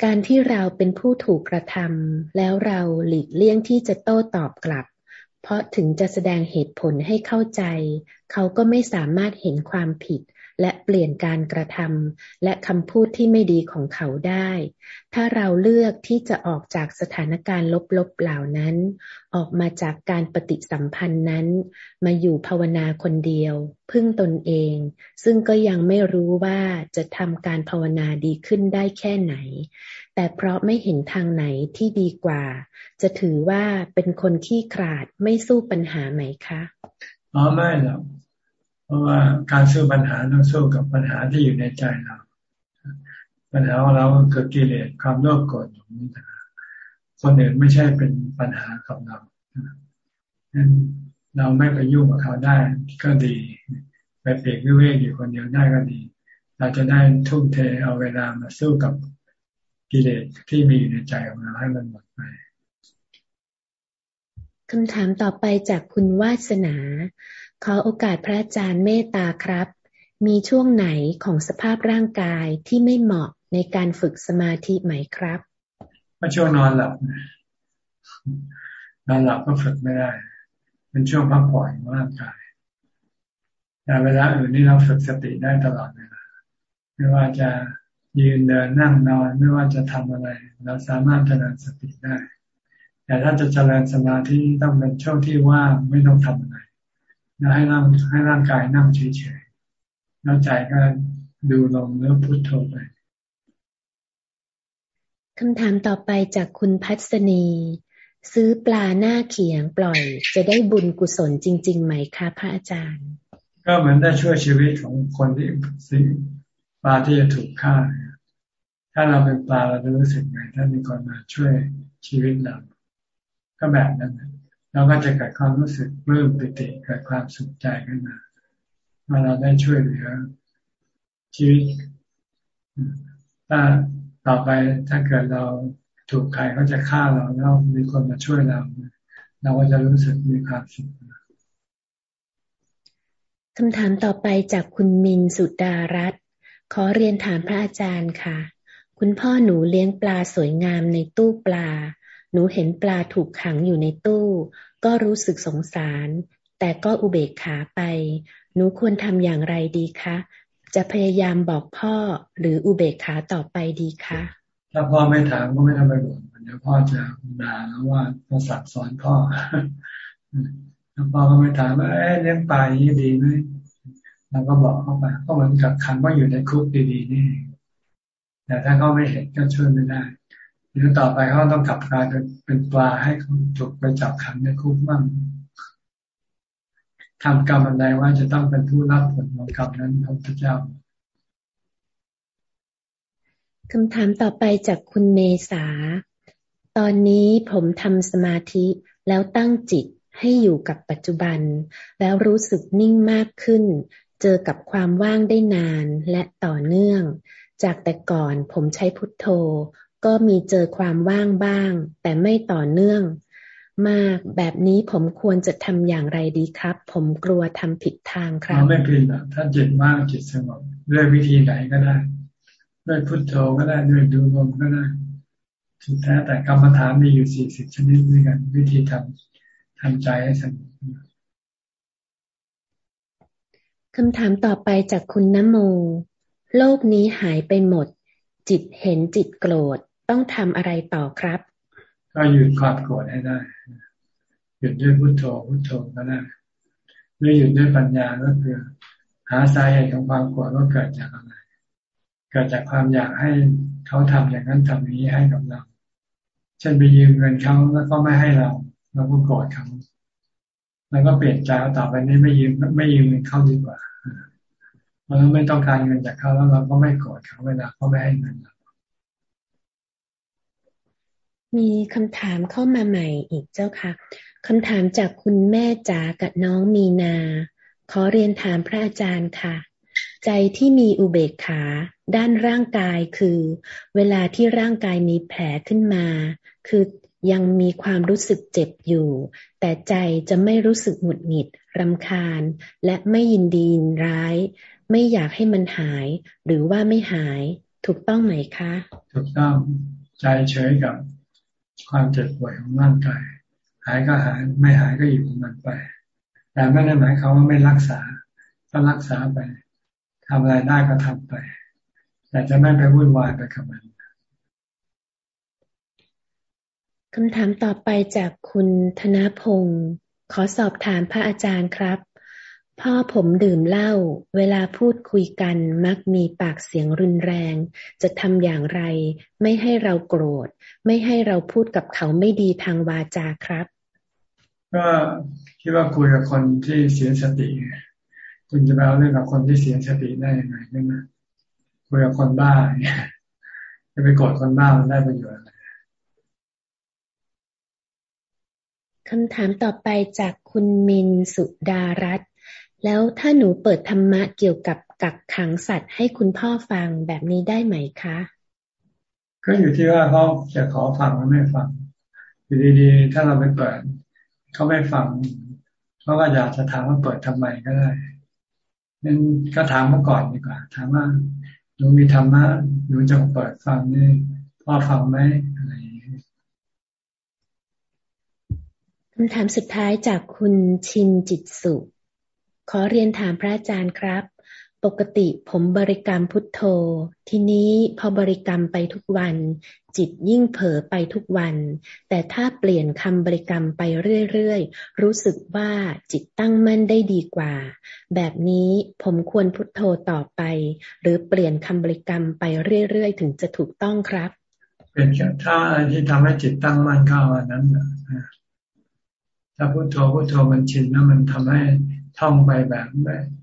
การที่เราเป็นผู้ถูกกระทำแล้วเราหลีกเลี่ยงที่จะโต้ตอบกลับ เพราะถึงจะแสดงเหตุผลให้เข้าใจ เขาก็ไม่สามารถเห็นความผิด และเปลี่ยนการกระทำและคำพูดที่ไม่ดีของเขาได้ ถ้าเราเลือกที่จะออกจากสถานการณ์ลบๆเหล่านั้น ออกมาจากการปฏิสัมพันธ์นั้น มาอยู่ภาวนาคนเดียว พึ่งตนเอง ซึ่งก็ยังไม่รู้ว่าจะทำการภาวนาดีขึ้นได้แค่ไหน แต่เพราะไม่เห็นทางไหนที่ดีกว่า จะถือว่าเป็นคนขี้ขลาดไม่สู้ปัญหาไหมคะ อ๋อไม่หรอก เพราะว่าการสู้ปัญหาต้องสู้กับปัญหาที่อยู่ในใจเรา ปัญหาของเราคือกิเลสความโลภโกรธหลงนี่นะคนอื่นไม่ใช่เป็นปัญหากับเรานั้นเราไม่ไปยุ่งกับเขาได้ก็ดีไปเปรียกวิเวกอยู่คนเดียวได้ก็ดี เราจะได้ทุ่มเทเอาเวลามาสู้กับกิเลสที่มีอยู่ในใจของเราให้มันหมดไปคำถามต่อไปจากคุณวาสนา ขอโอกาสพระอาจารย์เมตตาครับ มีช่วงไหนของสภาพร่างกายที่ไม่เหมาะในการฝึกสมาธิไหมครับก็ช่วงนอนหลับนอนหลับก็ฝึกไม่ได้ เป็นช่วงพักผ่อนร่างกายแต่เวลาอื่นนี่เราฝึกสติได้ตลอดเวลาไม่ว่าจะยืนเดินนั่งนอนไม่ว่าจะทำอะไร เราสามารถเจริญสติได้ แต่ถ้าจะเจริญสมาธิต้องเป็นช่วงที่ว่างไม่ต้องทำอะไร แล้วให้ร่างให้ร่างกายนั่งเฉยๆแล้วใจก็ดูลมแล้วพุทโธไปคำถามต่อไปจากคุณพัฒนี ซื้อปลาหน้าเขียงปล่อย จะได้บุญกุศลจริง ๆ ไหมคะพระอาจารย์ ก็เหมือนได้ช่วยชีวิตของคนที่ปลาที่จะถูกฆ่า ถ้าเราเป็นปลาเราจะรู้สึกไงถ้ามีคนมาช่วยชีวิตเราก็แบบนั้น เราก็จะเกิดความรู้สึกเริ่มปิติเกิดความสุขใจขึ้นมาเมื่อเราได้ช่วยเหลือชีวิตถ้าต่อไปถ้าเกิดเราถูกใครเขาจะฆ่าเราแล้วมีคนมาช่วยเรา เราก็จะรู้สึกมีความสุขคำถามต่อไปจากคุณมินสุดารัตขอเรียนถามพระอาจารย์ค่ะ คุณพ่อหนูเลี้ยงปลาสวยงามในตู้ปลา หนูเห็นปลาถูกขังอยู่ในตู้ ก็รู้สึกสงสาร แต่ก็อุเบกขาไป หนูควรทำอย่างไรดีคะ จะพยายามบอกพ่อหรืออุเบกขาต่อไปดีคะถ้าพ่อไม่ถามก็ไม่ต้องไปบอกเดี๋ยวพ่อจะด่าแล้วว่าต้องสั่งสอนพ่อถ้าพ่อก็ไม่ถามว่าเอ๊ะเลี้ยงปลาอย่างนี้ดีไหมเราก็บอกเข้าไปก็เหมือนกับคันว่าอยู่ในคุกดีๆนี่แต่ถ้าเขาไม่เห็นก็ช่วยไม่ได้ เดี๋ยวต่อไปเขาต้องกลับกลายเป็นปลาให้เขาถูกไปจับขังในคุกมั่งทำกรรมอะไรว่าจะต้องเป็นผู้รับผลของกรรมนั้นพระพุทธเจ้าคำถามต่อไปจากคุณเมษา ตอนนี้ผมทำสมาธิแล้วตั้งจิตให้อยู่กับปัจจุบัน แล้วรู้สึกนิ่งมากขึ้น เจอกับความว่างได้นานและต่อเนื่อง จากแต่ก่อนผมใช้พุทโธ ก็มีเจอความว่างบ้าง แต่ไม่ต่อเนื่อง มากแบบนี้ผมควรจะทำอย่างไรดีครับ ผมกลัวทำผิดทางครับไม่ผิดนะถ้าจิตว่างจิตสงบด้วยวิธีไหนก็ได้ ด้วยพุทโธก็ได้ด้วยดูลมก็ได้สุดแท้แต่กรรมฐานมีอยู่สี่สิบชนิดด้วยกัน วิธีทำทำใจให้สงบคำถามต่อไปจากคุณนโม โลกนี้หายไปหมด จิตเห็นจิตโกรธ ต้องทำอะไรต่อครับ ก็หยุดความโกรธให้ได้ หยุดด้วยพุทโธพุทโธก็ได้หรือหยุดด้วยปัญญาก็คือ หาสาเหตุของความโกรธว่าเกิดจากอะไร เกิดจากความอยากให้เขาทำอย่างนั้นทำนี้ให้กับเราเช่นไปยืมเงินเขาแล้วก็ไม่ให้เราเราก็โกรธเขาแล้วก็เปลี่ยนใจต่อไปนี้ไม่ยืมไม่ยืมเงินเขาดีกว่าเราไม่ต้องการเงินจากเขาแล้วเราก็ไม่โกรธเขาเวลาเขาไม่ให้เงินเรา มีคำถามเข้ามาใหม่อีกเจ้าค่ะคำถามจากคุณแม่จ๋ากับน้องมีนา ขอเรียนถามพระอาจารย์ค่ะ ใจที่มีอุเบกขา ด้านร่างกายคือ เวลาที่ร่างกายมีแผลขึ้นมา คือยังมีความรู้สึกเจ็บอยู่ แต่ใจจะไม่รู้สึกหงุดหงิดรำคาญ และไม่ยินดีร้าย ไม่อยากให้มันหาย หรือว่าไม่หาย ถูกต้องไหมคะ ถูกต้องใจเฉยกับ ความเจ็บป่วยของร่างกาย หายก็หายไม่หายก็อยู่กับมันไป แต่ไม่ได้หมายความว่าไม่รักษา ก็รักษาไปทำอะไรได้ก็ทำไป แต่จะไม่ไปวุ่นวายไปกับมันคำถามต่อไปจากคุณธนพงศ์ขอสอบถามพระอาจารย์ครับ พ่อผมดื่มเหล้าเวลาพูดคุยกันมักมีปากเสียงรุนแรง จะทำอย่างไร ไม่ให้เราโกรธ ไม่ให้เราพูดกับเขาไม่ดีทางวาจาครับ ก็คิดว่าคุยกับคนที่เสียสติคุณจะไปเอาเรื่องกับคนที่เสียสติได้ยังไงใช่ไหมคุยกับคนบ้าเนี่ยจะไปโกรธคนบ้ามันได้ประโยชน์อะไรคำถามต่อไปจากคุณมินสุดารัตน์ แล้วถ้าหนูเปิดธรรมะเกี่ยวกับกักขังสัตว์ให้คุณพ่อฟังแบบนี้ได้ไหมคะก็อยู่ที่ว่าเขาจะขอฟังหรือไม่ฟังอยู่ดีๆถ้าเราไปเปิดเขาไม่ฟังเขาก็อยากจะถามว่าเปิดทำไมก็ได้นั้นก็ถามมาก่อนดีกว่า ถามว่าหนูมีธรรมะหนูจะเปิดฟังนี่พ่อฟังไหมอะไรคำถามสุดท้ายจากคุณชินจิตสุข ขอเรียนถามพระอาจารย์ครับ ปกติผมบริกรรมพุทโธ ทีนี้พอบริกรรมไปทุกวัน จิตยิ่งเผลอไปทุกวัน แต่ถ้าเปลี่ยนคำบริกรรมไปเรื่อยๆ รู้สึกว่าจิตตั้งมั่นได้ดีกว่า แบบนี้ผมควรพุทโธต่อไป หรือเปลี่ยนคำบริกรรมไปเรื่อยๆ ถึงจะถูกต้องครับ เป็นถ้าอะไรที่ทำให้จิตตั้งมั่นเข้าอันนั้นถ้าพุโทโธพุโทโธมันชินแล้วมันทำให้ ท่องไปแบบ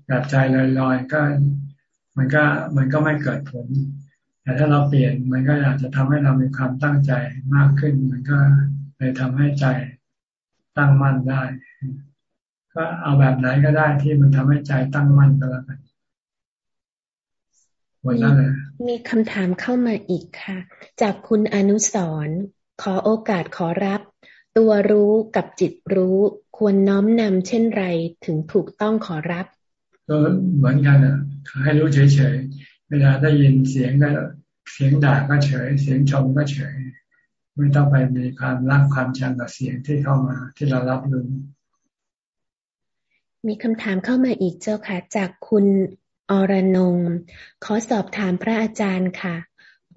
แบบใจลอยๆก็ มันก็มันก็ไม่เกิดผล แต่ถ้าเราเปลี่ยนมันก็อาจจะทำให้เรามีความตั้งใจมากขึ้น มันก็เลยทำให้ใจตั้งมั่นได้ ก็เอาแบบไหนก็ได้ที่มันทำให้ใจตั้งมั่นก็แล้วกันหมดแล้วเลยมีคำถามเข้ามาอีกค่ะ จากคุณอนุสรขอโอกาสขอรับ ตัวรู้กับจิตรู้ควรน้อมนำเช่นไรถึงถูกต้องขอรับก็เหมือนกันอะให้รู้เฉยๆ เวลาได้ยินเสียงก็เสียงด่าก็เฉย เสียงชมก็เฉย ไม่ต้องไปมีความรักความชังกับเสียงที่เข้ามาที่เรารับรู้มีคำถามเข้ามาอีกเจ้าค่ะ จากคุณอรนงขอสอบถามพระอาจารย์ค่ะ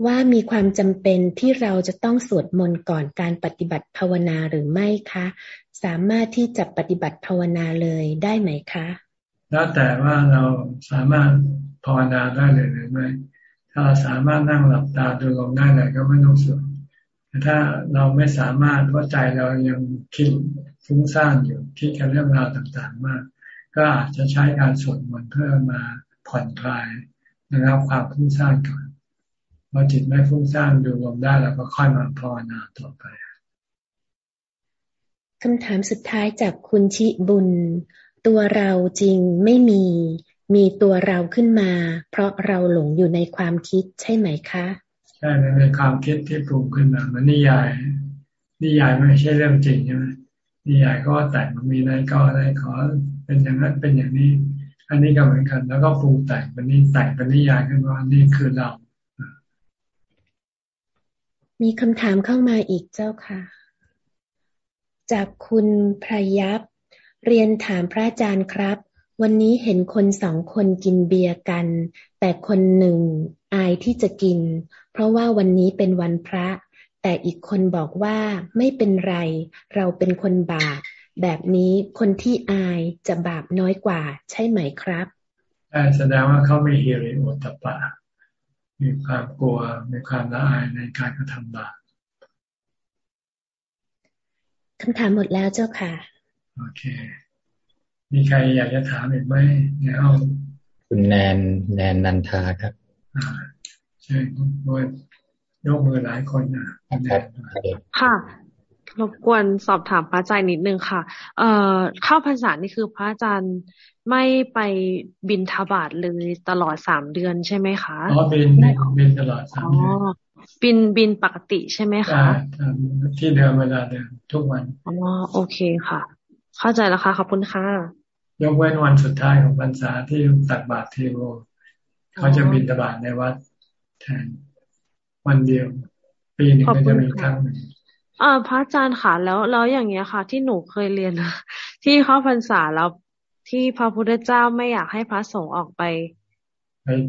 ว่ามีความจำเป็นที่เราจะต้องสวดมนต์ก่อนการปฏิบัติภาวนาหรือไม่คะ สามารถที่จะปฏิบัติภาวนาเลยได้ไหมคะ แล้วแต่ว่าเราสามารถภาวนาได้เลยหรือไม่ ถ้าเราสามารถนั่งหลับตาดูลมได้เลยก็ไม่ต้องสวดแต่ถ้าเราไม่สามารถเพราะใจเรายังคิดฟุ้งซ่านอยู่คิดกับเรื่องราวต่างๆมาก ก็อาจจะใช้การสวดมนต์เพื่อมาผ่อนคลายนะครับความฟุ้งซ่านก่อน อจิตไม่ฟุ้งซ่านดูลมได้แล้วก็ค่อยมาภาวนาต่อไปคำถามสุดท้ายจากคุณชิบุญ ตัวเราจริงไม่มี มีตัวเราขึ้นมา เพราะเราหลงอยู่ในความคิดใช่ไหมคะ ใช่ในความคิดที่ปรุงขึ้นมามันนิยาย นิยายไม่ใช่เรื่องจริงใช่ไหมนิยายก็แต่งมันมีอะไรก็อะไรขอ เป็นอย่างนั้นเป็นอย่างนี้ อันนี้ก็เหมือนกัน แล้วก็ปรุงแต่งเป็นนี้แต่งเป็นนิยายขึ้นว่านี่คือเรา มีคำถามเข้ามาอีกเจ้าค่ะ จากคุณพระยับ เรียนถามพระอาจารย์ครับ วันนี้เห็นคนสองคนกินเบียร์กัน แต่คนหนึ่งอายที่จะกิน เพราะว่าวันนี้เป็นวันพระ แต่อีกคนบอกว่าไม่เป็นไร เราเป็นคนบาป แบบนี้คนที่อายจะบาปน้อยกว่า ใช่ไหมครับแสดงว่าเขามีฮิริโอตปะ มีความกลัว มีความละอายในการกระทำบาปคำถามหมดแล้วเจ้าค่ะ โอเค มีใครอยากจะถามอีกไหมเนี่ยเอาคุณแนนแนนนันทาครับ อ่าใช่ยกมือหลายคนนะค่ะรบกวนสอบถามพระอาจารย์นิดนึงค่ะ เอ่อเข้าพรรษานี่คือพระอาจารย์ ไม่ไปบินทบาทเลยตลอดสามเดือนใช่ไหมคะอ๋อบินบินตลอดสามเดือนบินบินปกติใช่ไหมคะที่เดิมเวลาเดิมทุกวันอ๋อโอเคค่ะ เข้าใจแล้วค่ะขอบคุณค่ะยกเว้นวันสุดท้ายของพรรษาที่ตักบาตรเทโวเขาจะบินตบาทในวัดแทนวันเดียวปีหนึ่งก็จะมีครั้งหนึ่งอ่าพระอาจารย์ค่ะแล้วแล้วอย่างเงี้ยค่ะ ที่หนูเคยเรียนที่เข้าพรรษาแล้ว ที่พระพุทธเจ้าไม่อยากให้พระสงฆ์ออกไป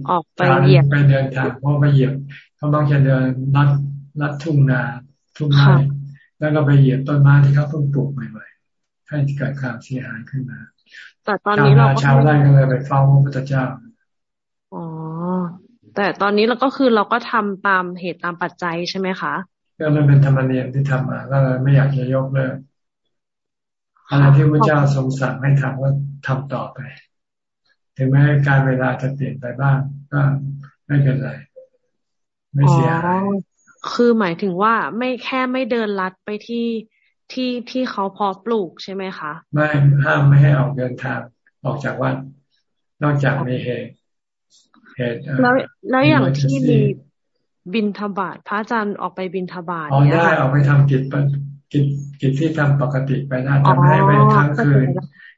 ออกไปเหยียบไปเดินทางเพราะไปเหยียบเขาต้องจะเดินลัดลัดทุ่งนาทุ่งไม้แล้วก็ไปเหยียบต้นไม้ที่เขาเพิ่งปลูกใหม่ๆให้เกิดความเสียหายขึ้นมาแต่ตอนนี้เราชาวไร่ก็เลยไปเฝ้าพระพุทธเจ้าอ๋อแต่ตอนนี้เราก็คือเราก็ทำตามเหตุตามปัจจัยใช่ไหมคะก็มันเป็นธรรมเนียมที่ทำมาก็เลยไม่อยากจะยกเลิกอะไรที่พระเจ้าทรงสั่งให้ทำก็ ทำต่อไป ถึงแม้การเวลาจะเปลี่ยนไปบ้าง ก็ไม่เป็นไร ไม่เสียหายคือหมายถึงว่าไม่แค่ไม่เดินลัดไปที่ที่ที่เขาพอปลูกใช่ไหมคะไม่ห้ามไม่ให้ออกเดินทางออกจากวัดนอกจากมีเหตุเหตุแล้วแล้วอย่างที่มีบินทบาทพระอาจารย์ออกไปบินทบาทอ๋อได้ออกไปทำกิจกิจกิจที่ทำปกติไปได้แต่ไม่ให้ไปค้างคืน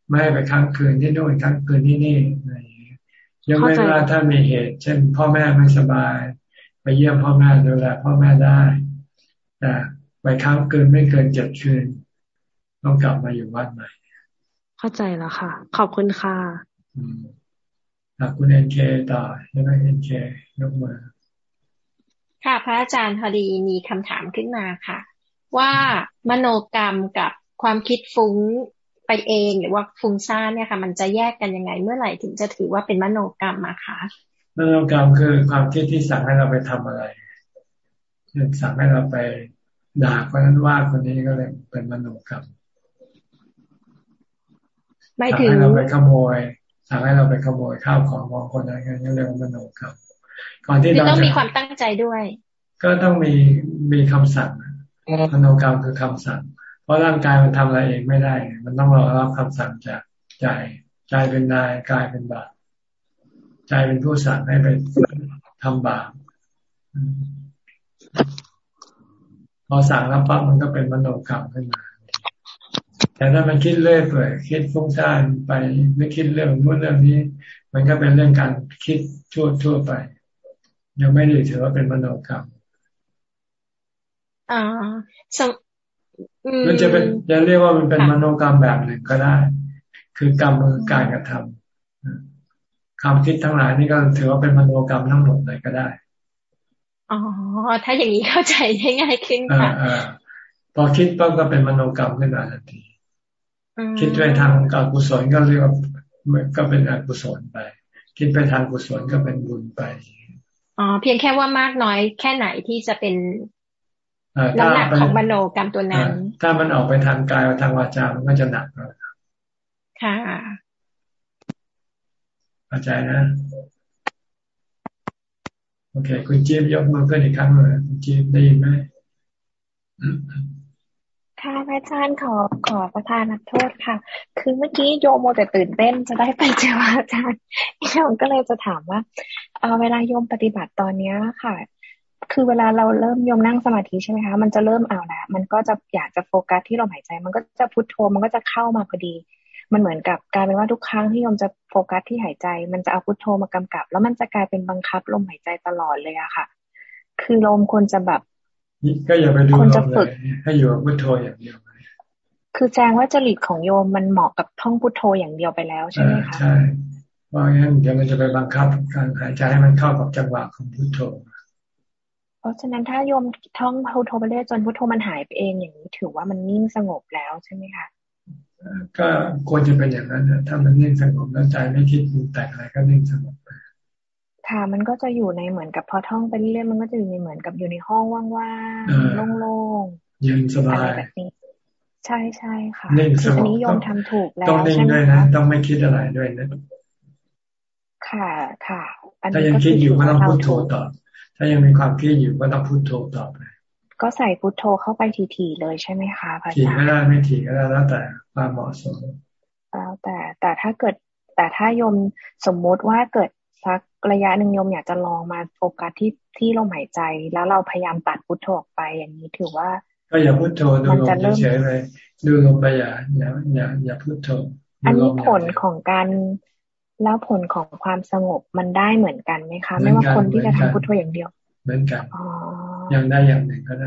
ไม่ให้ไปค้างคืนที่นู่นค้างคืนที่นี่อะไรยังไม่ว่าถ้ามีเหตุ เช่น พ่อแม่ไม่สบาย ไปเยี่ยมพ่อแม่ดูแลพ่อแม่ได้แต่ไปค้างคืนไม่เกินเจ็ดคืนต้องกลับมาอยู่วัดใหม่ เข้าใจแล้วค่ะ ขอบคุณค่ะคุณเอ็นเคต่อใช่ไหมเอ็นเคยกมือค่ะ พระอาจารย์พอดีมีคำถามขึ้นมาค่ะ ว่ามโนกรรมกับความคิดฟุ้ง ไปเองหรือว่าฟุ้งซ่านเนี่ยค่ะ มันจะแยกกันยังไง เมื่อไหร่ถึงจะถือว่าเป็นมโนกรรมอะคะมโนกรรมคือความคิดที่สั่งให้เราไปทำอะไรเช่นสั่งให้เราไปด่าคนนั้นว่าคนนี้ก็เลยเป็นมโนกรรมสั่งให้เราไปขโมยสั่งให้เราไปขโมยข้าวของของคนนั้นก็เรียกว่ามโนกรรมก่อนที่เราต้องมีความตั้งใจด้วย ก็ต้องมีมีคำสั่งมโนกรรมคือคำสั่งเพ ราะร่างกายมันทำอะไรเองไม่ได้ มันต้องรอรับคำสั่งจากใจ ใจเป็นนายกายเป็นบาปใจเป็นผู้สั่งให้ไปทำบาปพอสั่งแล้วปั๊บมันก็เป็นมโนกรรมขึ้นมา แต่ถ้ามันคิดเลื่อยเปื่อยคิดฟุ้งซ่านไปไม่คิดเรื่องนู้นเรื่องนี้ มันก็เป็นเรื่องการคิดทั่วทั่วไป ยังไม่ได้ถือว่าเป็นมโนกรรมอ่า มันจะเป็นจะเรียกว่ามันเป็นมโนกรรมแบบหนึ่งก็ได้ คือกรรมคือการกระทำความคิดทั้งหลายนี่ก็ถือว่าเป็นมโนกรรมทั้งหมดเลยก็ได้ อ๋อ ถ้าอย่างนี้เข้าใจได้ง่ายขึ้นค่ะพอคิดปั๊บก็เป็นมโนกรรมขึ้นมาทันทีคิดไปทางการกุศลก็เรียกว่าก็เป็นอกุศลไป คิดไปทางกุศลก็เป็นบุญไปอ๋อเพียงแค่ว่ามากน้อยแค่ไหนที่จะเป็น น้ำหนักของมโนกรรมตัวนั้น ถ้ามันออกไปทางกายทางวาจา มันก็จะหนักค่ะเข้าใจนะ โอเค คุณจี๊บยกมือเพื่อนอีกครั้งเลยคุณจี๊บได้ยินไหมค่ะอาจารย์ขอขอประทานโทษค่ะ คือเมื่อกี้โยมโมแต่ตื่นเต้นจะได้ไปเจออาจารย์โยมก็เลยจะถามว่าเออเวลาโยมปฏิบัติตอนเนี้ยค่ะ คือเวลาเราเริ่มโยมนั่งสมาธิใช่ไหมคะมันจะเริ่มเอาละมันก็จะอยากจะโฟกัสที่ลมหายใจ มันก็จะพุทโธมันก็จะเข้ามาพอดี มันเหมือนกับกลายเป็นว่าทุกครั้งที่โยมจะโฟกัสที่หายใจ มันจะเอาพุทโธมากำกับ แล้วมันจะกลายเป็นบังคับลมหายใจตลอดเลยอะค่ะ คือลมควรจะแบบก็อย่าไปดูลมเลยให้อยู่กับพุทโธอย่างเดียวคือแจ้งว่าจริตของโยมมันเหมาะกับท่องพุทโธอย่างเดียวไปแล้วใช่ไหมคะใช่ว่างั้นเดี๋ยวมันจะไปบังคับการหายใจให้มันเข้ากับจังหวะของพุทโธ เพราะฉะนั้นถ้าโยมท่องพุทโธไปเรื่อยจนพุทโธมันหายไปเองอย่างนี้ ถือว่ามันนิ่งสงบแล้วใช่ไหมคะก็ควรจะเป็นอย่างนั้นถ้ามันนิ่งสงบแล้วใจไม่คิดปรุงแต่งอะไรก็นิ่งสงบไปค่ะมันก็จะอยู่ในเหมือนกับพอท่องไปเรื่อยมันก็จะอยู่ในเหมือนกับอยู่ในห้องว่างๆโล่งๆเย็นสบายแบบนี้ใช่ใช่ค่ะนิ่งสงบนี้ยมทำถูกแล้วต้องนิ่งด้วยนะต้องไม่คิดอะไรด้วยนะค่ะค่ะถ้ายังคิดอยู่ก็ต้องพูดโทต่อ ถ้ายังมีความคิดอยู่ก็ต้องพูดโทต่อไป ก็ใส่พุทโธเข้าไปทีๆเลยใช่ไหมคะพระอาจารย์ถี่ก็ได้ไม่ถี่ก็ได้แล้วแต่ความเหมาะสมแล้วแต่แต่ถ้าเกิดแต่ถ้ายมสมมุติว่าเกิดสักระยะหนึ่งยมอยากจะลองมาโฟกัสที่ที่ลมหายใจ แล้วเราพยายามตัดพุทโธออกไปอย่างนี้ถือว่า ก็อย่าพุทโธดูลมเฉยๆไปดูลมไปอย่าอย่าอย่าอย่าพุทโธอันนี้ผลของการ แล้วผลของความสงบมันได้เหมือนกันไหมคะ ไม่ว่าคนที่จะทำพุทโธอย่างเดียว เหมือนกันอย่างได้อย่างหนึ่งก็ได้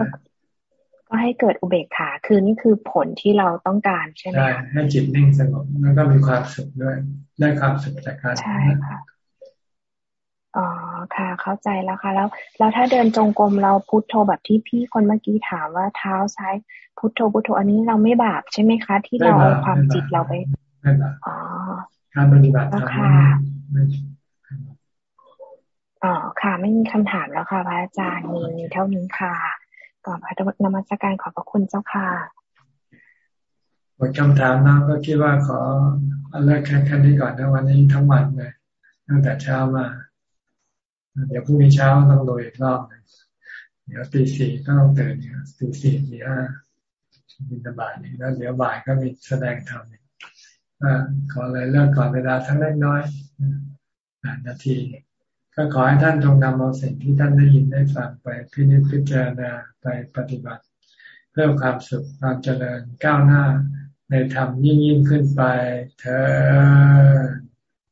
ก็ให้เกิดอุเบกขาคือนี่คือผลที่เราต้องการใช่ไหมใช่ให้จิตนิ่งสงบแล้วก็มีความสุขด้วย ได้ความสุขจากการใช่ค่ะอ๋อค่ะ เข้าใจแล้วค่ะ แล้ว แล้วถ้าเดินจงกรมเราพุทโธแบบที่พี่คนเมื่อกี้ถามว่าเท้าซ้ายพุทโธพุทโธอันนี้เราไม่บาปใช่ไหมคะ ที่เราความจิตเราไปไม่บาปอ๋อ การปฏิบัติธรรมอ๋อค่ะ ไม่มีคำถามแล้วค่ะพระอาจารย์มีมีเท่านี้ค่ะก่อนพระนมัสการขอบพระคุณเจ้าค่ะหมดคำถามนะก็คิดว่าขอเลิกแค่แค่นี้ก่อนนะวันนี้ทั้งวันเลยตั้งแต่เช้ามาเดี๋ยวพรุ่งนี้เช้าต้องโดยอีกรอบนึงเดี๋ยวตีสี่ก็ต้องตื่นเนี่ยตีสี่ตีห้าบินบาทนี่แล้วเดี๋ยวบ่ายก็มีแสดงธรรมเนี่ย ขอเลยเลิกก่อนเวลาทั้งเล็กน้อยนาที ก็ขอให้ท่านจงนำเอาสิ่งที่ท่านได้ยินได้ฟังไปพิจิตพิจารณาไปปฏิบัติ เพื่อความสุขความเจริญก้าวหน้า ในธรรมยิ่งยิ่งขึ้นไปเธอ